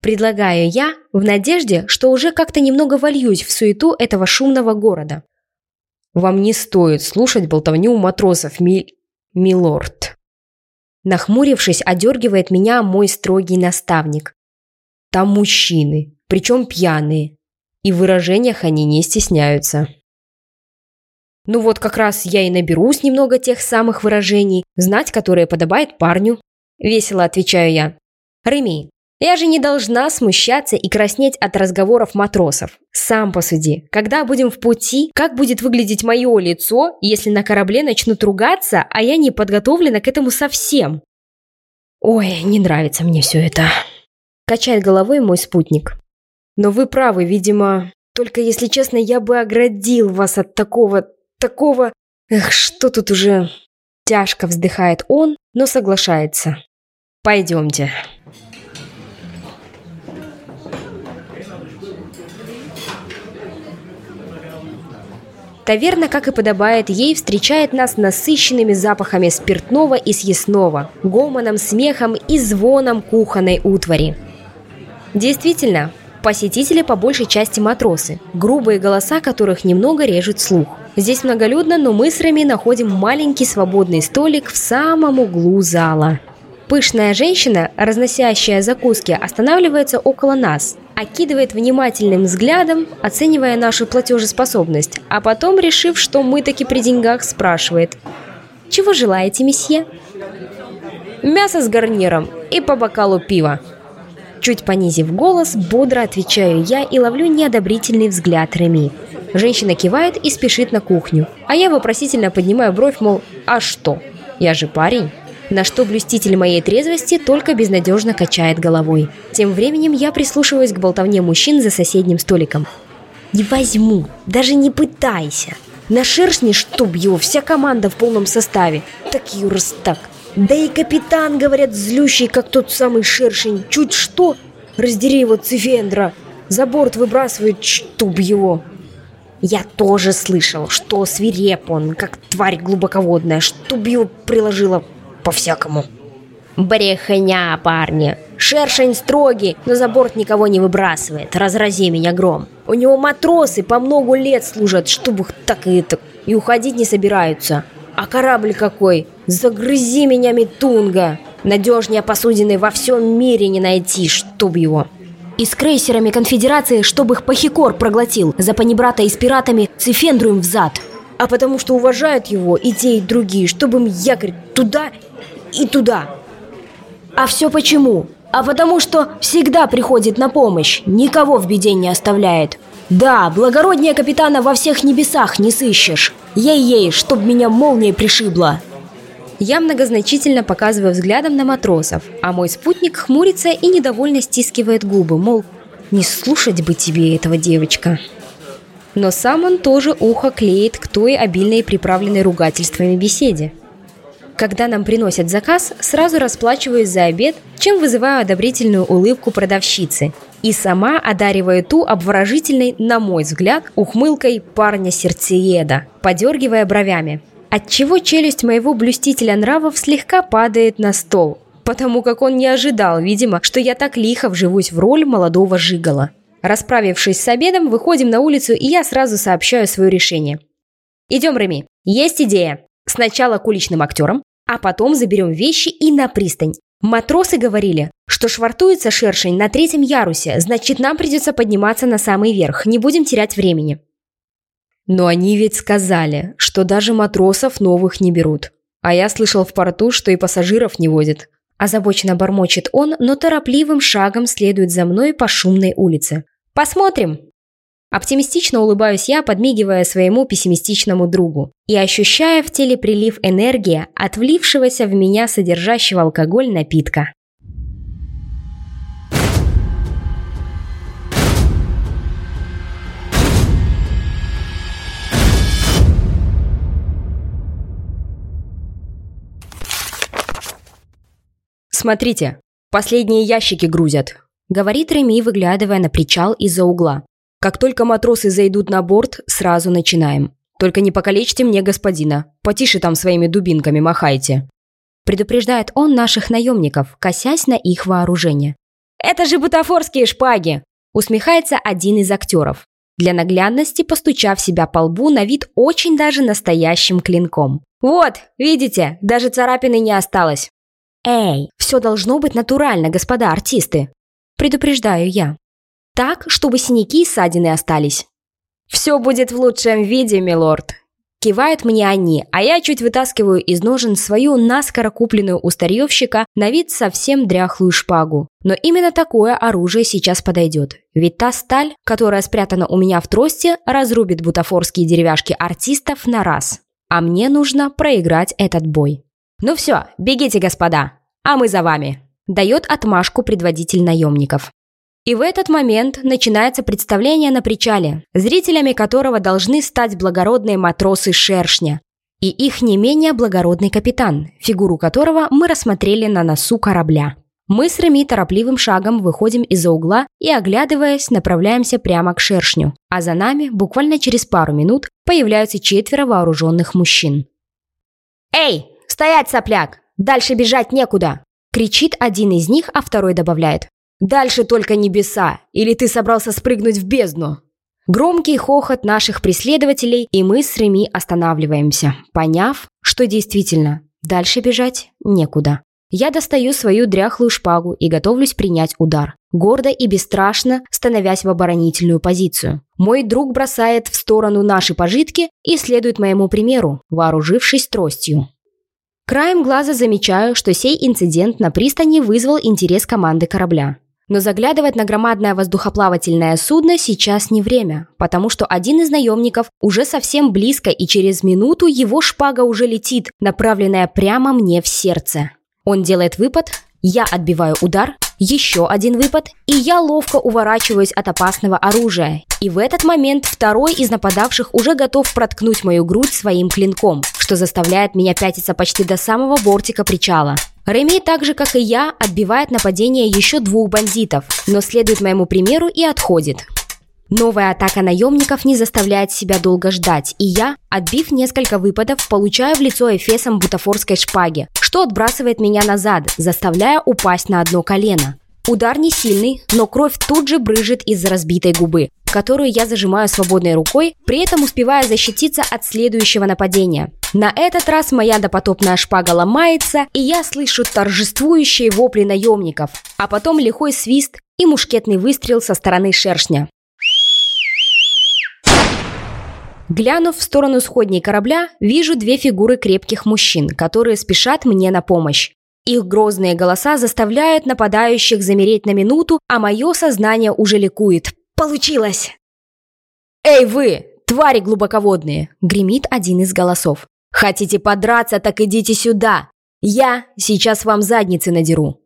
Предлагаю я, в надежде, что уже как-то немного вольюсь в суету этого шумного города. Вам не стоит слушать болтовню матросов, ми... милорд. Нахмурившись, одергивает меня мой строгий наставник. Там мужчины, причем пьяные и в выражениях они не стесняются. Ну вот как раз я и наберусь немного тех самых выражений, знать которые подобает парню. Весело отвечаю я. Реми, я же не должна смущаться и краснеть от разговоров матросов. Сам посуди, когда будем в пути, как будет выглядеть мое лицо, если на корабле начнут ругаться, а я не подготовлена к этому совсем? Ой, не нравится мне все это. Качает головой мой спутник. Но вы правы, видимо. Только, если честно, я бы оградил вас от такого... такого... Эх, что тут уже... Тяжко вздыхает он, но соглашается. Пойдемте. Таверна, как и подобает ей, встречает нас насыщенными запахами спиртного и съестного, гомоном, смехом и звоном кухонной утвари. Действительно, Посетители по большей части матросы, грубые голоса которых немного режут слух. Здесь многолюдно, но мы с Рами находим маленький свободный столик в самом углу зала. Пышная женщина, разносящая закуски, останавливается около нас, окидывает внимательным взглядом, оценивая нашу платежеспособность, а потом, решив, что мы таки при деньгах, спрашивает «Чего желаете, месье?» «Мясо с гарниром и по бокалу пива», Чуть понизив голос, бодро отвечаю я и ловлю неодобрительный взгляд Реми. Женщина кивает и спешит на кухню. А я вопросительно поднимаю бровь, мол, а что? Я же парень. На что блюститель моей трезвости только безнадежно качает головой. Тем временем я прислушиваюсь к болтовне мужчин за соседним столиком. «Не возьму, даже не пытайся. На шершне, чтоб его, вся команда в полном составе. Так раз так. Да и капитан, говорят, злющий, как тот самый шершень. Чуть что, раздери его цифендра. За борт выбрасывает, чтоб его. Я тоже слышал, что свиреп он, как тварь глубоководная, чтоб его приложила по-всякому. Брехня, парни. Шершень строгий, но за борт никого не выбрасывает. Разрази меня гром. У него матросы по много лет служат, чтобы их так и так. И уходить не собираются. А корабль какой? Загрызи меня, Митунга! Надежнее посудины во всем мире не найти, чтоб его. И с крейсерами конфедерации, чтобы их пахикор проглотил, за панибрата и с пиратами цифендру им взад. А потому что уважают его и те, и другие, чтобы им якорь туда и туда. А все почему? А потому что всегда приходит на помощь, никого в беде не оставляет. Да, благороднее капитана во всех небесах не сыщешь. Ей-ей, чтоб меня молнией пришибло. Я многозначительно показываю взглядом на матросов, а мой спутник хмурится и недовольно стискивает губы, мол, не слушать бы тебе этого девочка. Но сам он тоже ухо клеит к той обильной приправленной ругательствами беседе. Когда нам приносят заказ, сразу расплачиваюсь за обед, чем вызываю одобрительную улыбку продавщицы – и сама одаривая ту обворожительной, на мой взгляд, ухмылкой парня-сердцееда, подергивая бровями. Отчего челюсть моего блюстителя нравов слегка падает на стол, потому как он не ожидал, видимо, что я так лихо вживусь в роль молодого жигала. Расправившись с обедом, выходим на улицу, и я сразу сообщаю свое решение. Идем, Реми, есть идея. Сначала к уличным актерам, а потом заберем вещи и на пристань. Матросы говорили, что швартуется шершень на третьем ярусе, значит, нам придется подниматься на самый верх, не будем терять времени. Но они ведь сказали, что даже матросов новых не берут. А я слышал в порту, что и пассажиров не возят. Озабоченно бормочет он, но торопливым шагом следует за мной по шумной улице. «Посмотрим!» Оптимистично улыбаюсь я, подмигивая своему пессимистичному другу и ощущая в теле прилив энергии от влившегося в меня содержащего алкоголь напитка. «Смотрите, последние ящики грузят», — говорит Реми, выглядывая на причал из-за угла. Как только матросы зайдут на борт, сразу начинаем. Только не покалечьте мне господина. Потише там своими дубинками махайте. Предупреждает он наших наемников, косясь на их вооружение. «Это же бутафорские шпаги!» Усмехается один из актеров, для наглядности постучав себя по лбу на вид очень даже настоящим клинком. «Вот, видите, даже царапины не осталось!» «Эй, все должно быть натурально, господа артисты!» Предупреждаю я. Так, чтобы синяки и ссадины остались. «Все будет в лучшем виде, милорд», Кивают мне они, а я чуть вытаскиваю из ножен свою наскоро купленную у старьевщика на вид совсем дряхлую шпагу. Но именно такое оружие сейчас подойдет. Ведь та сталь, которая спрятана у меня в трости, разрубит бутафорские деревяшки артистов на раз. А мне нужно проиграть этот бой. Ну все, бегите, господа, а мы за вами. Дает отмашку предводитель наемников. И в этот момент начинается представление на причале, зрителями которого должны стать благородные матросы шершня и их не менее благородный капитан, фигуру которого мы рассмотрели на носу корабля. Мы с Реми торопливым шагом выходим из-за угла и, оглядываясь, направляемся прямо к шершню, а за нами буквально через пару минут появляются четверо вооруженных мужчин. «Эй, стоять, сопляк! Дальше бежать некуда!» Кричит один из них, а второй добавляет. Дальше только небеса, или ты собрался спрыгнуть в бездну?» Громкий хохот наших преследователей, и мы с Реми останавливаемся, поняв, что действительно дальше бежать некуда. Я достаю свою дряхлую шпагу и готовлюсь принять удар, гордо и бесстрашно становясь в оборонительную позицию. Мой друг бросает в сторону наши пожитки и следует моему примеру, вооружившись тростью. Краем глаза замечаю, что сей инцидент на пристани вызвал интерес команды корабля. Но заглядывать на громадное воздухоплавательное судно сейчас не время, потому что один из наемников уже совсем близко и через минуту его шпага уже летит, направленная прямо мне в сердце. Он делает выпад, я отбиваю удар, еще один выпад, и я ловко уворачиваюсь от опасного оружия. И в этот момент второй из нападавших уже готов проткнуть мою грудь своим клинком, что заставляет меня пятиться почти до самого бортика причала. Реми, так же как и я, отбивает нападение еще двух бандитов, но следует моему примеру и отходит. Новая атака наемников не заставляет себя долго ждать, и я, отбив несколько выпадов, получаю в лицо эфесом бутафорской шпаги, что отбрасывает меня назад, заставляя упасть на одно колено. Удар не сильный, но кровь тут же брыжет из разбитой губы, которую я зажимаю свободной рукой, при этом успевая защититься от следующего нападения. На этот раз моя допотопная шпага ломается, и я слышу торжествующие вопли наемников, а потом лихой свист и мушкетный выстрел со стороны шершня. Глянув в сторону сходней корабля, вижу две фигуры крепких мужчин, которые спешат мне на помощь. Их грозные голоса заставляют нападающих замереть на минуту, а мое сознание уже ликует. Получилось! «Эй вы, твари глубоководные!» – гремит один из голосов. Хотите подраться, так идите сюда. Я сейчас вам задницы надеру».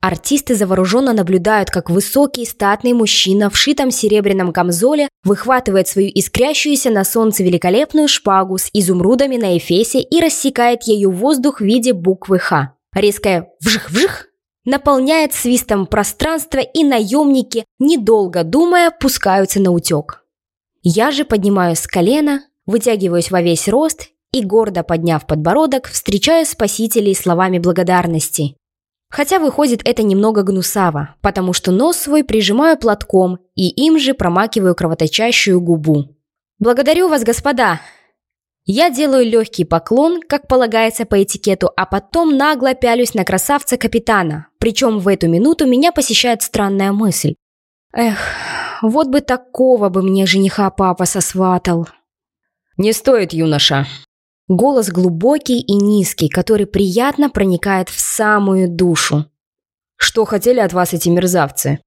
Артисты завороженно наблюдают, как высокий статный мужчина в шитом серебряном камзоле выхватывает свою искрящуюся на солнце великолепную шпагу с изумрудами на эфесе и рассекает ею воздух в виде буквы «Х». Резкое «вжих-вжих» наполняет свистом пространство, и наемники, недолго думая, пускаются на утек. Я же поднимаюсь с колена, вытягиваюсь во весь рост и, гордо подняв подбородок, встречаю спасителей словами благодарности. Хотя выходит это немного гнусаво, потому что нос свой прижимаю платком и им же промакиваю кровоточащую губу. «Благодарю вас, господа!» Я делаю легкий поклон, как полагается по этикету, а потом нагло пялюсь на красавца-капитана. Причем в эту минуту меня посещает странная мысль. Эх, вот бы такого бы мне жениха папа сосватал. Не стоит, юноша. Голос глубокий и низкий, который приятно проникает в самую душу. Что хотели от вас эти мерзавцы?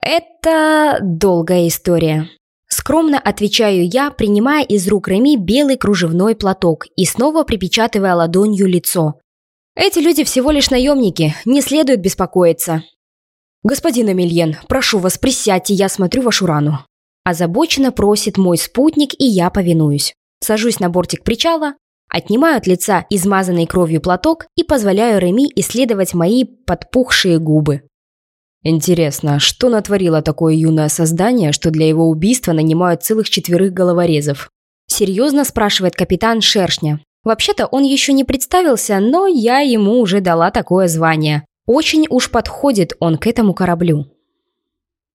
Это долгая история. Скромно отвечаю я, принимая из рук Реми белый кружевной платок и снова припечатывая ладонью лицо. Эти люди всего лишь наемники, не следует беспокоиться. «Господин Амельен, прошу вас, присядьте, я смотрю вашу рану». Озабоченно просит мой спутник, и я повинуюсь. Сажусь на бортик причала, отнимаю от лица измазанный кровью платок и позволяю Реми исследовать мои подпухшие губы. Интересно, что натворило такое юное создание, что для его убийства нанимают целых четверых головорезов? Серьезно спрашивает капитан Шершня. Вообще-то он еще не представился, но я ему уже дала такое звание. Очень уж подходит он к этому кораблю.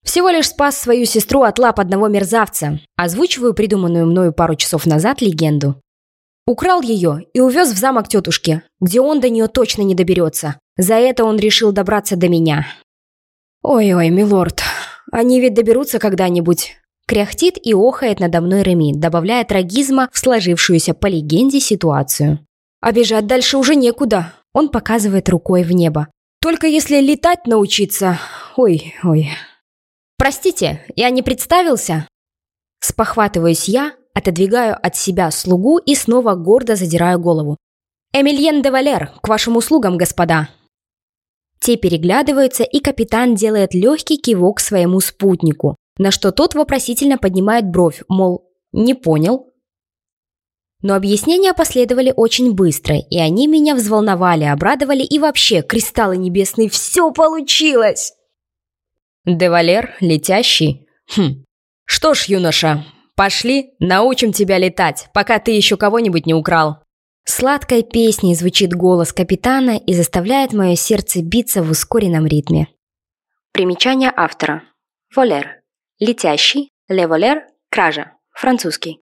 Всего лишь спас свою сестру от лап одного мерзавца. Озвучиваю придуманную мною пару часов назад легенду. Украл ее и увез в замок тетушки, где он до нее точно не доберется. За это он решил добраться до меня. «Ой-ой, милорд, они ведь доберутся когда-нибудь». Кряхтит и охает надо мной Реми, добавляя трагизма в сложившуюся по легенде ситуацию. «А дальше уже некуда», – он показывает рукой в небо. «Только если летать научиться. Ой-ой». «Простите, я не представился?» Спохватываюсь я, отодвигаю от себя слугу и снова гордо задираю голову. «Эмильен де Валер, к вашим услугам, господа!» Те переглядываются, и капитан делает легкий кивок своему спутнику, на что тот вопросительно поднимает бровь, мол, не понял. Но объяснения последовали очень быстро, и они меня взволновали, обрадовали, и вообще, кристаллы небесные, все получилось! Девалер, летящий? Хм. Что ж, юноша, пошли, научим тебя летать, пока ты еще кого-нибудь не украл. Сладкой песней звучит голос капитана и заставляет мое сердце биться в ускоренном ритме. Примечание автора. Волер. Летящий. Ле волер. Кража. Французский.